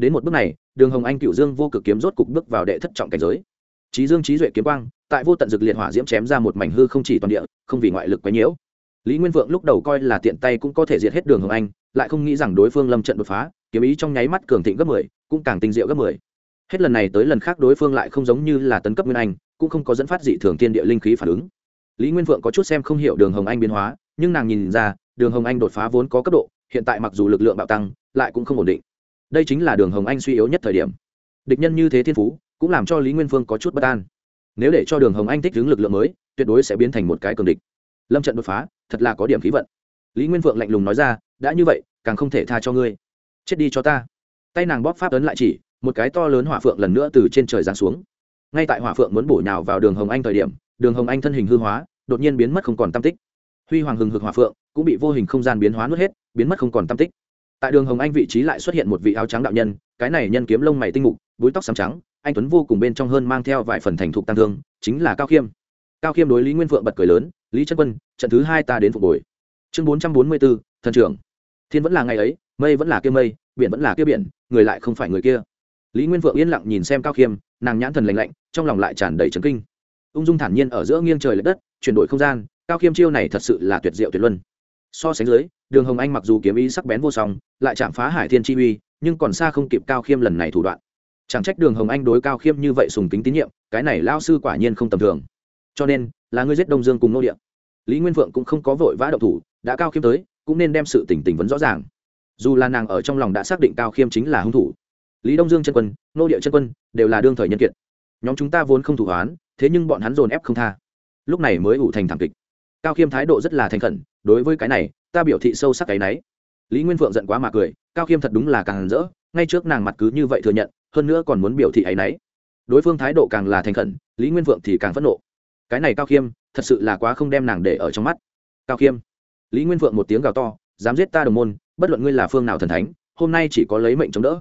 đến một bước này, đường hồng anh cựu dương vô cực kiếm rốt cục bước vào đệ thất trọng cảnh giới. Trí dương trí duệ kiếm quang, tại vô tận dực liệt hỏa diễm chém ra một mảnh hư không chỉ toàn địa, không vì ngoại lực quấy nhiễu. Lý nguyên vượng lúc đầu coi là tiện tay cũng có thể diệt hết đường hồng anh, lại không nghĩ rằng đối phương lâm trận đột phá, kiếm ý trong nháy mắt cường thịnh gấp mười, cũng càng tinh diệu gấp mười. Hết lần này tới lần khác đối phương lại không giống như là tấn cấp nguyên anh, cũng không có dẫn phát dị thường thiên địa linh khí phản ứng. Lý nguyên vượng có chút xem không hiểu đường hồng anh biến hóa, nhưng nàng nhìn ra, đường hồng anh đột phá vốn có cấp độ, hiện tại mặc dù lực lượng bạo tăng, lại cũng không ổn định đây chính là đường hồng anh suy yếu nhất thời điểm. Địch nhân như thế thiên phú, cũng làm cho lý nguyên phương có chút bất an. Nếu để cho đường hồng anh thích ứng lực lượng mới, tuyệt đối sẽ biến thành một cái cường địch. Lâm trận đột phá, thật là có điểm khí vận. Lý nguyên phượng lạnh lùng nói ra, đã như vậy, càng không thể tha cho ngươi. Chết đi cho ta. Tay nàng bóp pháp ấn lại chỉ, một cái to lớn hỏa phượng lần nữa từ trên trời giáng xuống. Ngay tại hỏa phượng muốn bổ nhào vào đường hồng anh thời điểm, đường hồng anh thân hình hư hóa, đột nhiên biến mất không còn tam tích. Huy hoàng hừng hực hỏa phượng cũng bị vô hình không gian biến hóa nuốt hết, biến mất không còn tam tích tại đường hồng anh vị trí lại xuất hiện một vị áo trắng đạo nhân, cái này nhân kiếm lông mày tinh mục, búi tóc xám trắng, anh tuấn vô cùng bên trong hơn mang theo vài phần thành thục tăng thương, chính là cao khiêm. Cao khiêm đối lý nguyên phượng bật cười lớn, lý trân quân, trận thứ hai ta đến phục hồi. Chương bốn trăm bốn mươi bốn, thần trưởng. Thiên vẫn là ngày ấy, mây vẫn là kia mây, biển vẫn là kia biển, người lại không phải người kia. Lý nguyên phượng yên lặng nhìn xem cao khiêm, nàng nhãn thần lành lạnh, trong lòng lại tràn đầy trấn kinh. Ung dung thản nhiên ở giữa nghiêng trời l ệ đất, chuyển đổi không gian, cao khiêm chiêu này thật sự là tuyệt diệu tuyệt luân so sánh dưới, đường hồng anh mặc dù kiếm ý sắc bén vô song, lại chạm phá hải thiên chi uy, nhưng còn xa không kịp cao khiêm lần này thủ đoạn. Chẳng trách đường hồng anh đối cao khiêm như vậy sùng kính tín nhiệm, cái này lao sư quả nhiên không tầm thường. Cho nên, là ngươi giết đông dương cùng nô địa. Lý nguyên vượng cũng không có vội vã đậu thủ, đã cao khiêm tới, cũng nên đem sự tỉnh tỉnh vấn rõ ràng. Dù là nàng ở trong lòng đã xác định cao khiêm chính là hung thủ, lý đông dương chân quân, nô địa chân quân, đều là đương thời nhân kiệt. Nhóm chúng ta vốn không thủ hoán, thế nhưng bọn hắn dồn ép không tha. Lúc này mới ủ thành thảm kịch. Cao khiêm thái độ rất là thành khẩn đối với cái này, ta biểu thị sâu sắc cái nấy. lý nguyên phượng giận quá mà cười, cao khiêm thật đúng là càng rỡ, ngay trước nàng mặt cứ như vậy thừa nhận, hơn nữa còn muốn biểu thị ấy náy đối phương thái độ càng là thành khẩn, lý nguyên phượng thì càng phẫn nộ. Cái này cao khiêm, thật sự là quá không đem nàng để ở trong mắt. Cao khiêm. Lý nguyên phượng một tiếng gào to, dám giết ta đồng môn, bất luận ngươi là phương nào thần thánh, hôm nay chỉ có lấy mệnh chống đỡ.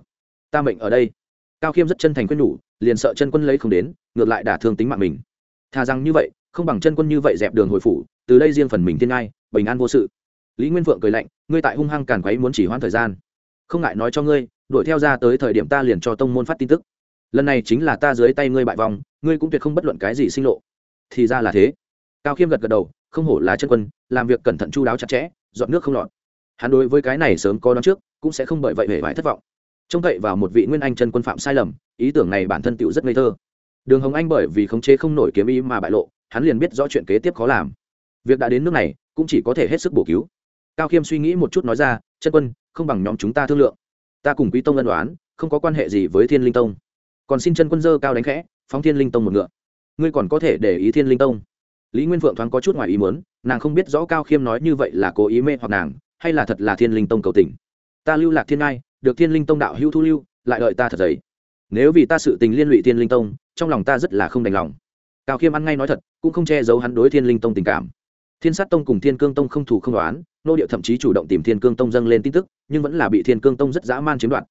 Ta mệnh ở đây. Cao khiêm rất chân thành quyết nhủ, liền sợ chân quân lấy không đến, ngược lại đả thương tính mạng mình. Thà rằng như vậy, không bằng chân quân như vậy dẹp đường hồi phủ, từ đây riêng phần mình thiên ngai bình an vô sự. Lý nguyên Vượng cười lạnh, ngươi tại hung hăng càn quấy muốn chỉ hoãn thời gian. Không ngại nói cho ngươi, đuổi theo ra tới thời điểm ta liền cho tông môn phát tin tức. Lần này chính là ta dưới tay ngươi bại vòng ngươi cũng tuyệt không bất luận cái gì sinh lộ. Thì ra là thế. Cao khiêm gật gật đầu, không hổ là chân quân, làm việc cẩn thận chu đáo chặt chẽ, dọn nước không lọt. Hắn đối với cái này sớm có đón trước, cũng sẽ không bởi vậy hề vải thất vọng. Trông cậy vào một vị nguyên anh chân quân phạm sai lầm, ý tưởng này bản thân tựu rất ngây thơ. Đường hồng anh bởi vì khống chế không nổi kiếm ý mà bại lộ, hắn liền biết rõ chuyện kế tiếp khó làm. Việc đã đến nước này cũng chỉ có thể hết sức bổ cứu. Cao khiêm suy nghĩ một chút nói ra, chân quân, không bằng nhóm chúng ta thương lượng. Ta cùng quý tông ân đoán không có quan hệ gì với thiên linh tông. Còn xin chân quân dơ cao đánh khẽ, phóng thiên linh tông một ngựa. Ngươi còn có thể để ý thiên linh tông. Lý nguyên phượng thoáng có chút ngoài ý muốn, nàng không biết rõ cao khiêm nói như vậy là cố ý mê hoặc nàng, hay là thật là thiên linh tông cầu tình. Ta lưu lạc thiên ngai, được thiên linh tông đạo hữu thu lưu, lại đợi ta thật giấy nếu vì ta sự tình liên lụy thiên linh tông, trong lòng ta rất là không đành lòng. Cao khiêm ăn ngay nói thật, cũng không che giấu hắn đối thiên linh tông tình cảm thiên sát tông cùng thiên cương tông không thủ không đoán nô điệu thậm chí chủ động tìm thiên cương tông dâng lên tin tức, nhưng vẫn là bị thiên cương tông rất dã man chiếm đoạt.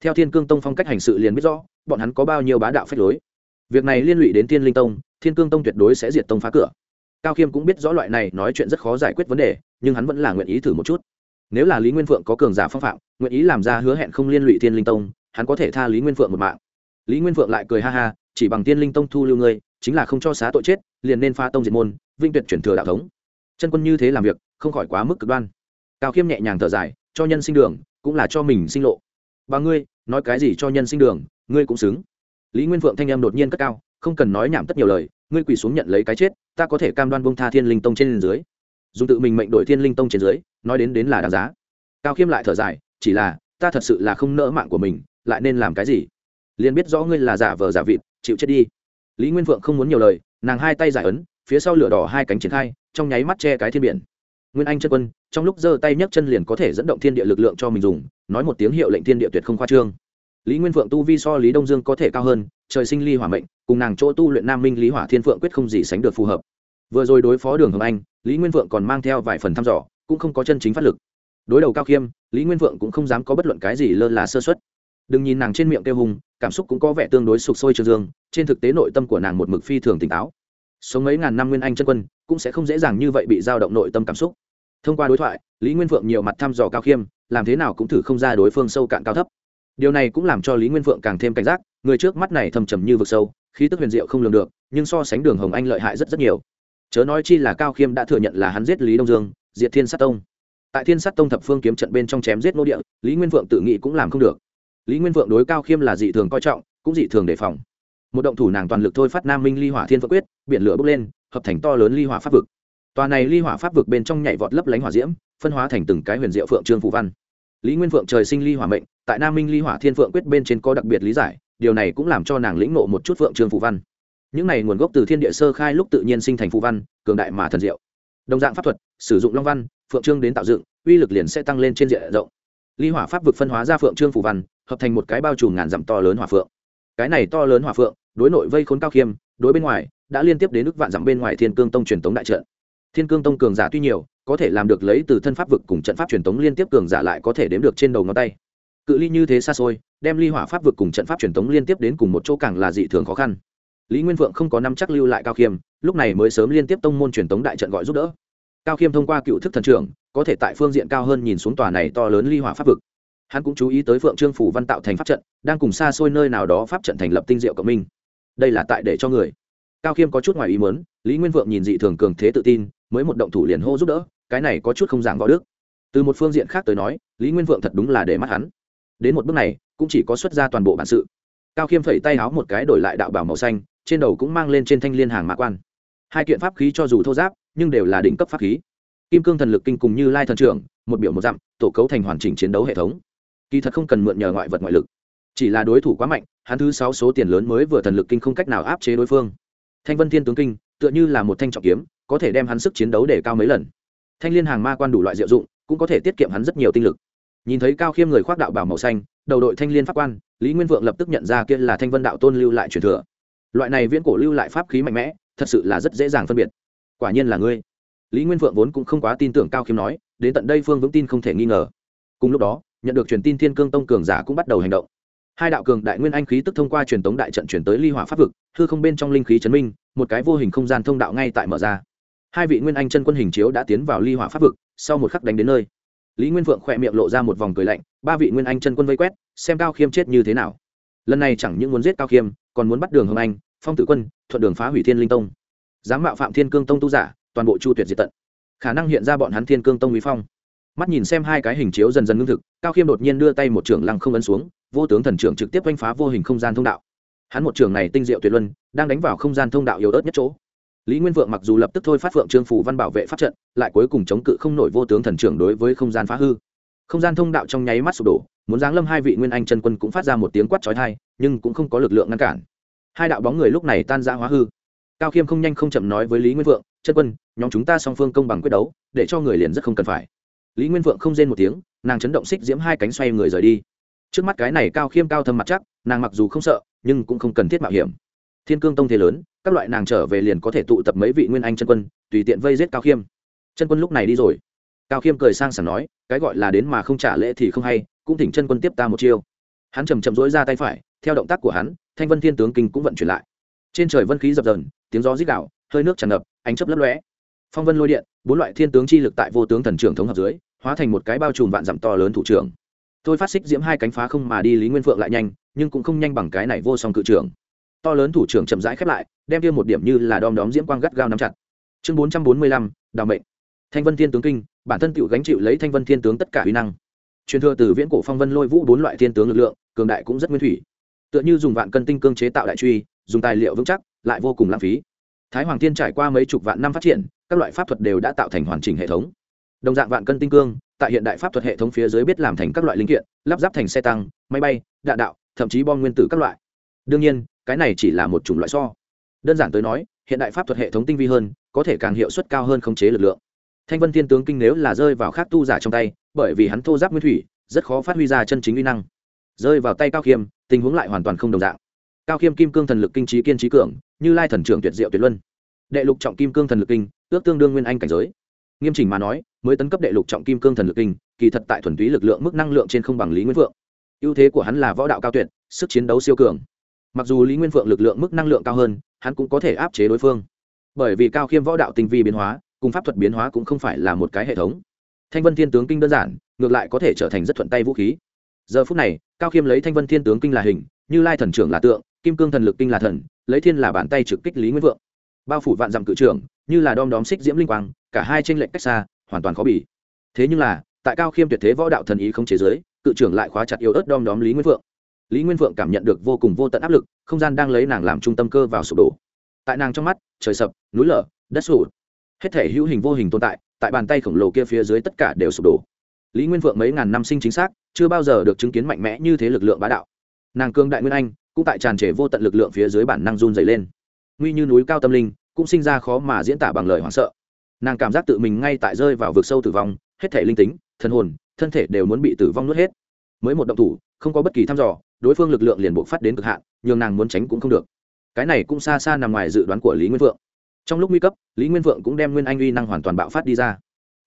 Theo thiên cương tông phong cách hành sự liền biết rõ, bọn hắn có bao nhiêu bá đạo phách lối. Việc này liên lụy đến thiên linh tông, thiên cương tông tuyệt đối sẽ diệt tông phá cửa. Cao khiêm cũng biết rõ loại này nói chuyện rất khó giải quyết vấn đề, nhưng hắn vẫn là nguyện ý thử một chút. Nếu là lý nguyên phượng có cường giả phong phạm, nguyện ý làm ra hứa hẹn không liên lụy thiên linh tông, hắn có thể tha lý nguyên phượng một mạng. Lý nguyên phượng lại cười ha ha, chỉ bằng Thiên linh tông thu lưu ngươi, chính là không cho xá tội chết, liền nên pha tông diệt môn, vinh tuyệt chuyển thừa đạo thống chân quân như thế làm việc, không khỏi quá mức cực đoan. Cao khiêm nhẹ nhàng thở dài, cho nhân sinh đường, cũng là cho mình sinh lộ. Bà ngươi, nói cái gì cho nhân sinh đường, ngươi cũng xứng. Lý nguyên phượng thanh em đột nhiên cất cao, không cần nói nhảm tất nhiều lời, ngươi quỳ xuống nhận lấy cái chết, ta có thể cam đoan bông tha thiên linh tông trên dưới. Dùng tự mình mệnh đổi thiên linh tông trên dưới, nói đến đến là đáng giá. Cao khiêm lại thở dài, chỉ là, ta thật sự là không nỡ mạng của mình, lại nên làm cái gì? Liền biết rõ ngươi là giả vờ giả vịt, chịu chết đi. Lý nguyên phượng không muốn nhiều lời, nàng hai tay giải ấn, phía sau lửa đỏ hai cánh triển khai trong nháy mắt che cái thiên biển. Nguyên anh chân quân, trong lúc giơ tay nhấc chân liền có thể dẫn động thiên địa lực lượng cho mình dùng, nói một tiếng hiệu lệnh thiên địa tuyệt không khoa trương. Lý nguyên phượng tu vi so lý đông dương có thể cao hơn, trời sinh ly hỏa mệnh, cùng nàng chỗ tu luyện nam minh lý hỏa thiên phượng quyết không gì sánh được phù hợp. Vừa rồi đối phó đường hồng anh, lý nguyên phượng còn mang theo vài phần thăm dò, cũng không có chân chính phát lực. Đối đầu cao khiêm, lý nguyên phượng cũng không dám có bất luận cái gì lơ là sơ xuất đừng nhìn nàng trên miệng kêu hùng, cảm xúc cũng có vẻ tương đối sụp sôi trương dương, trên thực tế nội tâm của nàng một mực phi thường tỉnh táo sống mấy ngàn năm nguyên anh chân quân, cũng sẽ không dễ dàng như vậy bị dao động nội tâm cảm xúc. Thông qua đối thoại, lý nguyên phượng nhiều mặt thăm dò cao khiêm, làm thế nào cũng thử không ra đối phương sâu cạn cao thấp. Điều này cũng làm cho lý nguyên phượng càng thêm cảnh giác, người trước mắt này thầm trầm như vực sâu, khí tức huyền diệu không lường được, nhưng so sánh đường hồng anh lợi hại rất rất nhiều. Chớ nói chi là cao khiêm đã thừa nhận là hắn giết lý đông dương, diệt thiên sát tông. Tại thiên sát tông thập phương kiếm trận bên trong chém giết nô địa, lý nguyên phượng tự nghĩ cũng làm không được. Lý nguyên phượng đối cao khiêm là dị thường coi trọng, cũng dị thường đề phòng một động thủ nàng toàn lực thôi phát nam minh ly hỏa thiên phượng quyết, biển lửa bốc lên, hợp thành to lớn ly hỏa pháp vực. Tòa này ly hỏa pháp vực bên trong nhảy vọt lấp lánh hỏa diễm, phân hóa thành từng cái huyền diệu phượng trương phù văn. Lý nguyên phượng trời sinh ly hỏa mệnh, tại nam minh ly hỏa thiên phượng quyết bên trên có đặc biệt lý giải, điều này cũng làm cho nàng lĩnh nộ một chút phượng trương phù văn. Những này nguồn gốc từ thiên địa sơ khai lúc tự nhiên sinh thành phù văn, cường đại mà thần diệu. Đồng dạng pháp thuật, sử dụng long văn, phượng trương đến tạo dựng, uy lực liền sẽ tăng lên trên diện rộng. Ly hỏa pháp vực phân hóa ra phượng trương phù văn, hợp thành một cái bao trùm ngàn dặm to lớn hỏa phượng. Cái này to lớn hỏa phượng đối nội vây khốn cao khiêm, đối bên ngoài, đã liên tiếp đến nước vạn dặm bên ngoài thiên cương tông truyền tống đại trận. Thiên cương tông cường giả tuy nhiều, có thể làm được lấy từ thân pháp vực cùng trận pháp truyền tống liên tiếp cường giả lại có thể đếm được trên đầu ngón tay. Cự ly như thế xa xôi, đem ly hỏa pháp vực cùng trận pháp truyền tống liên tiếp đến cùng một chỗ càng là dị thường khó khăn. Lý nguyên vượng không có năm chắc lưu lại cao khiêm, lúc này mới sớm liên tiếp tông môn truyền tống đại trận gọi giúp đỡ. Cao khiêm thông qua cựu thức thần trưởng, có thể tại phương diện cao hơn nhìn xuống tòa này to lớn ly hỏa pháp vực. Hắn cũng chú ý tới phượng trương phủ văn tạo thành pháp trận, đang cùng xa xôi nơi nào đó pháp trận thành lập tinh diệu cộng minh đây là tại để cho người. Cao khiêm có chút ngoài ý muốn, lý nguyên vượng nhìn dị thường cường thế tự tin, mới một động thủ liền hô giúp đỡ, cái này có chút không giảng võ đức. Từ một phương diện khác tới nói, lý nguyên vượng thật đúng là để mắt hắn. Đến một bước này, cũng chỉ có xuất ra toàn bộ bản sự. Cao khiêm phẩy tay áo một cái đổi lại đạo bảo màu xanh, trên đầu cũng mang lên trên thanh liên hàng mã quan. Hai kiện pháp khí cho dù thô giáp, nhưng đều là đỉnh cấp pháp khí. Kim cương thần lực kinh cùng như lai thần trưởng, một biểu một dặm, tổ cấu thành hoàn chỉnh chiến đấu hệ thống. Kỳ thật không cần mượn nhờ ngoại vật ngoại lực. Chỉ là đối thủ quá mạnh hắn thứ sáu số tiền lớn mới vừa thần lực kinh không cách nào áp chế đối phương. Thanh vân thiên tướng kinh, tựa như là một thanh trọng kiếm, có thể đem hắn sức chiến đấu để cao mấy lần. Thanh liên hàng ma quan đủ loại diệu dụng, cũng có thể tiết kiệm hắn rất nhiều tinh lực. Nhìn thấy cao khiêm người khoác đạo bảo màu xanh, đầu đội thanh liên pháp quan, lý nguyên vượng lập tức nhận ra kia là thanh vân đạo tôn lưu lại truyền thừa. Loại này viễn cổ lưu lại pháp khí mạnh mẽ, thật sự là rất dễ dàng phân biệt. Quả nhiên là ngươi. Lý nguyên vượng vốn cũng không quá tin tưởng cao khiêm nói, đến tận đây phương vững tin không thể nghi ngờ. Cùng lúc đó, nhận được truyền tin thiên cương tông cường giả cũng bắt đầu hành động hai đạo cường đại nguyên anh khí tức thông qua truyền tống đại trận chuyển tới ly hỏa pháp vực, hư không bên trong linh khí chấn minh, một cái vô hình không gian thông đạo ngay tại mở ra. Hai vị nguyên anh chân quân hình chiếu đã tiến vào ly hỏa pháp vực, sau một khắc đánh đến nơi. Lý nguyên vượng khỏe miệng lộ ra một vòng cười lạnh, ba vị nguyên anh chân quân vây quét, xem cao khiêm chết như thế nào. Lần này chẳng những muốn giết cao khiêm, còn muốn bắt đường hồng anh, phong tử quân, thuận đường phá hủy thiên linh tông. Dám mạo phạm thiên cương tông tu giả, toàn bộ chu tuyệt diệt tận. Khả năng hiện ra bọn hắn thiên cương tông uy phong. Mắt nhìn xem hai cái hình chiếu dần dần ngưng thực, cao khiêm đột nhiên đưa tay một trưởng lăng không ấn xuống vô tướng thần trưởng trực tiếp oanh phá vô hình không gian thông đạo. Hắn một trường này tinh diệu tuyệt luân, đang đánh vào không gian thông đạo yếu ớt nhất chỗ. Lý nguyên vượng mặc dù lập tức thôi phát phượng trương phủ văn bảo vệ pháp trận, lại cuối cùng chống cự không nổi vô tướng thần trưởng đối với không gian phá hư. Không gian thông đạo trong nháy mắt sụp đổ, muốn giáng lâm hai vị nguyên anh chân quân cũng phát ra một tiếng quát trói thai nhưng cũng không có lực lượng ngăn cản. Hai đạo bóng người lúc này tan ra hóa hư. Cao khiêm không nhanh không chậm nói với lý nguyên vượng, chân quân, nhóm chúng ta song phương công bằng quyết đấu, để cho người liền rất không cần phải. Lý nguyên vượng không rên một tiếng, nàng chấn động xích diễm hai cánh xoay người rời đi trước mắt cái này cao khiêm cao thâm mặt chắc, nàng mặc dù không sợ, nhưng cũng không cần thiết mạo hiểm. Thiên cương tông thế lớn, các loại nàng trở về liền có thể tụ tập mấy vị nguyên anh chân quân, tùy tiện vây giết cao khiêm. Chân quân lúc này đi rồi. Cao khiêm cười sang sảng nói, cái gọi là đến mà không trả lễ thì không hay, cũng thỉnh chân quân tiếp ta một chiêu. Hắn chầm chậm rỗi ra tay phải, theo động tác của hắn, thanh vân thiên tướng kinh cũng vận chuyển lại. Trên trời vân khí dập dờn, tiếng gió rít đạo hơi nước tràn ngập, ánh chấp lấp lóe. Phong vân lôi điện, bốn loại thiên tướng chi lực tại vô tướng thần trưởng thống hợp dưới, hóa thành một cái bao trùm vạn dặm to lớn thủ trưởng tôi phát xích diễm hai cánh phá không mà đi lý nguyên phượng lại nhanh, nhưng cũng không nhanh bằng cái này vô song cự trưởng. To lớn thủ trưởng chậm rãi khép lại, đem tiêu một điểm như là đom đóm diễm quang gắt gao nắm chặt. Chương bốn trăm bốn mươi lăm, đào mệnh. Thanh vân thiên tướng kinh, bản thân tự gánh chịu lấy thanh vân thiên tướng tất cả uy năng. Truyền thừa từ viễn cổ phong vân lôi vũ bốn loại thiên tướng lực lượng, cường đại cũng rất nguyên thủy. Tựa như dùng vạn cân tinh cương chế tạo đại truy, dùng tài liệu vững chắc, lại vô cùng lãng phí. Thái hoàng thiên trải qua mấy chục vạn năm phát triển, các loại pháp thuật đều đã tạo thành hoàn chỉnh hệ thống. Đồng dạng vạn cân tinh cương tại hiện đại pháp thuật hệ thống phía dưới biết làm thành các loại linh kiện, lắp ráp thành xe tăng, máy bay, đạn đạo, thậm chí bom nguyên tử các loại. Đương nhiên, cái này chỉ là một chủng loại so. Đơn giản tới nói, hiện đại pháp thuật hệ thống tinh vi hơn, có thể càng hiệu suất cao hơn khống chế lực lượng. Thanh vân thiên tướng kinh nếu là rơi vào khác tu giả trong tay, bởi vì hắn thô giáp nguyên thủy, rất khó phát huy ra chân chính uy năng. Rơi vào tay cao khiêm, tình huống lại hoàn toàn không đồng dạng. Cao khiêm kim cương thần lực kinh trí kiên trí cường, như lai thần trưởng tuyệt diệu tuyệt luân. Đệ lục trọng kim cương thần lực kinh, ước tương đương nguyên anh cảnh giới. Nghiêm chỉnh mà nói mới tấn cấp đệ lục trọng kim cương thần lực kinh, kỳ thật tại thuần túy lực lượng mức năng lượng trên không bằng lý Nguyên vượng ưu thế của hắn là võ đạo cao tuyệt, sức chiến đấu siêu cường. Mặc dù lý nguyên phượng lực lượng mức năng lượng cao hơn, hắn cũng có thể áp chế đối phương. Bởi vì cao khiêm võ đạo tinh vi biến hóa, cùng pháp thuật biến hóa cũng không phải là một cái hệ thống. Thanh vân thiên tướng kinh đơn giản, ngược lại có thể trở thành rất thuận tay vũ khí. Giờ phút này, cao khiêm lấy thanh vân thiên tướng kinh là hình, như lai thần trưởng là tượng, kim cương thần lực kinh là thần, lấy thiên là bàn tay trực kích lý nguyên vượng bao phủ vạn dặm cự trưởng, như là đom đóm xích diễm linh quang, cả hai tranh lệnh cách xa hoàn toàn khó bỉ thế nhưng là, tại cao khiêm tuyệt thế võ đạo thần ý không chế giới, cự trưởng lại khóa chặt yếu ớt đom đóm lý nguyên vượng lý nguyên vượng cảm nhận được vô cùng vô tận áp lực, không gian đang lấy nàng làm trung tâm cơ vào sụp đổ. Tại nàng trong mắt, trời sập, núi lở, đất sụt. Hết thể hữu hình vô hình tồn tại tại bàn tay khổng lồ kia phía dưới tất cả đều sụp đổ. Lý nguyên vượng mấy ngàn năm sinh chính xác, chưa bao giờ được chứng kiến mạnh mẽ như thế lực lượng bá đạo. Nàng cương đại nguyên anh, cũng tại tràn trề vô tận lực lượng phía dưới bản năng run dày lên. Nguy như núi cao tâm linh, cũng sinh ra khó mà diễn tả bằng lời hoảng sợ nàng cảm giác tự mình ngay tại rơi vào vực sâu tử vong, hết thể linh tính thân hồn, thân thể đều muốn bị tử vong nuốt hết. Mới một động thủ, không có bất kỳ thăm dò, đối phương lực lượng liền buộc phát đến cực hạn, nhường nàng muốn tránh cũng không được. Cái này cũng xa xa nằm ngoài dự đoán của lý nguyên vượng. Trong lúc nguy cấp, lý nguyên vượng cũng đem nguyên anh uy năng hoàn toàn bạo phát đi ra.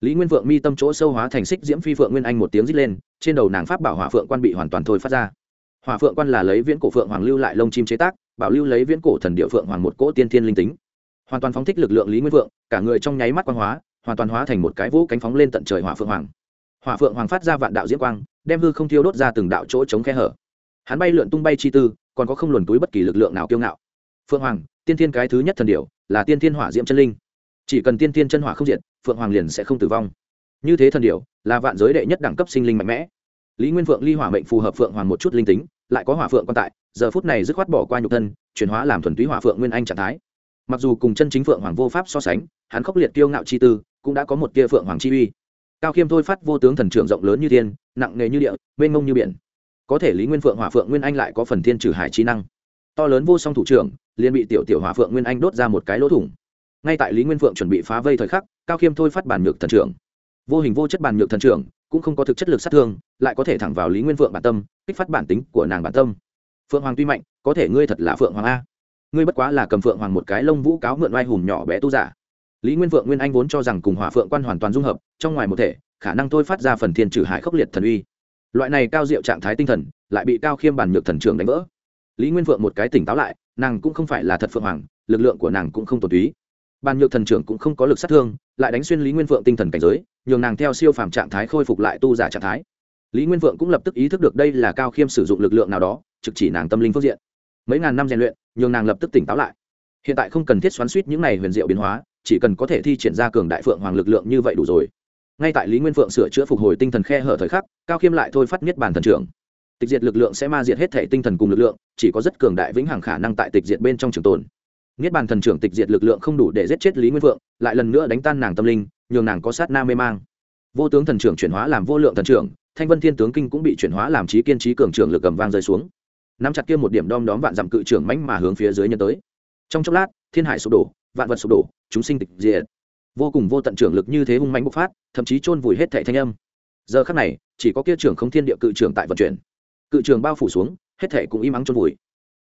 Lý nguyên vượng mi tâm chỗ sâu hóa thành xích diễm phi phượng nguyên anh một tiếng rít lên, trên đầu nàng pháp bảo hỏa phượng quan bị hoàn toàn thôi phát ra. Hỏa phượng quan là lấy viễn cổ phượng hoàng lưu lại lông chim chế tác, bảo lưu lấy viễn cổ thần địa phượng hoàng một cỗ tiên thiên linh tính hoàn toàn phóng thích lực lượng lý nguyên vượng, cả người trong nháy mắt quang hóa, hoàn toàn hóa thành một cái vũ cánh phóng lên tận trời hỏa phượng hoàng. Hỏa phượng hoàng phát ra vạn đạo diễn quang, đem hư không thiêu đốt ra từng đạo chỗ chống khe hở. Hắn bay lượn tung bay chi tư, còn có không luồn túi bất kỳ lực lượng nào kiêu ngạo. Phượng hoàng, tiên thiên cái thứ nhất thần điệu là tiên thiên hỏa diễm chân linh. Chỉ cần tiên thiên chân hỏa không diệt, phượng hoàng liền sẽ không tử vong. Như thế thần điệu là vạn giới đệ nhất đẳng cấp sinh linh mạnh mẽ. Lý nguyên phượng ly hỏa mệnh phù hợp phượng hoàng một chút linh tính, lại có hỏa phượng quan tại, giờ phút này dứt khoát bỏ qua nhục thân, chuyển hóa làm thuần túy hỏa phượng nguyên anh trạng thái mặc dù cùng chân chính phượng hoàng vô pháp so sánh, hắn khốc liệt kiêu ngạo chi tư, cũng đã có một tia phượng hoàng chi uy. Cao khiêm thôi phát vô tướng thần trưởng rộng lớn như thiên, nặng nề như địa, mênh mông như biển. Có thể lý nguyên phượng hòa phượng nguyên anh lại có phần thiên trừ hải trí năng. To lớn vô song thủ trưởng, liền bị tiểu tiểu hòa phượng nguyên anh đốt ra một cái lỗ thủng. Ngay tại lý nguyên phượng chuẩn bị phá vây thời khắc, cao khiêm thôi phát bản nhược thần trưởng. Vô hình vô chất bản nhược thần trưởng, cũng không có thực chất lực sát thương, lại có thể thẳng vào lý nguyên phượng bản tâm, kích phát bản tính của nàng bản tâm. Phượng hoàng tuy mạnh, có thể ngươi thật là phượng hoàng a ngươi bất quá là cầm phượng hoàng một cái lông vũ cáo mượn oai hùng nhỏ bé tu giả. Lý nguyên Vượng nguyên anh vốn cho rằng cùng hỏa phượng quan hoàn toàn dung hợp, trong ngoài một thể, khả năng thôi phát ra phần thiên trừ hải khốc liệt thần uy. Loại này cao diệu trạng thái tinh thần, lại bị cao khiêm bản nhược thần trường đánh vỡ. Lý nguyên Vượng một cái tỉnh táo lại, nàng cũng không phải là thật phượng hoàng, lực lượng của nàng cũng không tột túy. Bàn nhược thần trưởng cũng không có lực sát thương, lại đánh xuyên lý nguyên Vượng tinh thần cảnh giới, nhường nàng theo siêu phàm trạng thái khôi phục lại tu giả trạng thái. Lý nguyên Vượng cũng lập tức ý thức được đây là cao khiêm sử dụng lực lượng nào đó, trực chỉ nàng tâm linh phương diện mấy ngàn năm rèn luyện, nhường nàng lập tức tỉnh táo lại. Hiện tại không cần thiết xoắn suýt những này huyền diệu biến hóa, chỉ cần có thể thi triển ra cường đại phượng hoàng lực lượng như vậy đủ rồi. Ngay tại lý nguyên phượng sửa chữa phục hồi tinh thần khe hở thời khắc, cao khiêm lại thôi phát nhất bản thần trưởng. Tịch diệt lực lượng sẽ ma diệt hết thể tinh thần cùng lực lượng, chỉ có rất cường đại vĩnh hằng khả năng tại tịch diệt bên trong trường tồn. Niết bàn thần trưởng tịch diệt lực lượng không đủ để giết chết lý nguyên vượng lại lần nữa đánh tan nàng tâm linh, nhường nàng có sát na mê mang. Vô tướng thần trưởng chuyển hóa làm vô lượng thần trưởng, thanh vân thiên tướng kinh cũng bị chuyển hóa làm trí kiên trí cường trưởng lực cầm vang rơi xuống nắm chặt kia một điểm đom đóm vạn dặm cự trưởng mãnh mà hướng phía dưới nhân tới. Trong chốc lát, thiên hải sụp đổ, vạn vật sụp đổ, chúng sinh tịch diệt. Vô cùng vô tận trưởng lực như thế hung mãnh bộc phát, thậm chí chôn vùi hết thảy thanh âm. Giờ khắc này, chỉ có kia trưởng không thiên địa cự trưởng tại vận chuyển. Cự trường bao phủ xuống, hết thảy cũng im ắng trôn vùi.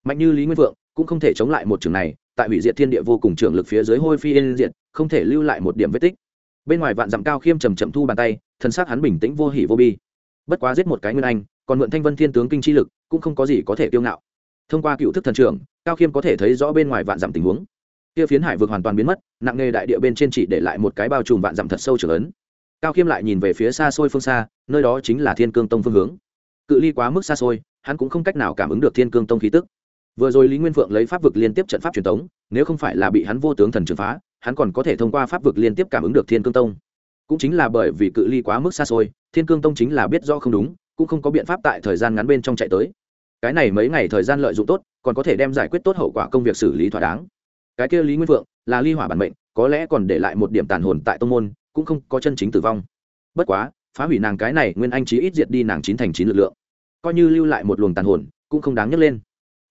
Mạnh như lý nguyên vượng cũng không thể chống lại một trường này, tại hủy diệt thiên địa vô cùng trường lực phía dưới hôi phi yên diệt, không thể lưu lại một điểm vết tích. Bên ngoài vạn dặm cao khiêm trầm chậm thu bàn tay thân xác hắn bình tĩnh vô hỉ vô bi. Bất quá giết một cái nguyên anh còn mượn thanh vân thiên tướng kinh chi lực, cũng không có gì có thể kiêu ngạo. Thông qua cựu thức thần trưởng, cao khiêm có thể thấy rõ bên ngoài vạn dặm tình huống. Kia phiến hải vực hoàn toàn biến mất, nặng nề đại địa bên trên chỉ để lại một cái bao trùm vạn dặm thật sâu trở lớn cao khiêm lại nhìn về phía xa xôi phương xa, nơi đó chính là thiên cương tông phương hướng. Cự ly quá mức xa xôi, hắn cũng không cách nào cảm ứng được thiên cương tông khí tức. Vừa rồi lý nguyên phượng lấy pháp vực liên tiếp trận pháp truyền thống nếu không phải là bị hắn vô tướng thần trừng phá, hắn còn có thể thông qua pháp vực liên tiếp cảm ứng được thiên cương tông. Cũng chính là bởi vì cự ly quá mức xa xôi, thiên cương tông chính là biết do không đúng cũng không có biện pháp tại thời gian ngắn bên trong chạy tới. Cái này mấy ngày thời gian lợi dụng tốt, còn có thể đem giải quyết tốt hậu quả công việc xử lý thỏa đáng. Cái kia lý nguyên phượng, là ly hỏa bản mệnh, có lẽ còn để lại một điểm tàn hồn tại tông môn, cũng không có chân chính tử vong. Bất quá, phá hủy nàng cái này, nguyên anh chí ít diệt đi nàng chín thành chín lực lượng. Coi như lưu lại một luồng tàn hồn, cũng không đáng nhấc lên.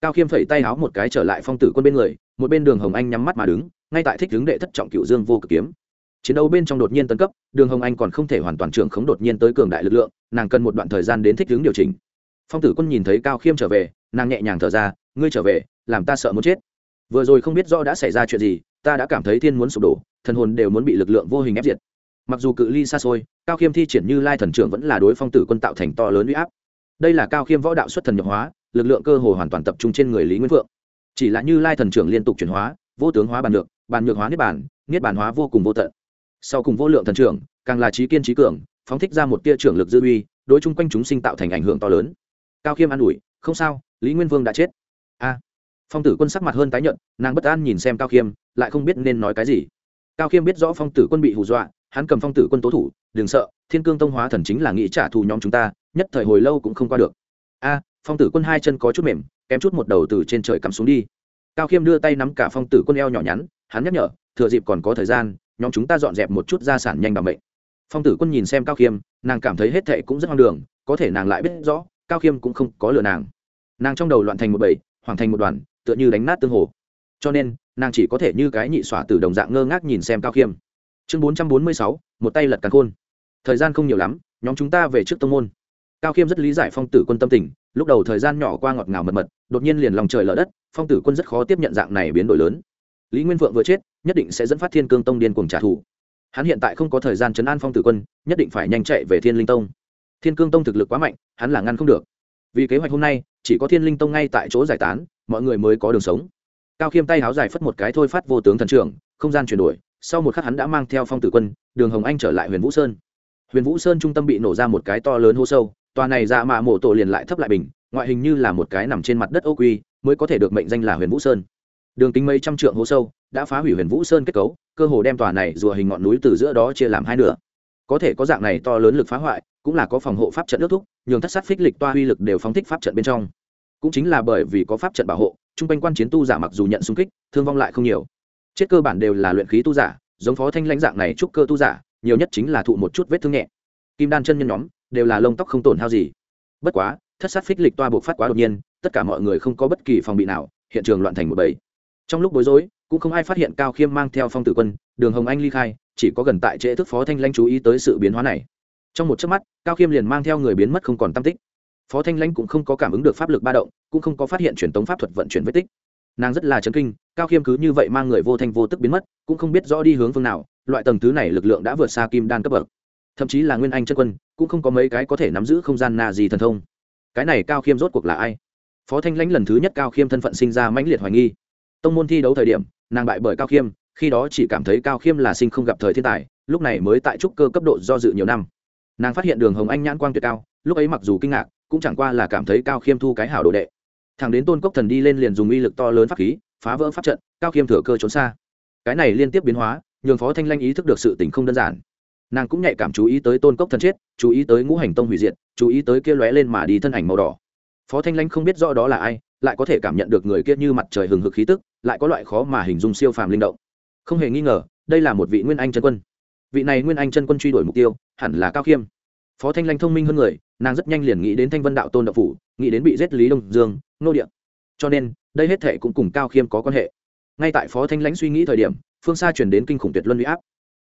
Cao khiêm phẩy tay háo một cái trở lại phong tử quân bên người, một bên đường hồng anh nhắm mắt mà đứng, ngay tại thích hướng đệ thất trọng cựu dương vô cực kiếm chiến đấu bên trong đột nhiên tấn cấp, đường hồng anh còn không thể hoàn toàn trưởng khống đột nhiên tới cường đại lực lượng, nàng cần một đoạn thời gian đến thích hướng điều chỉnh. Phong tử quân nhìn thấy cao khiêm trở về, nàng nhẹ nhàng thở ra, ngươi trở về, làm ta sợ muốn chết. Vừa rồi không biết rõ đã xảy ra chuyện gì, ta đã cảm thấy thiên muốn sụp đổ, thần hồn đều muốn bị lực lượng vô hình ép diệt. Mặc dù cự ly xa xôi, cao khiêm thi triển như lai thần trưởng vẫn là đối phong tử quân tạo thành to lớn u y áp. Đây là cao khiêm võ đạo xuất thần nhập hóa, lực lượng cơ hồ hoàn toàn tập trung trên người lý nguyên phượng. Chỉ là như lai thần trưởng liên tục chuyển hóa, vô tướng hóa bàn nhược bàn nhược hóa niết bàn niết bàn hóa vô cùng vô tận sau cùng vô lượng thần trưởng, càng là trí kiên trí cường, phóng thích ra một tia trưởng lực dư uy, đối chung quanh chúng sinh tạo thành ảnh hưởng to lớn. Cao khiêm an ủi, không sao, lý nguyên vương đã chết. A. Phong tử quân sắc mặt hơn tái nhận nàng bất an nhìn xem cao khiêm, lại không biết nên nói cái gì. Cao khiêm biết rõ phong tử quân bị hù dọa, hắn cầm phong tử quân tố thủ, đừng sợ, thiên cương tông hóa thần chính là nghĩ trả thù nhóm chúng ta, nhất thời hồi lâu cũng không qua được. A, phong tử quân hai chân có chút mềm, kém chút một đầu từ trên trời cắm xuống đi. Cao khiêm đưa tay nắm cả phong tử quân eo nhỏ nhắn, hắn nhắc nhở, thừa dịp còn có thời gian nhóm chúng ta dọn dẹp một chút gia sản nhanh bằng bệnh phong tử quân nhìn xem cao khiêm, nàng cảm thấy hết thệ cũng rất hoang đường, có thể nàng lại biết rõ, cao khiêm cũng không có lừa nàng. Nàng trong đầu loạn thành một bầy hoàn thành một đoàn, tựa như đánh nát tương hồ. Cho nên, nàng chỉ có thể như cái nhị xỏa từ đồng dạng ngơ ngác nhìn xem cao khiêm. Chương bốn trăm bốn mươi sáu, một tay lật càn khôn. Thời gian không nhiều lắm, nhóm chúng ta về trước tông môn. Cao khiêm rất lý giải phong tử quân tâm tình, lúc đầu thời gian nhỏ qua ngọt ngào mật mật, đột nhiên liền lòng trời lở đất, phong tử quân rất khó tiếp nhận dạng này biến đổi lớn. Lý nguyên vượng vừa chết nhất định sẽ dẫn phát thiên cương tông điên cuồng trả thù. Hắn hiện tại không có thời gian chấn an phong tử quân, nhất định phải nhanh chạy về thiên linh tông. Thiên cương tông thực lực quá mạnh, hắn là ngăn không được. Vì kế hoạch hôm nay, chỉ có thiên linh tông ngay tại chỗ giải tán, mọi người mới có đường sống. Cao khiêm tay háo dài phất một cái thôi phát vô tướng thần trưởng, không gian chuyển đổi, sau một khắc hắn đã mang theo phong tử quân, đường hồng anh trở lại huyền vũ sơn. Huyền vũ sơn trung tâm bị nổ ra một cái to lớn hô sâu, tòa này ra mạ mổ tổ liền lại thấp lại bình, ngoại hình như là một cái nằm trên mặt đất ô quy, mới có thể được mệnh danh là huyền vũ sơn. Đường kính mấy trăm trượng hố sâu đã phá hủy huyền vũ sơn kết cấu, cơ hồ đem tòa này rùa hình ngọn núi từ giữa đó chia làm hai nửa. Có thể có dạng này to lớn lực phá hoại, cũng là có phòng hộ pháp trận ước thúc, nhường thất sát phích lịch toa uy lực đều phóng thích pháp trận bên trong. Cũng chính là bởi vì có pháp trận bảo hộ, chung quanh quan chiến tu giả mặc dù nhận xung kích, thương vong lại không nhiều. Chết cơ bản đều là luyện khí tu giả, giống phó thanh lãnh dạng này trúc cơ tu giả, nhiều nhất chính là thụ một chút vết thương nhẹ. Kim đan chân nhân nhóm, đều là lông tóc không tổn hao gì. Bất quá, thất sát phích lịch toa buộc phát quá đột nhiên, tất cả mọi người không có bất kỳ phòng bị nào, hiện trường loạn thành một bầy. Trong lúc bối rối cũng không ai phát hiện cao khiêm mang theo phong tử quân, đường hồng anh ly khai, chỉ có gần tại trễ thức phó thanh lãnh chú ý tới sự biến hóa này. Trong một chớp mắt, cao khiêm liền mang theo người biến mất không còn tam tích. Phó thanh lãnh cũng không có cảm ứng được pháp lực ba động, cũng không có phát hiện truyền tống pháp thuật vận chuyển vết tích. Nàng rất là chấn kinh, cao khiêm cứ như vậy mang người vô thanh vô tức biến mất, cũng không biết rõ đi hướng phương nào, loại tầng thứ này lực lượng đã vượt xa kim đan cấp bậc. Thậm chí là nguyên anh chân quân, cũng không có mấy cái có thể nắm giữ không gian nào gì thần thông. Cái này cao khiêm rốt cuộc là ai? Phó thanh lãnh lần thứ nhất cao khiêm thân phận sinh ra mãnh liệt hoài nghi. Tông môn thi đấu thời điểm nàng bại bởi cao khiêm, khi đó chỉ cảm thấy cao khiêm là sinh không gặp thời thiên tài, lúc này mới tại trúc cơ cấp độ do dự nhiều năm. Nàng phát hiện đường hồng anh nhãn quang tuyệt cao, lúc ấy mặc dù kinh ngạc, cũng chẳng qua là cảm thấy cao khiêm thu cái hảo đồ đệ. Thằng đến tôn cốc thần đi lên liền dùng uy lực to lớn pháp khí, phá vỡ pháp trận, cao khiêm thừa cơ trốn xa. Cái này liên tiếp biến hóa, nhường phó thanh lanh ý thức được sự tình không đơn giản. Nàng cũng nhạy cảm chú ý tới tôn cốc thần chết, chú ý tới ngũ hành tông hủy diệt, chú ý tới kia lóe lên mà đi thân ảnh màu đỏ. Phó thanh lanh không biết rõ đó là ai, lại có thể cảm nhận được người kia như mặt trời hừng hực khí tức lại có loại khó mà hình dung siêu phàm linh động. Không hề nghi ngờ, đây là một vị nguyên anh chân quân. Vị này nguyên anh chân quân truy đuổi mục tiêu, hẳn là cao khiêm. Phó thanh lanh thông minh hơn người, nàng rất nhanh liền nghĩ đến thanh vân đạo tôn đạo phủ, nghĩ đến bị giết lý đông dương, nô điện cho nên, đây hết thệ cũng cùng cao khiêm có quan hệ. Ngay tại phó thanh lãnh suy nghĩ thời điểm, phương xa chuyển đến kinh khủng tuyệt luân huy áp.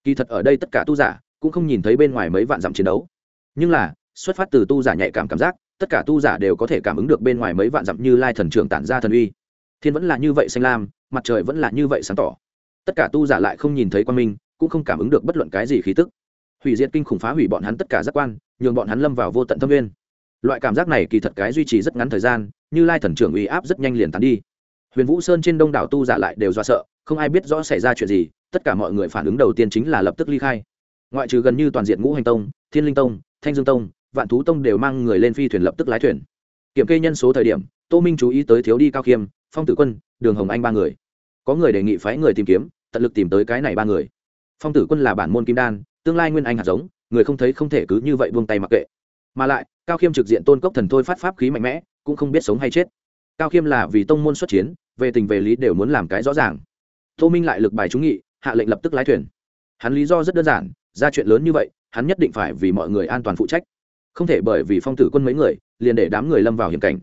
Kỳ thật ở đây tất cả tu giả cũng không nhìn thấy bên ngoài mấy vạn dặm chiến đấu. Nhưng là, xuất phát từ tu giả nhạy cảm cảm giác, tất cả tu giả đều có thể cảm ứng được bên ngoài mấy vạn dặm như lai thần trưởng tản ra thần uy thiên vẫn là như vậy xanh lam, mặt trời vẫn là như vậy sáng tỏ. Tất cả tu giả lại không nhìn thấy quan minh, cũng không cảm ứng được bất luận cái gì khí tức. Hủy diệt kinh khủng phá hủy bọn hắn tất cả giác quan, nhường bọn hắn lâm vào vô tận thâm nguyên. Loại cảm giác này kỳ thật cái duy trì rất ngắn thời gian, như lai thần trưởng uy áp rất nhanh liền tán đi. Huyền vũ sơn trên đông đảo tu giả lại đều do sợ, không ai biết rõ xảy ra chuyện gì, tất cả mọi người phản ứng đầu tiên chính là lập tức ly khai. Ngoại trừ gần như toàn diện ngũ hành tông, thiên linh tông, thanh dương tông, vạn thú tông đều mang người lên phi thuyền lập tức lái thuyền. Kiểm kê nhân số thời điểm, tô minh chú ý tới thiếu đi cao khiêm phong tử quân, đường hồng anh ba người. Có người đề nghị phái người tìm kiếm, tận lực tìm tới cái này ba người. Phong tử quân là bản môn kim đan, tương lai nguyên anh hạt giống, người không thấy không thể cứ như vậy buông tay mặc kệ. Mà lại, cao khiêm trực diện tôn cốc thần thôi phát pháp khí mạnh mẽ, cũng không biết sống hay chết. Cao khiêm là vì tông môn xuất chiến, về tình về lý đều muốn làm cái rõ ràng. Tô minh lại lực bài trúng nghị, hạ lệnh lập tức lái thuyền. Hắn lý do rất đơn giản, ra chuyện lớn như vậy, hắn nhất định phải vì mọi người an toàn phụ trách. Không thể bởi vì phong tử quân mấy người, liền để đám người lâm vào hiểm cảnh.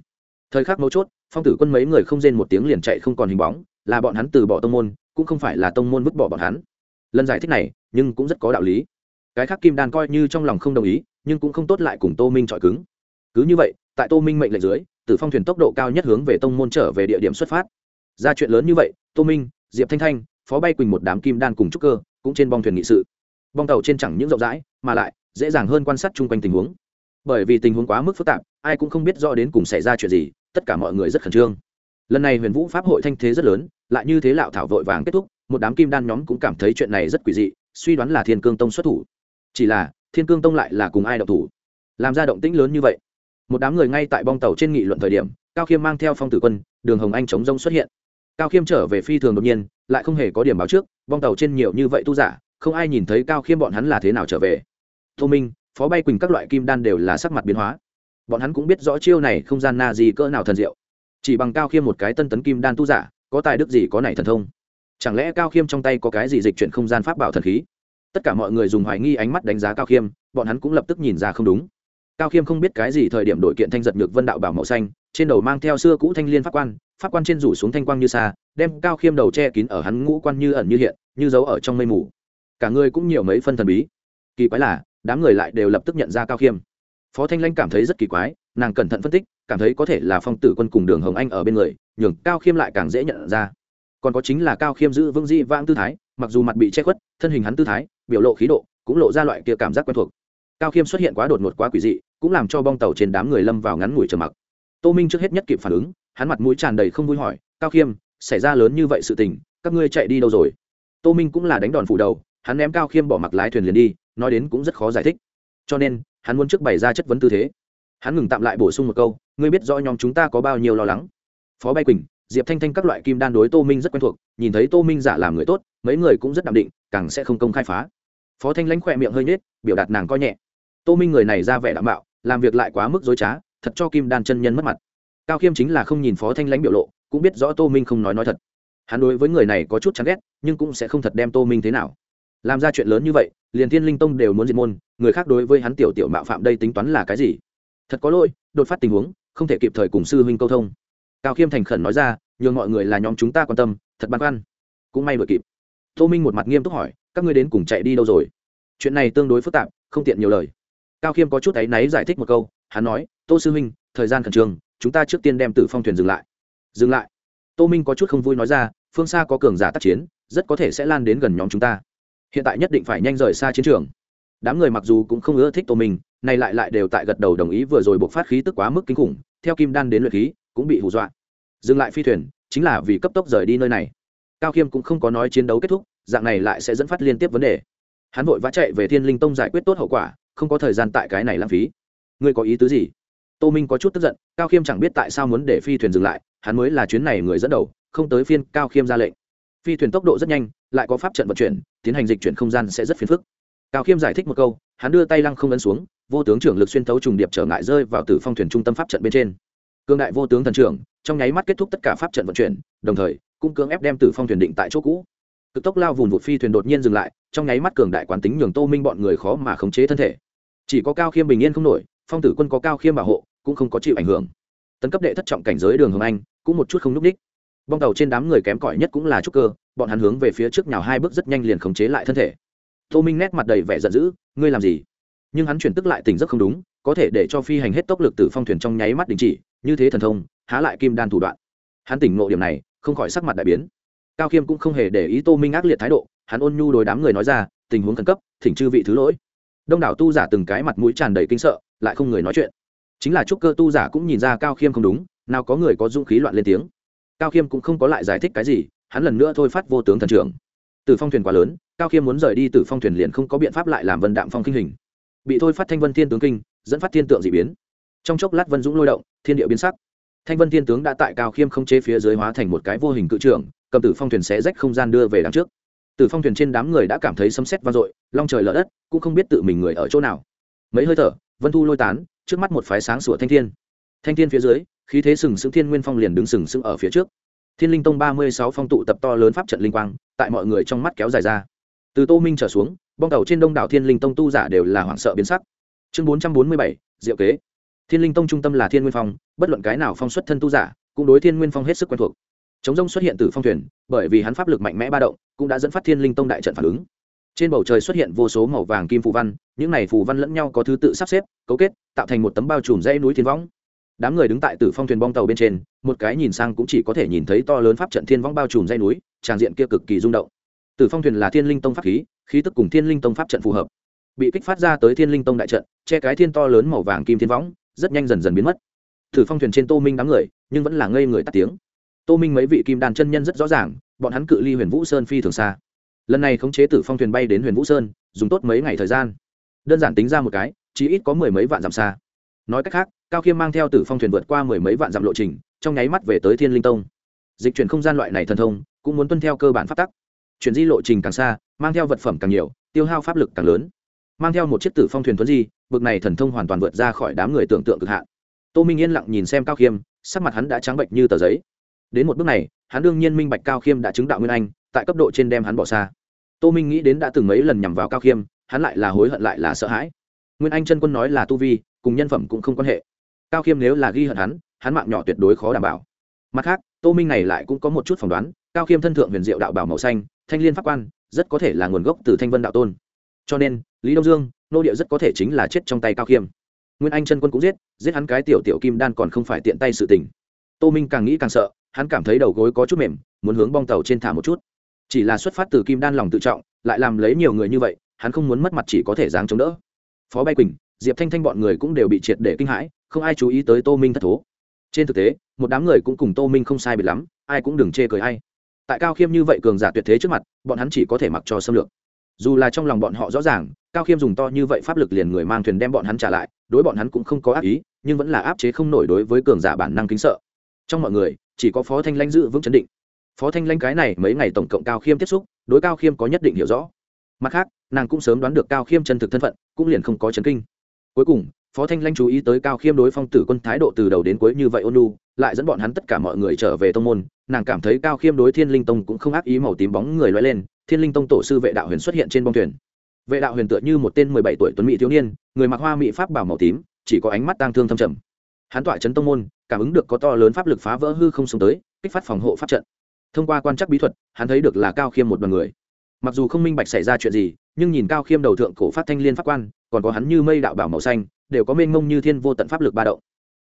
Thời khắc mấu chốt phong tử quân mấy người không rên một tiếng liền chạy không còn hình bóng, là bọn hắn từ bỏ tông môn, cũng không phải là tông môn vứt bỏ bọn hắn. Lần giải thích này, nhưng cũng rất có đạo lý. Cái khác kim đan coi như trong lòng không đồng ý, nhưng cũng không tốt lại cùng tô minh chọi cứng. Cứ như vậy, tại tô minh mệnh lệnh dưới, tử phong thuyền tốc độ cao nhất hướng về tông môn trở về địa điểm xuất phát. Ra chuyện lớn như vậy, tô minh, diệp thanh thanh, phó bay quỳnh một đám kim đan cùng trúc cơ, cũng trên bong thuyền nghị sự. Bong tàu trên chẳng những rộng rãi, mà lại dễ dàng hơn quan sát chung quanh tình huống. Bởi vì tình huống quá mức phức tạp ai cũng không biết rõ đến cùng xảy ra chuyện gì, tất cả mọi người rất khẩn trương. Lần này huyền vũ pháp hội thanh thế rất lớn, lại như thế lạo thảo vội vàng kết thúc, một đám kim đan nhóm cũng cảm thấy chuyện này rất quỷ dị, suy đoán là thiên cương tông xuất thủ. Chỉ là, thiên cương tông lại là cùng ai đậu thủ? Làm ra động tĩnh lớn như vậy. Một đám người ngay tại bong tàu trên nghị luận thời điểm, cao khiêm mang theo phong tử quân, đường hồng anh chống rông xuất hiện. Cao khiêm trở về phi thường đột nhiên, lại không hề có điểm báo trước, bong tàu trên nhiều như vậy tu giả, không ai nhìn thấy cao khiêm bọn hắn là thế nào trở về. Tô minh, phó bay quỳnh các loại kim đan đều là sắc mặt biến hóa bọn hắn cũng biết rõ chiêu này không gian na gì cỡ nào thần diệu. Chỉ bằng cao khiêm một cái tân tấn kim đan tu giả, có tài đức gì có này thần thông? Chẳng lẽ cao khiêm trong tay có cái gì dịch chuyển không gian pháp bảo thần khí? Tất cả mọi người dùng hoài nghi ánh mắt đánh giá cao khiêm, bọn hắn cũng lập tức nhìn ra không đúng. Cao khiêm không biết cái gì thời điểm đội kiện thanh giật nhược vân đạo bảo màu xanh, trên đầu mang theo xưa cũ thanh liên pháp quan pháp quan trên rủ xuống thanh quang như xa đem cao khiêm đầu che kín ở hắn ngũ quan như ẩn như hiện, như giấu ở trong mây mù. Cả người cũng nhiều mấy phân thần bí. Kỳ quái là, đám người lại đều lập tức nhận ra cao khiêm phó thanh lanh cảm thấy rất kỳ quái, nàng cẩn thận phân tích, cảm thấy có thể là phong tử quân cùng đường hồng anh ở bên người, nhường cao khiêm lại càng dễ nhận ra. Còn có chính là cao khiêm giữ vững di vãng tư thái, mặc dù mặt bị che khuất, thân hình hắn tư thái, biểu lộ khí độ, cũng lộ ra loại kia cảm giác quen thuộc. Cao khiêm xuất hiện quá đột ngột quá quỷ dị, cũng làm cho bong tàu trên đám người lâm vào ngắn ngủi trầm mặc. Tô minh trước hết nhất kịp phản ứng, hắn mặt mũi tràn đầy không vui hỏi, cao khiêm, xảy ra lớn như vậy sự tình, các ngươi chạy đi đâu rồi? Tô minh cũng là đánh đòn phủ đầu, hắn ném cao khiêm bỏ mặc lái thuyền liền đi, nói đến cũng rất khó giải thích. Cho nên hắn muốn trước bày ra chất vấn tư thế. Hắn ngừng tạm lại bổ sung một câu, ngươi biết rõ nhóm chúng ta có bao nhiêu lo lắng? Phó bay quỳnh, diệp thanh thanh các loại kim đan đối tô minh rất quen thuộc, nhìn thấy tô minh giả làm người tốt, mấy người cũng rất đ định, càng sẽ không công khai phá. Phó thanh lãnh khỏe miệng hơi nhết biểu đạt nàng coi nhẹ. Tô minh người này ra vẻ đảm bảo làm việc lại quá mức dối trá, thật cho kim đan chân nhân mất mặt. Cao khiêm chính là không nhìn phó thanh lãnh biểu lộ, cũng biết rõ tô minh không nói nói thật. Hắn đối với người này có chút chán ghét, nhưng cũng sẽ không thật đem tô minh thế nào làm ra chuyện lớn như vậy, liền thiên linh tông đều muốn diệt môn, người khác đối với hắn tiểu tiểu mạo phạm đây tính toán là cái gì? Thật có lỗi, đột phát tình huống, không thể kịp thời cùng sư huynh câu thông. Cao khiêm thành khẩn nói ra, nhường mọi người là nhóm chúng ta quan tâm, thật băn khoăn. Cũng may đ kịp. Tô minh một mặt nghiêm túc hỏi, các ngươi đến cùng chạy đi đâu rồi? Chuyện này tương đối phức tạp, không tiện nhiều lời. Cao khiêm có chút áy náy giải thích một câu, hắn nói, tô sư huynh, thời gian khẩn trương, chúng ta trước tiên đem tử phong thuyền dừng lại. Dừng lại. Tô minh có chút không vui nói ra, phương xa có cường giả tác chiến, rất có thể sẽ lan đến gần nhóm chúng ta hiện tại nhất định phải nhanh rời xa chiến trường. Đám người mặc dù cũng không ưa thích tô minh nay lại lại đều tại gật đầu đồng ý vừa rồi buộc phát khí tức quá mức kinh khủng, theo kim đan đến luyện khí, cũng bị hù dọa. Dừng lại phi thuyền, chính là vì cấp tốc rời đi nơi này. Cao khiêm cũng không có nói chiến đấu kết thúc, dạng này lại sẽ dẫn phát liên tiếp vấn đề. Hắn vội vã chạy về thiên linh tông giải quyết tốt hậu quả, không có thời gian tại cái này lãng phí. Ngươi có ý tứ gì? Tô minh có chút tức giận, cao khiêm chẳng biết tại sao muốn để phi thuyền dừng lại, hắn mới là chuyến này người dẫn đầu, không tới phiên cao khiêm ra lệnh phi thuyền tốc độ rất nhanh, lại có pháp trận vận chuyển, tiến hành dịch chuyển không gian sẽ rất phiền phức. Cao khiêm giải thích một câu, hắn đưa tay lăng không ấn xuống, vô tướng trưởng lực xuyên thấu trùng điệp trở ngại rơi vào tử phong thuyền trung tâm pháp trận bên trên. Cương đại vô tướng thần trưởng, trong nháy mắt kết thúc tất cả pháp trận vận chuyển, đồng thời, cũng cưỡng ép đem tử phong thuyền định tại chỗ cũ. Cực tốc lao vùng vụt phi thuyền đột nhiên dừng lại, trong nháy mắt cường đại quán tính nhường tô minh bọn người khó mà khống chế thân thể. Chỉ có cao khiêm bình yên không nổi, phong tử quân có cao khiêm bảo hộ, cũng không có chịu ảnh hưởng. Tấn cấp đệ thất trọng cảnh giới đường hồng anh, cũng một chút không núp ních bong tàu trên đám người kém cỏi nhất cũng là trúc cơ, bọn hắn hướng về phía trước nhào hai bước rất nhanh liền khống chế lại thân thể. Tô minh nét mặt đầy vẻ giận dữ, ngươi làm gì? Nhưng hắn chuyển tức lại tình rất không đúng, có thể để cho phi hành hết tốc lực từ phong thuyền trong nháy mắt đình chỉ, như thế thần thông, há lại kim đan thủ đoạn. Hắn tỉnh ngộ điểm này, không khỏi sắc mặt đại biến. Cao khiêm cũng không hề để ý tô minh ác liệt thái độ, hắn ôn nhu đối đám người nói ra, tình huống khẩn cấp, thỉnh chư vị thứ lỗi. Đông đảo tu giả từng cái mặt mũi tràn đầy kinh sợ, lại không người nói chuyện. Chính là trúc cơ tu giả cũng nhìn ra cao khiêm không đúng, nào có người có dũng khí loạn lên tiếng cao khiêm cũng không có lại giải thích cái gì, hắn lần nữa thôi phát vô tướng thần trưởng. Từ phong thuyền quá lớn, cao khiêm muốn rời đi từ phong thuyền liền không có biện pháp lại làm vân đạm phong kinh hình. Bị thôi phát thanh vân thiên tướng kinh, dẫn phát thiên tượng d ị biến. Trong chốc lát vân dũng lôi động, thiên địa biến sắc. Thanh vân thiên tướng đã tại cao khiêm không chế phía dưới hóa thành một cái vô hình cự trưởng, cầm tử phong thuyền xé rách không gian đưa về đằng trước. Tử phong thuyền trên đám người đã cảm thấy sấm sét vang dội, long trời lở đất, cũng không biết tự mình người ở chỗ nào. Mấy hơi thở, vân thu lôi tán, trước mắt một phái sáng sủa thanh thiên thanh thiên phía dưới, khí thế sừng sững thiên nguyên phong liền đứng sừng sững ở phía trước. Thiên linh tông ba mươi sáu phong tụ tập to lớn pháp trận linh quang, tại mọi người trong mắt kéo dài ra. Từ tô minh trở xuống, bong tàu trên đông đảo thiên linh tông tu giả đều là hoảng sợ biến sắc. Chương bốn trăm bốn mươi bảy, diệu kế. Thiên linh tông trung tâm là thiên nguyên phong, bất luận cái nào phong xuất thân tu giả, cũng đối thiên nguyên phong hết sức quen thuộc. Chống rông xuất hiện từ phong thuyền, bởi vì hắn pháp lực mạnh mẽ ba động, cũng đã dẫn phát thiên linh tông đại trận phản ứng. Trên bầu trời xuất hiện vô số màu vàng kim phù văn, những này phù văn lẫn nhau có thứ tự sắp xếp, cấu kết, tạo thành một tấm bao trùm dãy núi thiên võng đám người đứng tại tử phong thuyền bong tàu bên trên, một cái nhìn sang cũng chỉ có thể nhìn thấy to lớn pháp trận thiên vong bao trùm dãy núi, tràng diện kia cực kỳ rung động. Tử phong thuyền là thiên linh tông pháp khí khí tức cùng thiên linh tông pháp trận phù hợp. Bị kích phát ra tới thiên linh tông đại trận, che cái thiên to lớn màu vàng kim thiên võng, rất nhanh dần dần biến mất. Tử phong thuyền trên tô minh đám người, nhưng vẫn là ngây người tắt tiếng. Tô minh mấy vị kim đàn chân nhân rất rõ ràng, bọn hắn cự ly huyền vũ sơn phi thường xa. Lần này khống chế tử phong thuyền bay đến huyền vũ sơn, dùng tốt mấy ngày thời gian. Đơn giản tính ra một cái chỉ ít có mười mấy vạn dặm xa. Nói cách khác cao khiêm mang theo tử phong thuyền vượt qua mười mấy vạn dặm lộ trình, trong nháy mắt về tới thiên linh tông. Dịch chuyển không gian loại này thần thông, cũng muốn tuân theo cơ bản pháp tắc. Chuyển di lộ trình càng xa, mang theo vật phẩm càng nhiều, tiêu hao pháp lực càng lớn. Mang theo một chiếc tử phong thuyền thuấn di, bực này thần thông hoàn toàn vượt ra khỏi đám người tưởng tượng cực hạn. Tô minh yên lặng nhìn xem cao khiêm, sắc mặt hắn đã trắng bệnh như tờ giấy. Đến một bước này, hắn đương nhiên minh bạch cao khiêm đã chứng đạo nguyên anh, tại cấp độ trên đem hắn bỏ xa. Tô minh nghĩ đến đã từng mấy lần nhằm vào cao khiêm, hắn lại là hối hận lại là sợ hãi. Nguyên anh chân quân nói là tu vi, cùng nhân phẩm cũng không quan hệ cao khiêm nếu là ghi hận hắn hắn mạng nhỏ tuyệt đối khó đảm bảo. Mặt khác, tô minh này lại cũng có một chút phỏng đoán, cao khiêm thân thượng huyền diệu đạo bảo màu xanh, thanh liên pháp quan, rất có thể là nguồn gốc từ thanh vân đạo tôn. Cho nên, lý đông dương, nô địa rất có thể chính là chết trong tay cao khiêm. Nguyên anh chân quân cũng giết giết hắn cái tiểu tiểu kim đan còn không phải tiện tay sự tình. Tô minh càng nghĩ càng sợ, hắn cảm thấy đầu gối có chút mềm, muốn hướng bong tàu trên thả một chút. Chỉ là xuất phát từ kim đan lòng tự trọng, lại làm lấy nhiều người như vậy, hắn không muốn mất mặt chỉ có thể dáng chống đỡ. Phó bay quỳnh, diệp thanh thanh bọn người cũng đều bị triệt để kinh hãi không ai chú ý tới tô minh thất thố. Trên thực tế, một đám người cũng cùng tô minh không sai biệt lắm, ai cũng đừng chê cười hay tại cao khiêm như vậy cường giả tuyệt thế trước mặt, bọn hắn chỉ có thể mặc cho xâm lược. Dù là trong lòng bọn họ rõ ràng, cao khiêm dùng to như vậy pháp lực liền người mang thuyền đem bọn hắn trả lại, đối bọn hắn cũng không có ác ý, nhưng vẫn là áp chế không nổi đối với cường giả bản năng kính sợ. Trong mọi người, chỉ có phó thanh lãnh giữ vững chấn định. Phó thanh lãnh cái này mấy ngày tổng cộng cao khiêm tiếp xúc, đối cao khiêm có nhất định hiểu rõ. Mặt khác, nàng cũng sớm đoán được cao khiêm chân thực thân phận, cũng liền không có chấn kinh. Cuối cùng phó thanh lanh chú ý tới cao khiêm đối phong tử quân thái độ từ đầu đến cuối như vậy ôn lu lại dẫn bọn hắn tất cả mọi người trở về tông môn. Nàng cảm thấy cao khiêm đối thiên linh tông cũng không ác ý màu tím bóng người loay lên. Thiên linh tông tổ sư vệ đạo huyền xuất hiện trên bông thuyền. Vệ đạo huyền tựa như một tên mười bảy tuổi tuấn mỹ thiếu niên, người mặc hoa mỹ pháp bảo màu tím, chỉ có ánh mắt tang thương thâm trầm. Hắn tỏa chấn tông môn, cảm ứng được có to lớn pháp lực phá vỡ hư không xuống tới, kích phát phòng hộ pháp trận. Thông qua quan trắc bí thuật, hắn thấy được là cao khiêm một đoàn người. Mặc dù không minh bạch xảy ra chuyện gì, nhưng nhìn cao khiêm đầu thượng cổ phát thanh liên pháp quan, còn có hắn như mây đạo bảo màu xanh đều có mênh mông như thiên vô tận pháp lực ba động.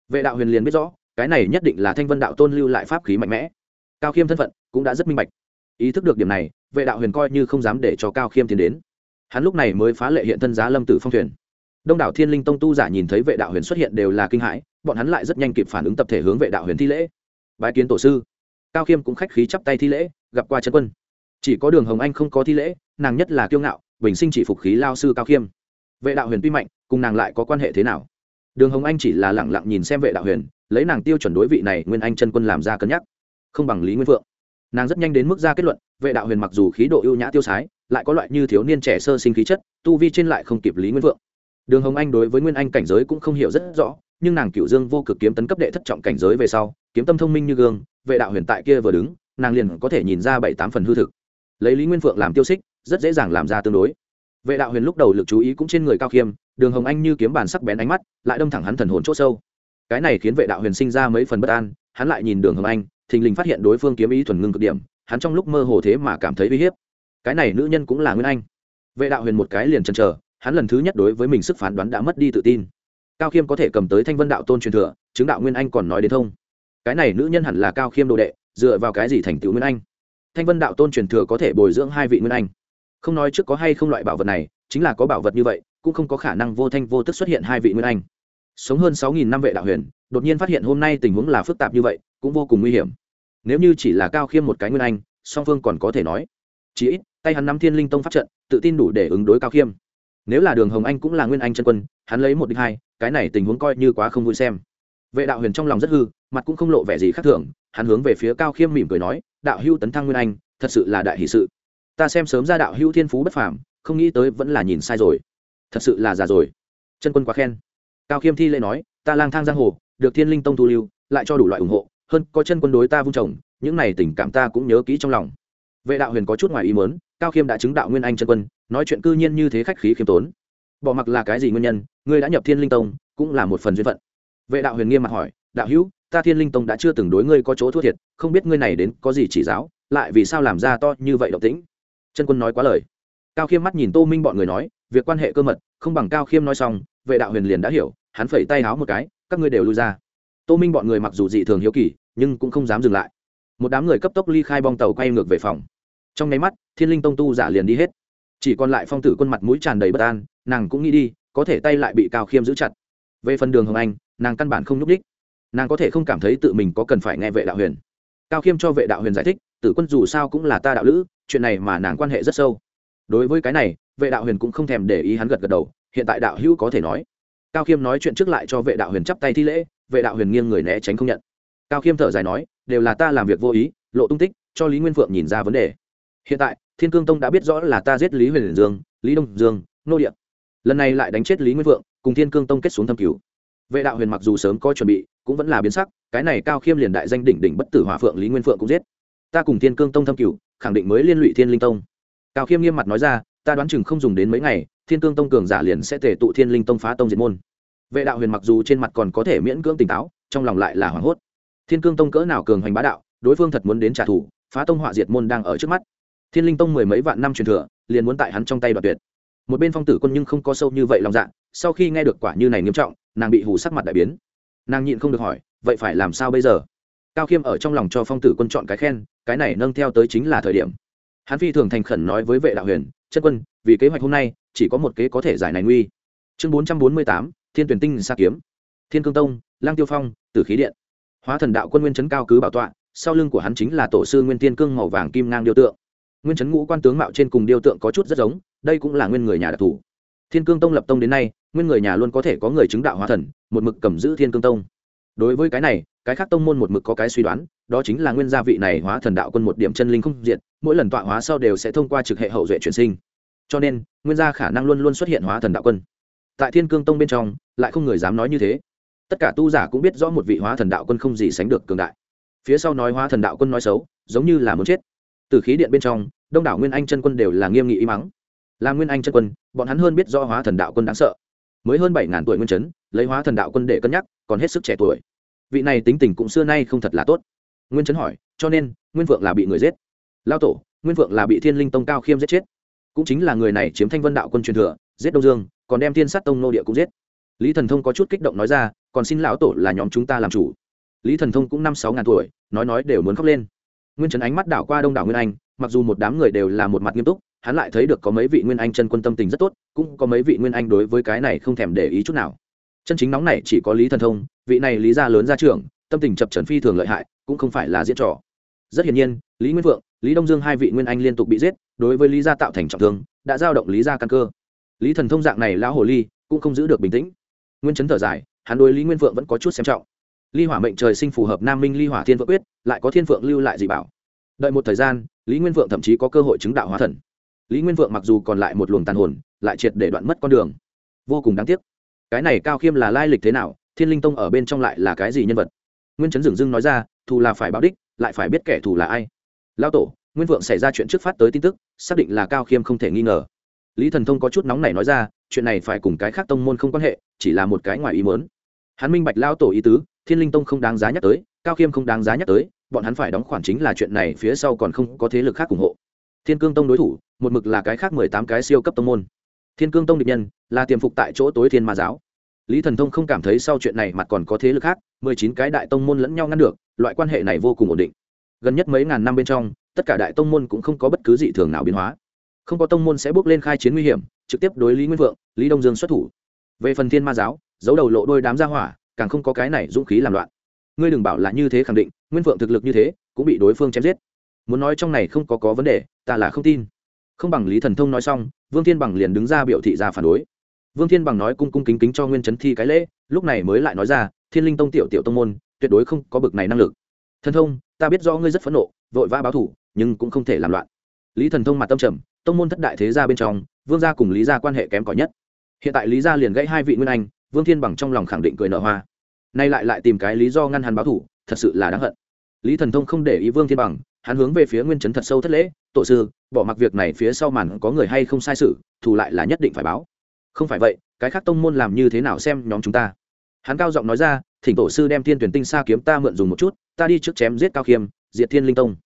Vệ đạo huyền liền biết rõ, cái này nhất định là thanh vân đạo tôn lưu lại pháp khí mạnh mẽ. Cao khiêm thân phận cũng đã rất minh bạch. Ý thức được điểm này, vệ đạo huyền coi như không dám để cho cao khiêm tiến đến. Hắn lúc này mới phá lệ hiện thân giá lâm tử phong thuyền. Đông đảo thiên linh tông tu giả nhìn thấy vệ đạo huyền xuất hiện đều là kinh hãi, bọn hắn lại rất nhanh kịp phản ứng tập thể hướng vệ đạo huyền thi lễ. Bài kiến tổ sư. Cao khiêm cũng khách khí chắp tay thi lễ, gặp qua chân quân. Chỉ có đường hồng anh không có thi lễ, nàng nhất là kiêu ngạo, bình sinh chỉ phục khí lao sư cao khiêm vệ đạo huyền tuy mạnh, cùng nàng lại có quan hệ thế nào? Đường hồng anh chỉ là lẳng lặng nhìn xem vệ đạo huyền, lấy nàng tiêu chuẩn đối vị này nguyên anh chân quân làm ra cân nhắc. Không bằng lý nguyên phượng. Nàng rất nhanh đến mức ra kết luận, vệ đạo huyền mặc dù khí độ ưu nhã tiêu sái, lại có loại như thiếu niên trẻ sơ sinh khí chất, tu vi trên lại không kịp lý nguyên phượng. Đường hồng anh đối với nguyên anh cảnh giới cũng không hiểu rất rõ, nhưng nàng cựu dương vô cực kiếm tấn cấp đệ thất trọng cảnh giới về sau, kiếm tâm thông minh như gương, vệ đạo huyền tại kia vừa đứng, nàng liền có thể nhìn ra bảy tám phần hư thực. Lấy lý nguyên phượng làm tiêu xích, rất dễ dàng làm ra tương đối vệ đạo huyền lúc đầu lực chú ý cũng trên người cao khiêm, đường hồng anh như kiếm bàn sắc bén ánh mắt, lại đâm thẳng hắn thần hồn c h ỗ sâu. Cái này khiến vệ đạo huyền sinh ra mấy phần bất an, hắn lại nhìn đường hồng anh, thình lình phát hiện đối phương kiếm ý thuần ngưng cực điểm, hắn trong lúc mơ hồ thế mà cảm thấy uy hiếp. Cái này nữ nhân cũng là nguyên anh. Vệ đạo huyền một cái liền chần chờ, hắn lần thứ nhất đối với mình sức phán đoán đã mất đi tự tin. Cao khiêm có thể cầm tới thanh vân đạo tôn truyền thừa, chứng đạo nguyên anh còn nói đến thông. Cái này nữ nhân hẳn là cao khiêm đồ đệ, dựa vào cái gì thành tựu nguyên anh? Thanh vân đạo tôn truyền thừa có thể bồi dưỡng hai vị nguyên anh không nói trước có hay không loại bảo vật này, chính là có bảo vật như vậy, cũng không có khả năng vô thanh vô tức xuất hiện hai vị nguyên anh. Sống hơn sáu nghìn năm vệ đạo huyền, đột nhiên phát hiện hôm nay tình huống là phức tạp như vậy, cũng vô cùng nguy hiểm. Nếu như chỉ là cao khiêm một cái nguyên anh, song phương còn có thể nói. Chỉ ít, tay hắn nắm thiên linh tông pháp trận, tự tin đủ để ứng đối cao khiêm. Nếu là đường hồng anh cũng là nguyên anh chân quân, hắn lấy một đích hai, cái này tình huống coi như quá không vui xem. Vệ đạo huyền trong lòng rất hư, mặt cũng không lộ vẻ gì khác thường, hắn hướng về phía cao khiêm mỉm cười nói, đạo hưu tấn thăng nguyên anh, thật sự là đại hỷ sự ta xem sớm ra đạo hưu thiên phú bất phàm, không nghĩ tới vẫn là nhìn sai rồi. Thật sự là già rồi. Chân quân quá khen. Cao khiêm thi lễ nói, ta lang thang giang hồ, được thiên linh tông thu lưu, lại cho đủ loại ủng hộ, hơn có chân quân đối ta vung trồng những này tình cảm ta cũng nhớ kỹ trong lòng. Vệ đạo huyền có chút ngoài ý mớn cao khiêm đã chứng đạo nguyên anh chân quân, nói chuyện cư nhiên như thế khách khí khiêm tốn. Bỏ mặc là cái gì nguyên nhân, ngươi đã nhập thiên linh tông, cũng là một phần duyên phận. Vệ đạo huyền nghiêm mặt hỏi, đạo hữu, ta thiên linh tông đã chưa từng đối ngươi có chỗ thua thiệt, không biết ngươi này đến có gì chỉ giáo, lại vì sao làm ra to như vậy động tĩnh? Chân quân nói quá lời. Cao khiêm mắt nhìn tô minh bọn người nói, việc quan hệ cơ mật, không bằng cao khiêm nói xong, vệ đạo huyền liền đã hiểu, hắn phẩy tay háo một cái, các ngươi đều lui ra. Tô minh bọn người mặc dù dị thường hiếu kỳ, nhưng cũng không dám dừng lại. Một đám người cấp tốc ly khai bong tàu quay ngược về phòng. Trong nháy mắt, thiên linh tông tu giả liền đi hết. Chỉ còn lại phong tử quân mặt mũi tràn đầy bất an, nàng cũng nghĩ đi, có thể tay lại bị cao khiêm giữ chặt. Về phần đường hồng anh, nàng căn bản không nhúc đích nàng có thể không cảm thấy tự mình có cần phải nghe vệ đạo huyền. Cao khiêm cho vệ đạo huyền giải thích tử quân dù sao cũng là ta đạo lữ, chuyện này mà nàng quan hệ rất sâu. Đối với cái này, vệ đạo huyền cũng không thèm để ý hắn gật gật đầu, hiện tại đạo hữu có thể nói. Cao khiêm nói chuyện trước lại cho vệ đạo huyền chắp tay thi lễ, vệ đạo huyền nghiêng người né tránh không nhận. Cao khiêm thở dài nói, đều là ta làm việc vô ý, lộ tung tích, cho lý nguyên phượng nhìn ra vấn đề. Hiện tại, thiên cương tông đã biết rõ là ta giết lý huyền dương, lý đông dương, nô điện lần này lại đánh chết lý nguyên phượng, cùng thiên cương tông kết xuống thâm cứu vệ đạo huyền mặc dù sớm có chuẩn bị, cũng vẫn là biến sắc, cái này cao khiêm liền đại danh đỉnh đỉnh bất tử hỏa phượng lý nguyên phượng cũng giết ta cùng thiên cương tông thâm cửu, khẳng định mới liên lụy thiên linh tông. Cao khiêm nghiêm mặt nói ra, ta đoán chừng không dùng đến mấy ngày, thiên cương tông cường giả liền sẽ tể tụ thiên linh tông phá tông diệt môn. Vệ đạo huyền mặc dù trên mặt còn có thể miễn cưỡng tỉnh táo, trong lòng lại là hoảng hốt. Thiên cương tông cỡ nào cường hoành bá đạo, đối phương thật muốn đến trả thù, phá tông họa diệt môn đang ở trước mắt. Thiên linh tông mười mấy vạn năm truyền thừa, liền muốn tại hắn trong tay đoạt tuyệt. Một bên phong tử quân nhưng không có sâu như vậy lòng dạ sau khi nghe được quả như này nghiêm trọng, nàng bị hù sắc mặt đại biến. Nàng nhịn không được hỏi, vậy phải làm sao bây giờ? Cao khiêm ở trong lòng cho phong tử quân chọn cái khen, cái này nâng theo tới chính là thời điểm. Hắn phi thường thành khẩn nói với vệ đạo huyền, chân quân, vì kế hoạch hôm nay, chỉ có một kế có thể giải này nguy. Chương bốn trăm bốn mươi tám, thiên tuyển tinh sa kiếm. Thiên cương tông, lang tiêu phong, tử khí điện. Hóa thần đạo quân nguyên chấn cao cứ bảo tọa, sau lưng của hắn chính là tổ sư nguyên tiên cương màu vàng kim ngang điêu tượng. Nguyên chấn ngũ quan tướng mạo trên cùng điêu tượng có chút rất giống, đây cũng là nguyên người nhà đặc thù. Thiên cương tông lập tông đến nay, nguyên người nhà luôn có thể có người chứng đạo hóa thần, một mực cầm giữ thiên cương tông đối với cái này, cái khác tông môn một mực có cái suy đoán, đó chính là nguyên gia vị này hóa thần đạo quân một điểm chân linh không diệt. mỗi lần tọa hóa sau đều sẽ thông qua trực hệ hậu duệ chuyển sinh. Cho nên, nguyên gia khả năng luôn luôn xuất hiện hóa thần đạo quân. Tại thiên cương tông bên trong, lại không người dám nói như thế. Tất cả tu giả cũng biết rõ một vị hóa thần đạo quân không gì sánh được cường đại. Phía sau nói hóa thần đạo quân nói xấu, giống như là muốn chết. Từ khí điện bên trong, đông đảo nguyên anh chân quân đều là nghiêm nghị y mắng. Là nguyên anh chân quân, bọn hắn hơn biết rõ hóa thần đạo quân đáng sợ. Mới hơn bảy ngàn tuổi nguyên chấn lấy hóa thần đạo quân để cân nhắc, còn hết sức trẻ tuổi. Vị này tính tình cũng xưa nay không thật là tốt. Nguyên chấn hỏi, cho nên, nguyên vượng là bị người giết? Lao tổ, nguyên vượng là bị thiên linh tông cao khiêm giết chết. Cũng chính là người này chiếm thanh vân đạo quân truyền thừa, giết đông dương, còn đem thiên sát tông nô địa cũng giết. Lý thần thông có chút kích động nói ra, còn xin lão tổ là nhóm chúng ta làm chủ. Lý thần thông cũng năm sáu ngàn tuổi, nói nói đều muốn khóc lên. Nguyên trấn ánh mắt đảo qua đông đảo nguyên anh, mặc dù một đám người đều là một mặt nghiêm túc, hắn lại thấy được có mấy vị nguyên anh chân quân tâm tình rất tốt, cũng có mấy vị nguyên anh đối với cái này không thèm để ý chút nào chân chính nóng này chỉ có lý thần thông vị này lý gia lớn gia trưởng, tâm tình chập trần phi thường lợi hại cũng không phải là diễn trò. Rất hiển nhiên lý nguyên vượng lý đông dương hai vị nguyên anh liên tục bị giết đối với lý gia tạo thành trọng thương đã giao động lý gia căn cơ. Lý thần thông dạng này lão hồ ly cũng không giữ được bình tĩnh. Nguyên chấn thở dài hắn đối lý nguyên vượng vẫn có chút xem trọng. Ly hỏa mệnh trời sinh phù hợp nam minh ly hỏa thiên vượng quyết lại có thiên vượng lưu lại dị bảo. Đợi một thời gian lý nguyên vượng thậm chí có cơ hội chứng đạo hóa thần. Lý nguyên vượng mặc dù còn lại một luồng tàn hồn lại triệt để đoạn mất con đường. Vô cùng đáng tiếc cái này cao khiêm là lai lịch thế nào, thiên linh tông ở bên trong lại là cái gì nhân vật? Nguyên chấn dừng dưng nói ra, thù là phải báo đích, lại phải biết kẻ thù là ai. Lao tổ, nguyên vượng xảy ra chuyện trước phát tới tin tức, xác định là cao khiêm không thể nghi ngờ. Lý thần thông có chút nóng này nói ra, chuyện này phải cùng cái khác tông môn không quan hệ, chỉ là một cái ngoài ý mớn hắn minh bạch lao tổ ý tứ, thiên linh tông không đáng giá nhắc tới, cao khiêm không đáng giá nhắc tới, bọn hắn phải đóng khoản chính là chuyện này phía sau còn không có thế lực khác ủng hộ. Thiên cương tông đối thủ, một mực là cái khác mười tám cái siêu cấp tông môn thiên cương tông địch nhân, là tiềm phục tại chỗ tối thiên ma giáo. Lý thần thông không cảm thấy sau chuyện này mặt còn có thế lực khác, mười chín cái đại tông môn lẫn nhau ngăn được, loại quan hệ này vô cùng ổn định. Gần nhất mấy ngàn năm bên trong, tất cả đại tông môn cũng không có bất cứ dị thường nào biến hóa. Không có tông môn sẽ bước lên khai chiến nguy hiểm, trực tiếp đối lý nguyên vượng, lý đông dương xuất thủ. Về phần thiên ma giáo, giấu đầu lộ đôi đám gia hỏa, càng không có cái này dũng khí làm loạn. Ngươi đừng bảo là như thế khẳng định, nguyên vượng thực lực như thế, cũng bị đối phương chém giết. Muốn nói trong này không có có vấn đề, ta là không tin không bằng lý thần thông nói xong, vương thiên bằng liền đứng ra biểu thị ra phản đối. Vương thiên bằng nói cung cung kính kính cho nguyên chấn thi cái lễ, lúc này mới lại nói ra, thiên linh tông tiểu tiểu tông môn, tuyệt đối không có bực này năng lực. Thần thông, ta biết do ngươi rất phẫn nộ, vội vã báo thủ, nhưng cũng không thể làm loạn. Lý thần thông mặt tâm trầm, tông môn thất đại thế gia bên trong, vương gia cùng lý gia quan hệ kém cỏi nhất. Hiện tại lý gia liền gãy hai vị nguyên anh, vương thiên bằng trong lòng khẳng định cười nở hoa. Nay lại lại tìm cái lý do ngăn hắn báo thủ, thật sự là đáng hận. Lý thần thông không để ý vương thiên bằng, hắn hướng về phía nguyên chấn thật sâu thất lễ tổ sư, bỏ mặc việc này phía sau màn có người hay không sai sự, thù lại là nhất định phải báo. Không phải vậy, cái khác tông môn làm như thế nào xem nhóm chúng ta? Hắn cao giọng nói ra, thỉnh tổ sư đem thiên tuyển tinh xa kiếm ta mượn dùng một chút, ta đi trước chém giết cao khiêm, diệt thiên linh tông.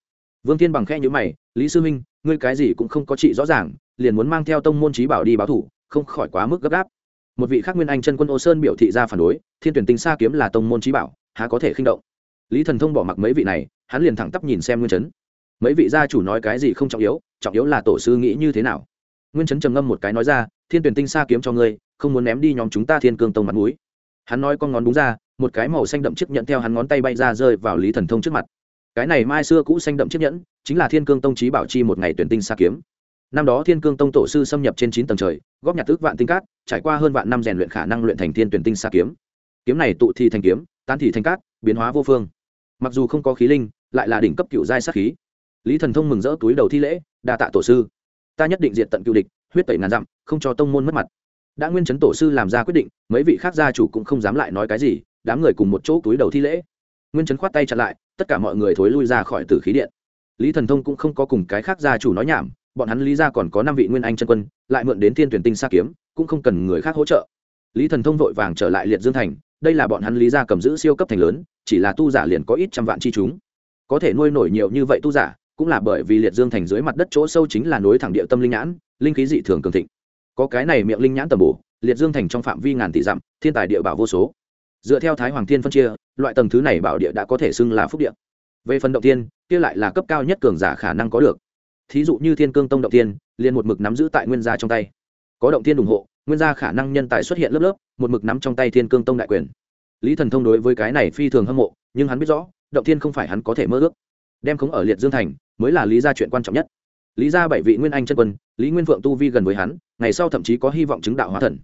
Vương thiên bằng khe nhữ mày, lý sư minh ngươi cái gì cũng không có trị rõ ràng, liền muốn mang theo tông môn trí bảo đi báo thủ, không khỏi quá mức gấp gáp. Một vị khác nguyên anh chân quân ô sơn biểu thị ra phản đối, thiên tuyển tinh xa kiếm là tông môn trí bảo, há có thể khinh động? Lý thần thông bỏ mặc mấy vị này, hắn liền thẳng tắp nhìn xem nguyên chấn mấy vị gia chủ nói cái gì không trọng yếu trọng yếu là tổ sư nghĩ như thế nào. Nguyên chấn trầm ngâm một cái nói ra, thiên tuyển tinh xa kiếm cho ngươi, không muốn ném đi nhóm chúng ta thiên cương tông mặt mũi. Hắn nói con ngón đúng ra, một cái màu xanh đậm chiếc nhẫn theo hắn ngón tay bay ra rơi vào lý thần thông trước mặt. Cái này mai xưa cũ xanh đậm chiếc nhẫn, chính là thiên cương tông trí bảo chi một ngày tuyển tinh xa kiếm. Năm đó thiên cương tông tổ sư xâm nhập trên chín tầng trời, góp nhặt ước vạn tinh cát, trải qua hơn vạn năm rèn luyện khả năng luyện thành thiên tuyển tinh xa kiếm. Kiếm này tụ thì thành kiếm tan thì thành cát, biến hóa vô phương. Mặc dù không có khí linh, lại là đỉnh cấp cựu giai sát khí lý thần thông mừng rỡ túi đầu thi lễ, đa tạ tổ sư. Ta nhất định diện tận cựu địch, huyết tẩy ngàn dặm, không cho tông môn mất mặt. Đã nguyên chấn tổ sư làm ra quyết định, mấy vị khác gia chủ cũng không dám lại nói cái gì, đám người cùng một chỗ túi đầu thi lễ. Nguyên chấn khoát tay chặt lại, tất cả mọi người thối lui ra khỏi tử khí điện. Lý thần thông cũng không có cùng cái khác gia chủ nói nhảm, bọn hắn lý ra còn có năm vị nguyên anh chân quân, lại mượn đến thiên tuyển tinh xa kiếm, cũng không cần người khác hỗ trợ. Lý thần thông vội vàng trở lại liệt dương thành, đây là bọn hắn lý ra cầm giữ siêu cấp thành lớn, chỉ là tu giả liền có ít trăm vạn chi chúng. Có thể nuôi nổi nhiều như vậy tu giả cũng là bởi vì liệt dương thành dưới mặt đất chỗ sâu chính là nối thẳng địa tâm linh nhãn, linh khí dị thường cường thịnh. Có cái này miệng linh nhãn tầm bổ, liệt dương thành trong phạm vi ngàn tỷ dặm, thiên tài địa bảo vô số. Dựa theo thái hoàng thiên phân chia, loại tầng thứ này bảo địa đã có thể xưng là phúc địa. Về phần động tiên, kia lại là cấp cao nhất cường giả khả năng có được. Thí dụ như thiên cương tông động tiên, liền một mực nắm giữ tại nguyên gia trong tay. Có động tiên ủng hộ, nguyên gia khả năng nhân tài xuất hiện lớp lớp, một mực nắm trong tay thiên cương tông đại quyền. Lý thần thông đối với cái này phi thường hâm mộ, nhưng hắn biết rõ, động tiên không phải hắn có thể mơ ước đem khống ở liệt dương thành, mới là lý gia chuyện quan trọng nhất. Lý gia bảy vị nguyên anh chân quân, lý nguyên phượng tu vi gần với hắn, ngày sau thậm chí có hy vọng chứng đạo hóa thần.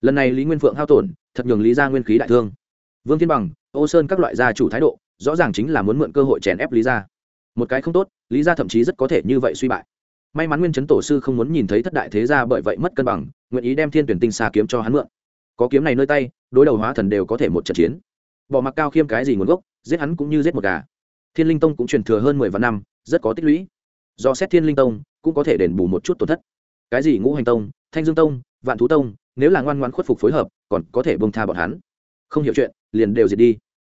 Lần này lý nguyên phượng hao tổn, thật nhường lý gia nguyên khí đại thương. Vương thiên bằng, ô sơn các loại gia chủ thái độ, rõ ràng chính là muốn mượn cơ hội chèn ép lý gia. Một cái không tốt, lý gia thậm chí rất có thể như vậy suy bại. May mắn nguyên chấn tổ sư không muốn nhìn thấy thất đại thế gia bởi vậy mất cân bằng, nguyện ý đem thiên tuyển tinh xa kiếm cho hắn mượn. Có kiếm này nơi tay, đối đầu hóa thần đều có thể một trận chiến. Bỏ mặc cao khiêm cái gì nguồn gốc, giết hắn cũng như giết một gà thiên linh tông cũng truyền thừa hơn mười vạn năm, rất có tích lũy. Do xét thiên linh tông, cũng có thể đền bù một chút tổn thất. Cái gì ngũ hành tông, thanh dương tông, vạn thú tông, nếu là ngoan ngoan khuất phục phối hợp, còn có thể bông tha bọn hắn. Không hiểu chuyện, liền đều diệt đi.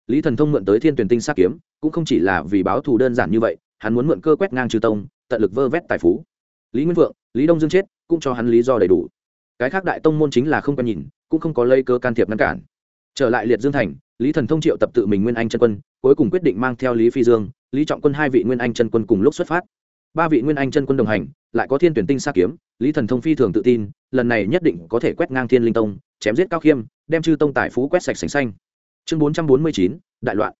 Lý thần thông mượn tới thiên tuyển tinh sát kiếm, cũng không chỉ là vì báo thù đơn giản như vậy, hắn muốn mượn cơ quét ngang trừ tông, tận lực vơ vét tài phú. Lý nguyên vượng lý đông dương chết, cũng cho hắn lý do đầy đủ. Cái khác đại tông môn chính là không cần nhìn, cũng không có lây cơ can thiệp ngăn cản. Trở lại liệt dương thành lý thần thông triệu tập tự mình nguyên anh chân quân, cuối cùng quyết định mang theo lý phi dương, lý trọng quân hai vị nguyên anh chân quân cùng lúc xuất phát. Ba vị nguyên anh chân quân đồng hành, lại có thiên tuyển tinh Sa kiếm, lý thần thông phi thường tự tin, lần này nhất định có thể quét ngang thiên linh tông, chém giết cao khiêm, đem chư tông tài phú quét sạch sành xanh. Chương bốn trăm bốn mươi chín, đại loạn.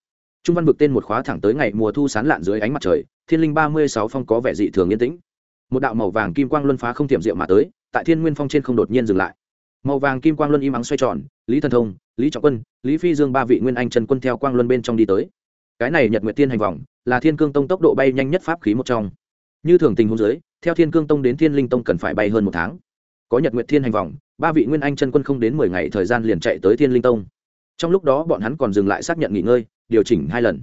Trung văn vực tên một khóa thẳng tới ngày mùa thu sán lạn dưới ánh mặt trời, thiên linh ba mươi sáu phong có vẻ dị thường yên tĩnh. Một đạo màu vàng kim quang luân phá không tiệm rượu mà tới, tại thiên nguyên phong trên không đột nhiên dừng lại màu vàng kim quang luân im ắng xoay tròn, lý thần thông, lý trọng quân, lý phi dương ba vị nguyên anh trần quân theo quang luân bên trong đi tới. Cái này nhật nguyệt tiên hành vòng, là thiên cương tông tốc độ bay nhanh nhất pháp khí một trong. Như thường tình huống giới theo thiên cương tông đến thiên linh tông cần phải bay hơn một tháng. Có nhật nguyệt thiên hành vòng, ba vị nguyên anh chân quân không đến mười ngày thời gian liền chạy tới thiên linh tông. Trong lúc đó bọn hắn còn dừng lại xác nhận nghỉ ngơi, điều chỉnh hai lần.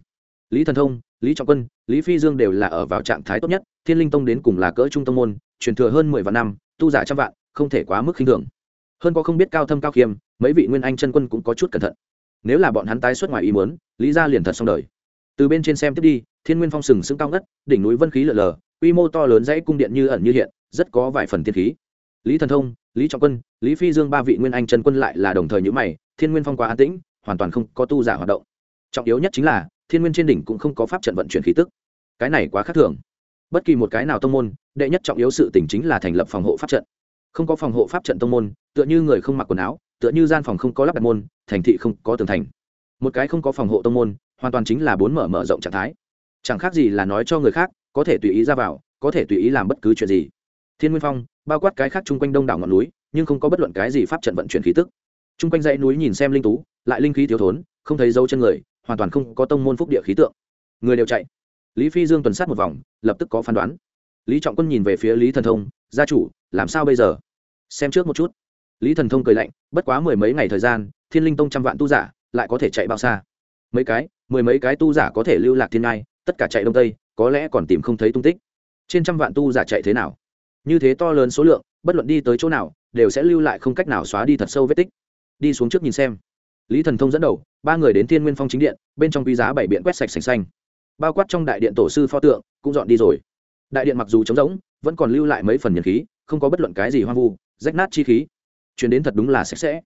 Lý thần thông, lý trọng quân, lý phi dương đều là ở vào trạng thái tốt nhất, thiên linh tông đến cùng là cỡ trung tông môn, truyền thừa hơn mười vạn năm, tu giả trăm vạn, không thể quá mức khinh thường hơn có không biết cao thâm cao khiêm, mấy vị nguyên anh chân quân cũng có chút cẩn thận. Nếu là bọn hắn tái xuất ngoài ý muốn, lý ra liền thật xong đời. Từ bên trên xem tiếp đi, thiên nguyên phong sừng sững cao ngất, đỉnh núi vân khí lở lờ, quy mô to lớn dãy cung điện như ẩn như hiện, rất có vài phần tiên khí. Lý thần thông, lý trọng quân, lý phi dương ba vị nguyên anh chân quân lại là đồng thời nhữ mày, thiên nguyên phong quá an tĩnh, hoàn toàn không có tu giả hoạt động. Trọng yếu nhất chính là, thiên nguyên trên đỉnh cũng không có pháp trận vận chuyển khí tức. Cái này quá khác thường. Bất kỳ một cái nào tông môn, đệ nhất trọng yếu sự tỉnh chính là thành lập phòng hộ pháp trận. Không có phòng hộ pháp trận tông môn tựa như người không mặc quần áo, tựa như gian phòng không có lắp đặt môn, thành thị không có tường thành. Một cái không có phòng hộ tông môn, hoàn toàn chính là bốn mở mở rộng trạng thái. Chẳng khác gì là nói cho người khác, có thể tùy ý ra vào, có thể tùy ý làm bất cứ chuyện gì. Thiên nguyên phong, bao quát cái khác chung quanh đông đảo ngọn núi, nhưng không có bất luận cái gì pháp trận vận chuyển khí tức. Chung quanh dãy núi nhìn xem linh tú, lại linh khí thiếu thốn, không thấy dấu chân người, hoàn toàn không có tông môn phúc địa khí tượng. Người đều chạy. Lý phi dương tuần sát một vòng, lập tức có phán đoán. Lý trọng quân nhìn về phía lý thần thông, gia chủ, làm sao bây giờ? Xem trước một chút lý thần thông cười lạnh, bất quá mười mấy ngày thời gian, thiên linh tông trăm vạn tu giả lại có thể chạy bao xa? Mấy cái, mười mấy cái tu giả có thể lưu lạc thiên ngai, tất cả chạy đông tây, có lẽ còn tìm không thấy tung tích. Trên trăm vạn tu giả chạy thế nào? Như thế to lớn số lượng, bất luận đi tới chỗ nào, đều sẽ lưu lại không cách nào xóa đi thật sâu vết tích. Đi xuống trước nhìn xem. Lý thần thông dẫn đầu, ba người đến thiên nguyên phong chính điện, bên trong quý giá bảy biện quét sạch sành xanh. Bao quát trong đại điện tổ sư pho tượng, cũng dọn đi rồi. Đại điện mặc dù trống rỗng, vẫn còn lưu lại mấy phần nhật khí, không có bất luận cái gì hoang vu, rách nát chi khí chuyển đến thật đúng là sạch sẽ.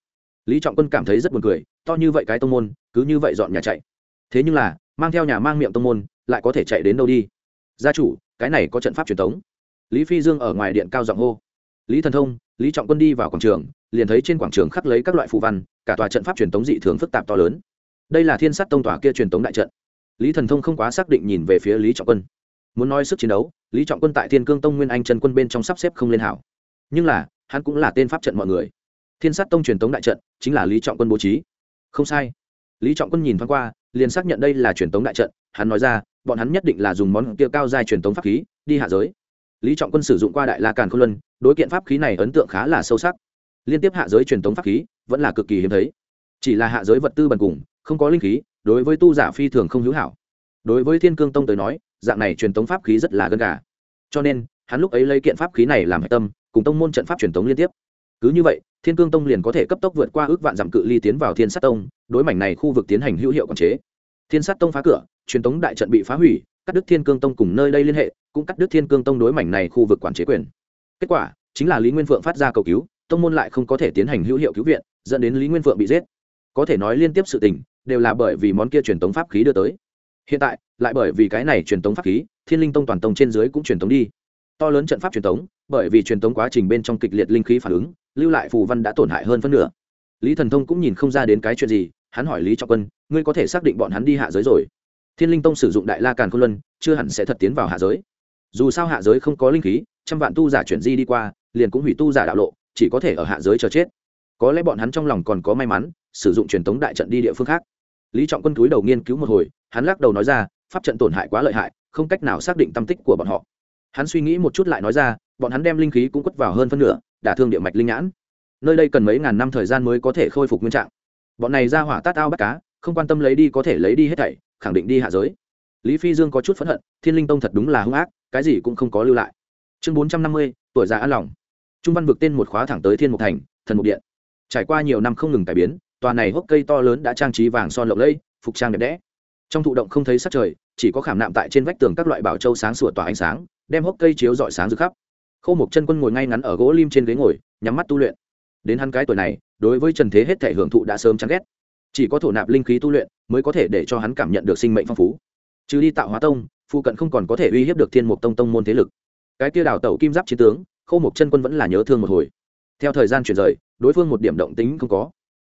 Lý trọng quân cảm thấy rất buồn cười, to như vậy cái tông môn, cứ như vậy dọn nhà chạy. Thế nhưng là, mang theo nhà mang miệng tông môn, lại có thể chạy đến đâu đi? Gia chủ, cái này có trận pháp truyền thống lý phi dương ở ngoài điện cao giọng hô. Lý thần thông, lý trọng quân đi vào quảng trường, liền thấy trên quảng trường khắc lấy các loại phù văn, cả tòa trận pháp truyền thống dị thường phức tạp to lớn. Đây là thiên sát tông tòa kia truyền thống đại trận. Lý thần thông không quá xác định nhìn về phía lý trọng quân. Muốn nói sức chiến đấu, lý trọng quân tại thiên cương tông nguyên anh Trần quân bên trong sắp xếp không lên hảo. Nhưng là hắn cũng là tên pháp trận mọi người. Thiên sát tông truyền tống đại trận chính là lý trọng quân bố trí. Không sai. Lý trọng quân nhìn thoáng qua, liền xác nhận đây là truyền tống đại trận. Hắn nói ra, bọn hắn nhất định là dùng món kia cao dài truyền tống pháp khí, đi hạ giới. Lý trọng quân sử dụng qua đại la càn khôn luân, đối kiện pháp khí này ấn tượng khá là sâu sắc. Liên tiếp hạ giới truyền tống pháp khí, vẫn là cực kỳ hiếm thấy. Chỉ là hạ giới vật tư bần cùng, không có linh khí, đối với tu giả phi thường không hữu hảo. Đối với thiên cương tông tới nói, dạng này truyền tống pháp khí rất là gần gà. Cho nên, hắn lúc ấy lấy kiện pháp khí này làm hạch tâm cùng tông môn trận pháp truyền thống liên tiếp. Cứ như vậy, thiên cương tông liền có thể cấp tốc vượt qua ước vạn dặm cự ly tiến vào thiên sát tông, đối mảnh này khu vực tiến hành hữu hiệu quản chế. Thiên sát tông phá cửa, truyền thống đại trận bị phá hủy, cắt đứt thiên cương tông cùng nơi đây liên hệ, cũng cắt đứt thiên cương tông đối mảnh này khu vực quản chế quyền. Kết quả, chính là lý nguyên phượng phát ra cầu cứu, tông môn lại không có thể tiến hành hữu hiệu cứu viện, dẫn đến lý nguyên phượng bị giết. Có thể nói liên tiếp sự tình, đều là bởi vì món kia truyền tống pháp khí đưa tới. Hiện tại, lại bởi vì cái này truyền tống pháp khí, thiên linh tông toàn tông trên dưới cũng truyền tống đi. To lớn trận pháp truyền tống bởi vì truyền tống quá trình bên trong kịch liệt linh khí phản ứng, lưu lại phù văn đã tổn hại hơn phân nửa. Lý thần thông cũng nhìn không ra đến cái chuyện gì, hắn hỏi lý trọng quân, ngươi có thể xác định bọn hắn đi hạ giới rồi? Thiên linh tông sử dụng đại la càn khôn luân, chưa hẳn sẽ thật tiến vào hạ giới. Dù sao hạ giới không có linh khí, trăm vạn tu giả chuyển di đi qua, liền cũng hủy tu giả đạo lộ, chỉ có thể ở hạ giới chờ chết. Có lẽ bọn hắn trong lòng còn có may mắn, sử dụng truyền tống đại trận đi địa phương khác. Lý trọng quân túi đầu nghiên cứu một hồi, hắn lắc đầu nói ra, pháp trận tổn hại quá lợi hại, không cách nào xác định tâm tích của bọn họ. Hắn suy nghĩ một chút lại nói ra bọn hắn đem linh khí cũng quất vào hơn phân nửa, đả thương địa mạch linh nhãn. Nơi đây cần mấy ngàn năm thời gian mới có thể khôi phục nguyên trạng. Bọn này ra hỏa tát ao bắt cá, không quan tâm lấy đi có thể lấy đi hết thảy, khẳng định đi hạ giới. Lý phi dương có chút phẫn hận, thiên linh tông thật đúng là hung ác, cái gì cũng không có lưu lại. Chương bốn trăm năm mươi, tuổi già an lòng. Trung văn vực tên một khóa thẳng tới thiên mục thành, thần mục điện. Trải qua nhiều năm không ngừng cải biến, tòa này hốc cây to lớn đã trang trí vàng son lộng lẫy, phục trang đẹp đẽ. Trong thụ động không thấy sắc trời, chỉ có khảm nạm tại trên vách tường các loại bảo châu sáng sủa tỏa ánh sáng, đem hốc cây chiếu rọi sáng rực khắp. Khô một chân quân ngồi ngay ngắn ở gỗ lim trên ghế ngồi, nhắm mắt tu luyện. Đến hắn cái tuổi này, đối với trần thế hết thể hưởng thụ đã sớm chán ghét. Chỉ có thổ nạp linh khí tu luyện mới có thể để cho hắn cảm nhận được sinh mệnh phong phú. Chứ đi tạo hóa tông, phụ cận không còn có thể uy hiếp được thiên mục tông tông môn thế lực. Cái kia đào tẩu kim giáp chiến tướng, Khô một chân quân vẫn là nhớ thương một hồi. Theo thời gian chuyển rời, đối phương một điểm động tính không có.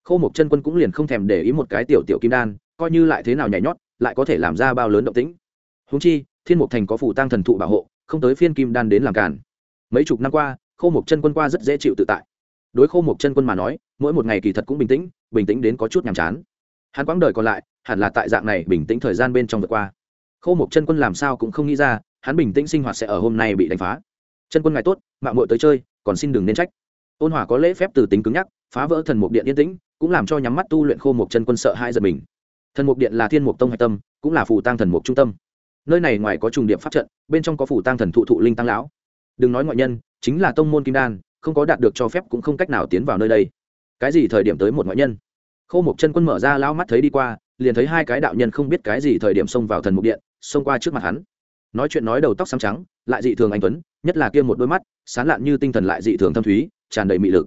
Khô một chân quân cũng liền không thèm để ý một cái tiểu tiểu kim đan, coi như lại thế nào nhảy nhót, lại có thể làm ra bao lớn động tĩnh. Húng chi, thiên mục thành có phủ tăng thần thụ bảo hộ, không tới phiên kim đan đến làm cản mấy chục năm qua, khô một chân quân qua rất dễ chịu tự tại. Đối khô một chân quân mà nói, mỗi một ngày kỳ thật cũng bình tĩnh bình tĩnh đến có chút nhàm chán. Hắn quãng đời còn lại, hẳn là tại dạng này bình tĩnh thời gian bên trong vượt qua. Khô một chân quân làm sao cũng không nghĩ ra, hắn bình tĩnh sinh hoạt sẽ ở hôm nay bị đánh phá. Chân quân ngài tốt, mạng muội tới chơi, còn xin đừng nên trách. Ôn hòa có lễ phép từ tính cứng nhắc, phá vỡ thần mục điện yên tĩnh, cũng làm cho nhắm mắt tu luyện khô một chân quân sợ hai giật mình. Thần mục điện là thiên mục tông hạch tâm, cũng là phù tăng thần mục trung tâm. Nơi này ngoài có trùng điệp pháp trận, bên trong có phù tăng thần thụ thụ linh tăng lão đừng nói ngoại nhân, chính là tông môn kim đan, không có đạt được cho phép cũng không cách nào tiến vào nơi đây. Cái gì thời điểm tới một ngoại nhân? Khâu một chân quân mở ra lao mắt thấy đi qua, liền thấy hai cái đạo nhân không biết cái gì thời điểm xông vào thần mục điện, xông qua trước mặt hắn. Nói chuyện nói đầu tóc xám trắng, lại dị thường anh tuấn, nhất là kia một đôi mắt, sán lạn như tinh thần lại dị thường thâm thúy, tràn đầy mị lực.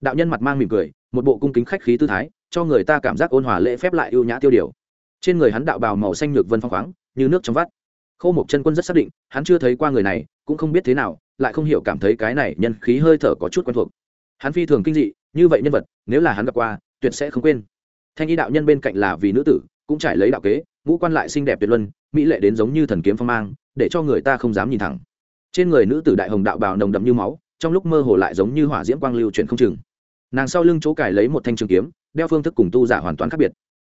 Đạo nhân mặt mang mỉm cười, một bộ cung kính khách khí tư thái, cho người ta cảm giác ôn hòa lễ phép lại ưu nhã tiêu điều. Trên người hắn đạo bào màu xanh nhược vân phong khoáng, như nước trong vắt. Khô một chân quân rất xác định, hắn chưa thấy qua người này, cũng không biết thế nào lại không hiểu cảm thấy cái này nhân khí hơi thở có chút quen thuộc. Hắn phi thường kinh dị, như vậy nhân vật, nếu là hắn gặp qua, tuyệt sẽ không quên. Thanh y đạo nhân bên cạnh là vì nữ tử, cũng trải lấy đạo kế, ngũ quan lại xinh đẹp tuyệt luân, mỹ lệ đến giống như thần kiếm phong mang, để cho người ta không dám nhìn thẳng. Trên người nữ tử đại hồng đạo bào nồng đậm như máu, trong lúc mơ hồ lại giống như hỏa diễm quang lưu chuyển không chừng. Nàng sau lưng chỗ cài lấy một thanh trường kiếm, đeo phương thức cùng tu giả hoàn toàn khác biệt.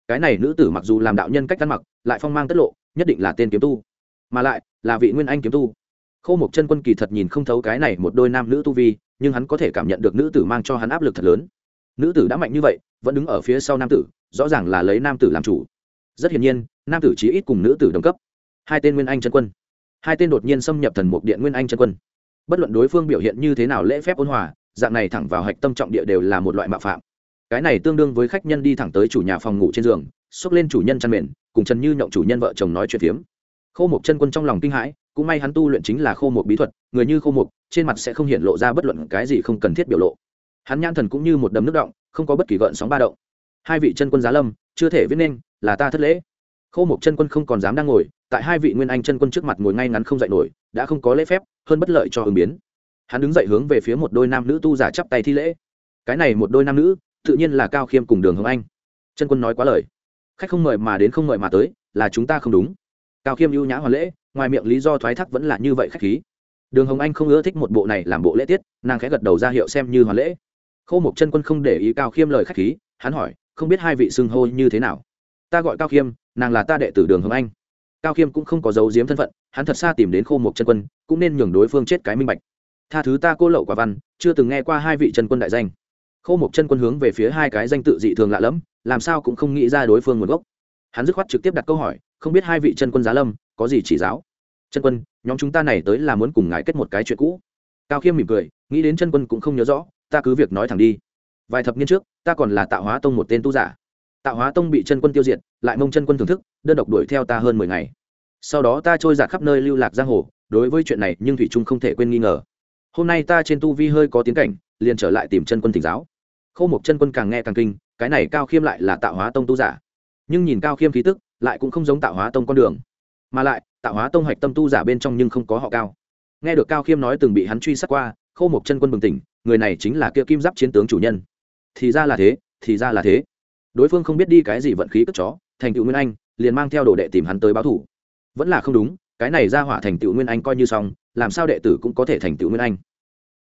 Cái này nữ tử mặc dù làm đạo nhân cách ăn mặc, lại phong mang tất lộ, nhất định là tên kiếm tu. Mà lại, là vị nguyên anh kiếm tu khô một chân quân kỳ thật nhìn không thấu cái này một đôi nam nữ tu vi, nhưng hắn có thể cảm nhận được nữ tử mang cho hắn áp lực thật lớn. Nữ tử đã mạnh như vậy, vẫn đứng ở phía sau nam tử, rõ ràng là lấy nam tử làm chủ. Rất hiển nhiên, nam tử chí ít cùng nữ tử đồng cấp. Hai tên nguyên anh chân quân. Hai tên đột nhiên xâm nhập thần mục điện nguyên anh chân quân. Bất luận đối phương biểu hiện như thế nào lễ phép ôn hòa, dạng này thẳng vào hạch tâm trọng địa đều là một loại mạo phạm. Cái này tương đương với khách nhân đi thẳng tới chủ nhà phòng ngủ trên giường, xốc lên chủ nhân chăn mền, cùng trần như nhộng chủ nhân vợ chồng nói chuyện phiếm. Khô một chân quân trong lòng kinh hãi cũng may hắn tu luyện chính là khô một bí thuật, người như khô một trên mặt sẽ không hiện lộ ra bất luận cái gì không cần thiết biểu lộ. Hắn nhãn thần cũng như một đầm nước động, không có bất kỳ gợn sóng ba động. Hai vị chân quân giá lâm, chưa thể viết nên, là ta thất lễ. Khô một chân quân không còn dám đang ngồi, tại hai vị nguyên anh chân quân trước mặt ngồi ngay ngắn không dậy nổi, đã không có lễ phép, hơn bất lợi cho ứng biến. Hắn đứng dậy hướng về phía một đôi nam nữ tu giả chắp tay thi lễ. Cái này một đôi nam nữ, tự nhiên là cao khiêm cùng đường hồng anh. Chân quân nói quá lời. Khách không mời mà đến không mời mà tới, là chúng ta không đúng. Cao khiêm ưu nhã hoàn lễ ngoài miệng lý do thoái thác vẫn là như vậy khách khí. Đường hồng anh không ưa thích một bộ này làm bộ lễ tiết, nàng khẽ gật đầu ra hiệu xem như hoàn lễ. Khô một chân quân không để ý cao khiêm lời khách khí, hắn hỏi, không biết hai vị xưng hô như thế nào? Ta gọi cao khiêm, nàng là ta đệ tử đường hồng anh. Cao khiêm cũng không có dấu diếm thân phận, hắn thật xa tìm đến khô một chân quân, cũng nên nhường đối phương chết cái minh bạch. Tha thứ ta cô lậu quả văn, chưa từng nghe qua hai vị chân quân đại danh. Khô một chân quân hướng về phía hai cái danh tự dị thường lạ lẫm, làm sao cũng không nghĩ ra đối phương nguồn gốc. Hắn dứt khoát trực tiếp đặt câu hỏi, không biết hai vị chân quân giá lâm, có gì chỉ giáo? Chân quân, nhóm chúng ta này tới là muốn cùng ngài kết một cái chuyện cũ. Cao khiêm mỉm cười, nghĩ đến chân quân cũng không nhớ rõ, ta cứ việc nói thẳng đi. Vài thập niên trước, ta còn là tạo hóa tông một tên tu giả. Tạo hóa tông bị chân quân tiêu diệt, lại mông chân quân thưởng thức, đơn độc đuổi theo ta hơn mười ngày. Sau đó ta trôi giạt khắp nơi lưu lạc giang hồ, đối với chuyện này nhưng thủy trung không thể quên nghi ngờ. Hôm nay ta trên tu vi hơi có tiến cảnh, liền trở lại tìm chân quân thỉnh giáo. Khâu một chân quân càng nghe càng kinh, cái này cao khiêm lại là tạo hóa tông tu giả. Nhưng nhìn cao khiêm khí tức, lại cũng không giống tạo hóa tông con đường. Mà lại tạo hóa tông hạch tâm tu giả bên trong nhưng không có họ cao. Nghe được cao khiêm nói từng bị hắn truy sát qua, khô một chân quân bừng tỉnh, người này chính là kia kim giáp chiến tướng chủ nhân. Thì ra là thế, thì ra là thế. Đối phương không biết đi cái gì vận khí cất chó, thành tựu nguyên anh, liền mang theo đồ đệ tìm hắn tới báo thủ. Vẫn là không đúng, cái này ra hỏa thành tựu nguyên anh coi như xong, làm sao đệ tử cũng có thể thành tựu nguyên anh?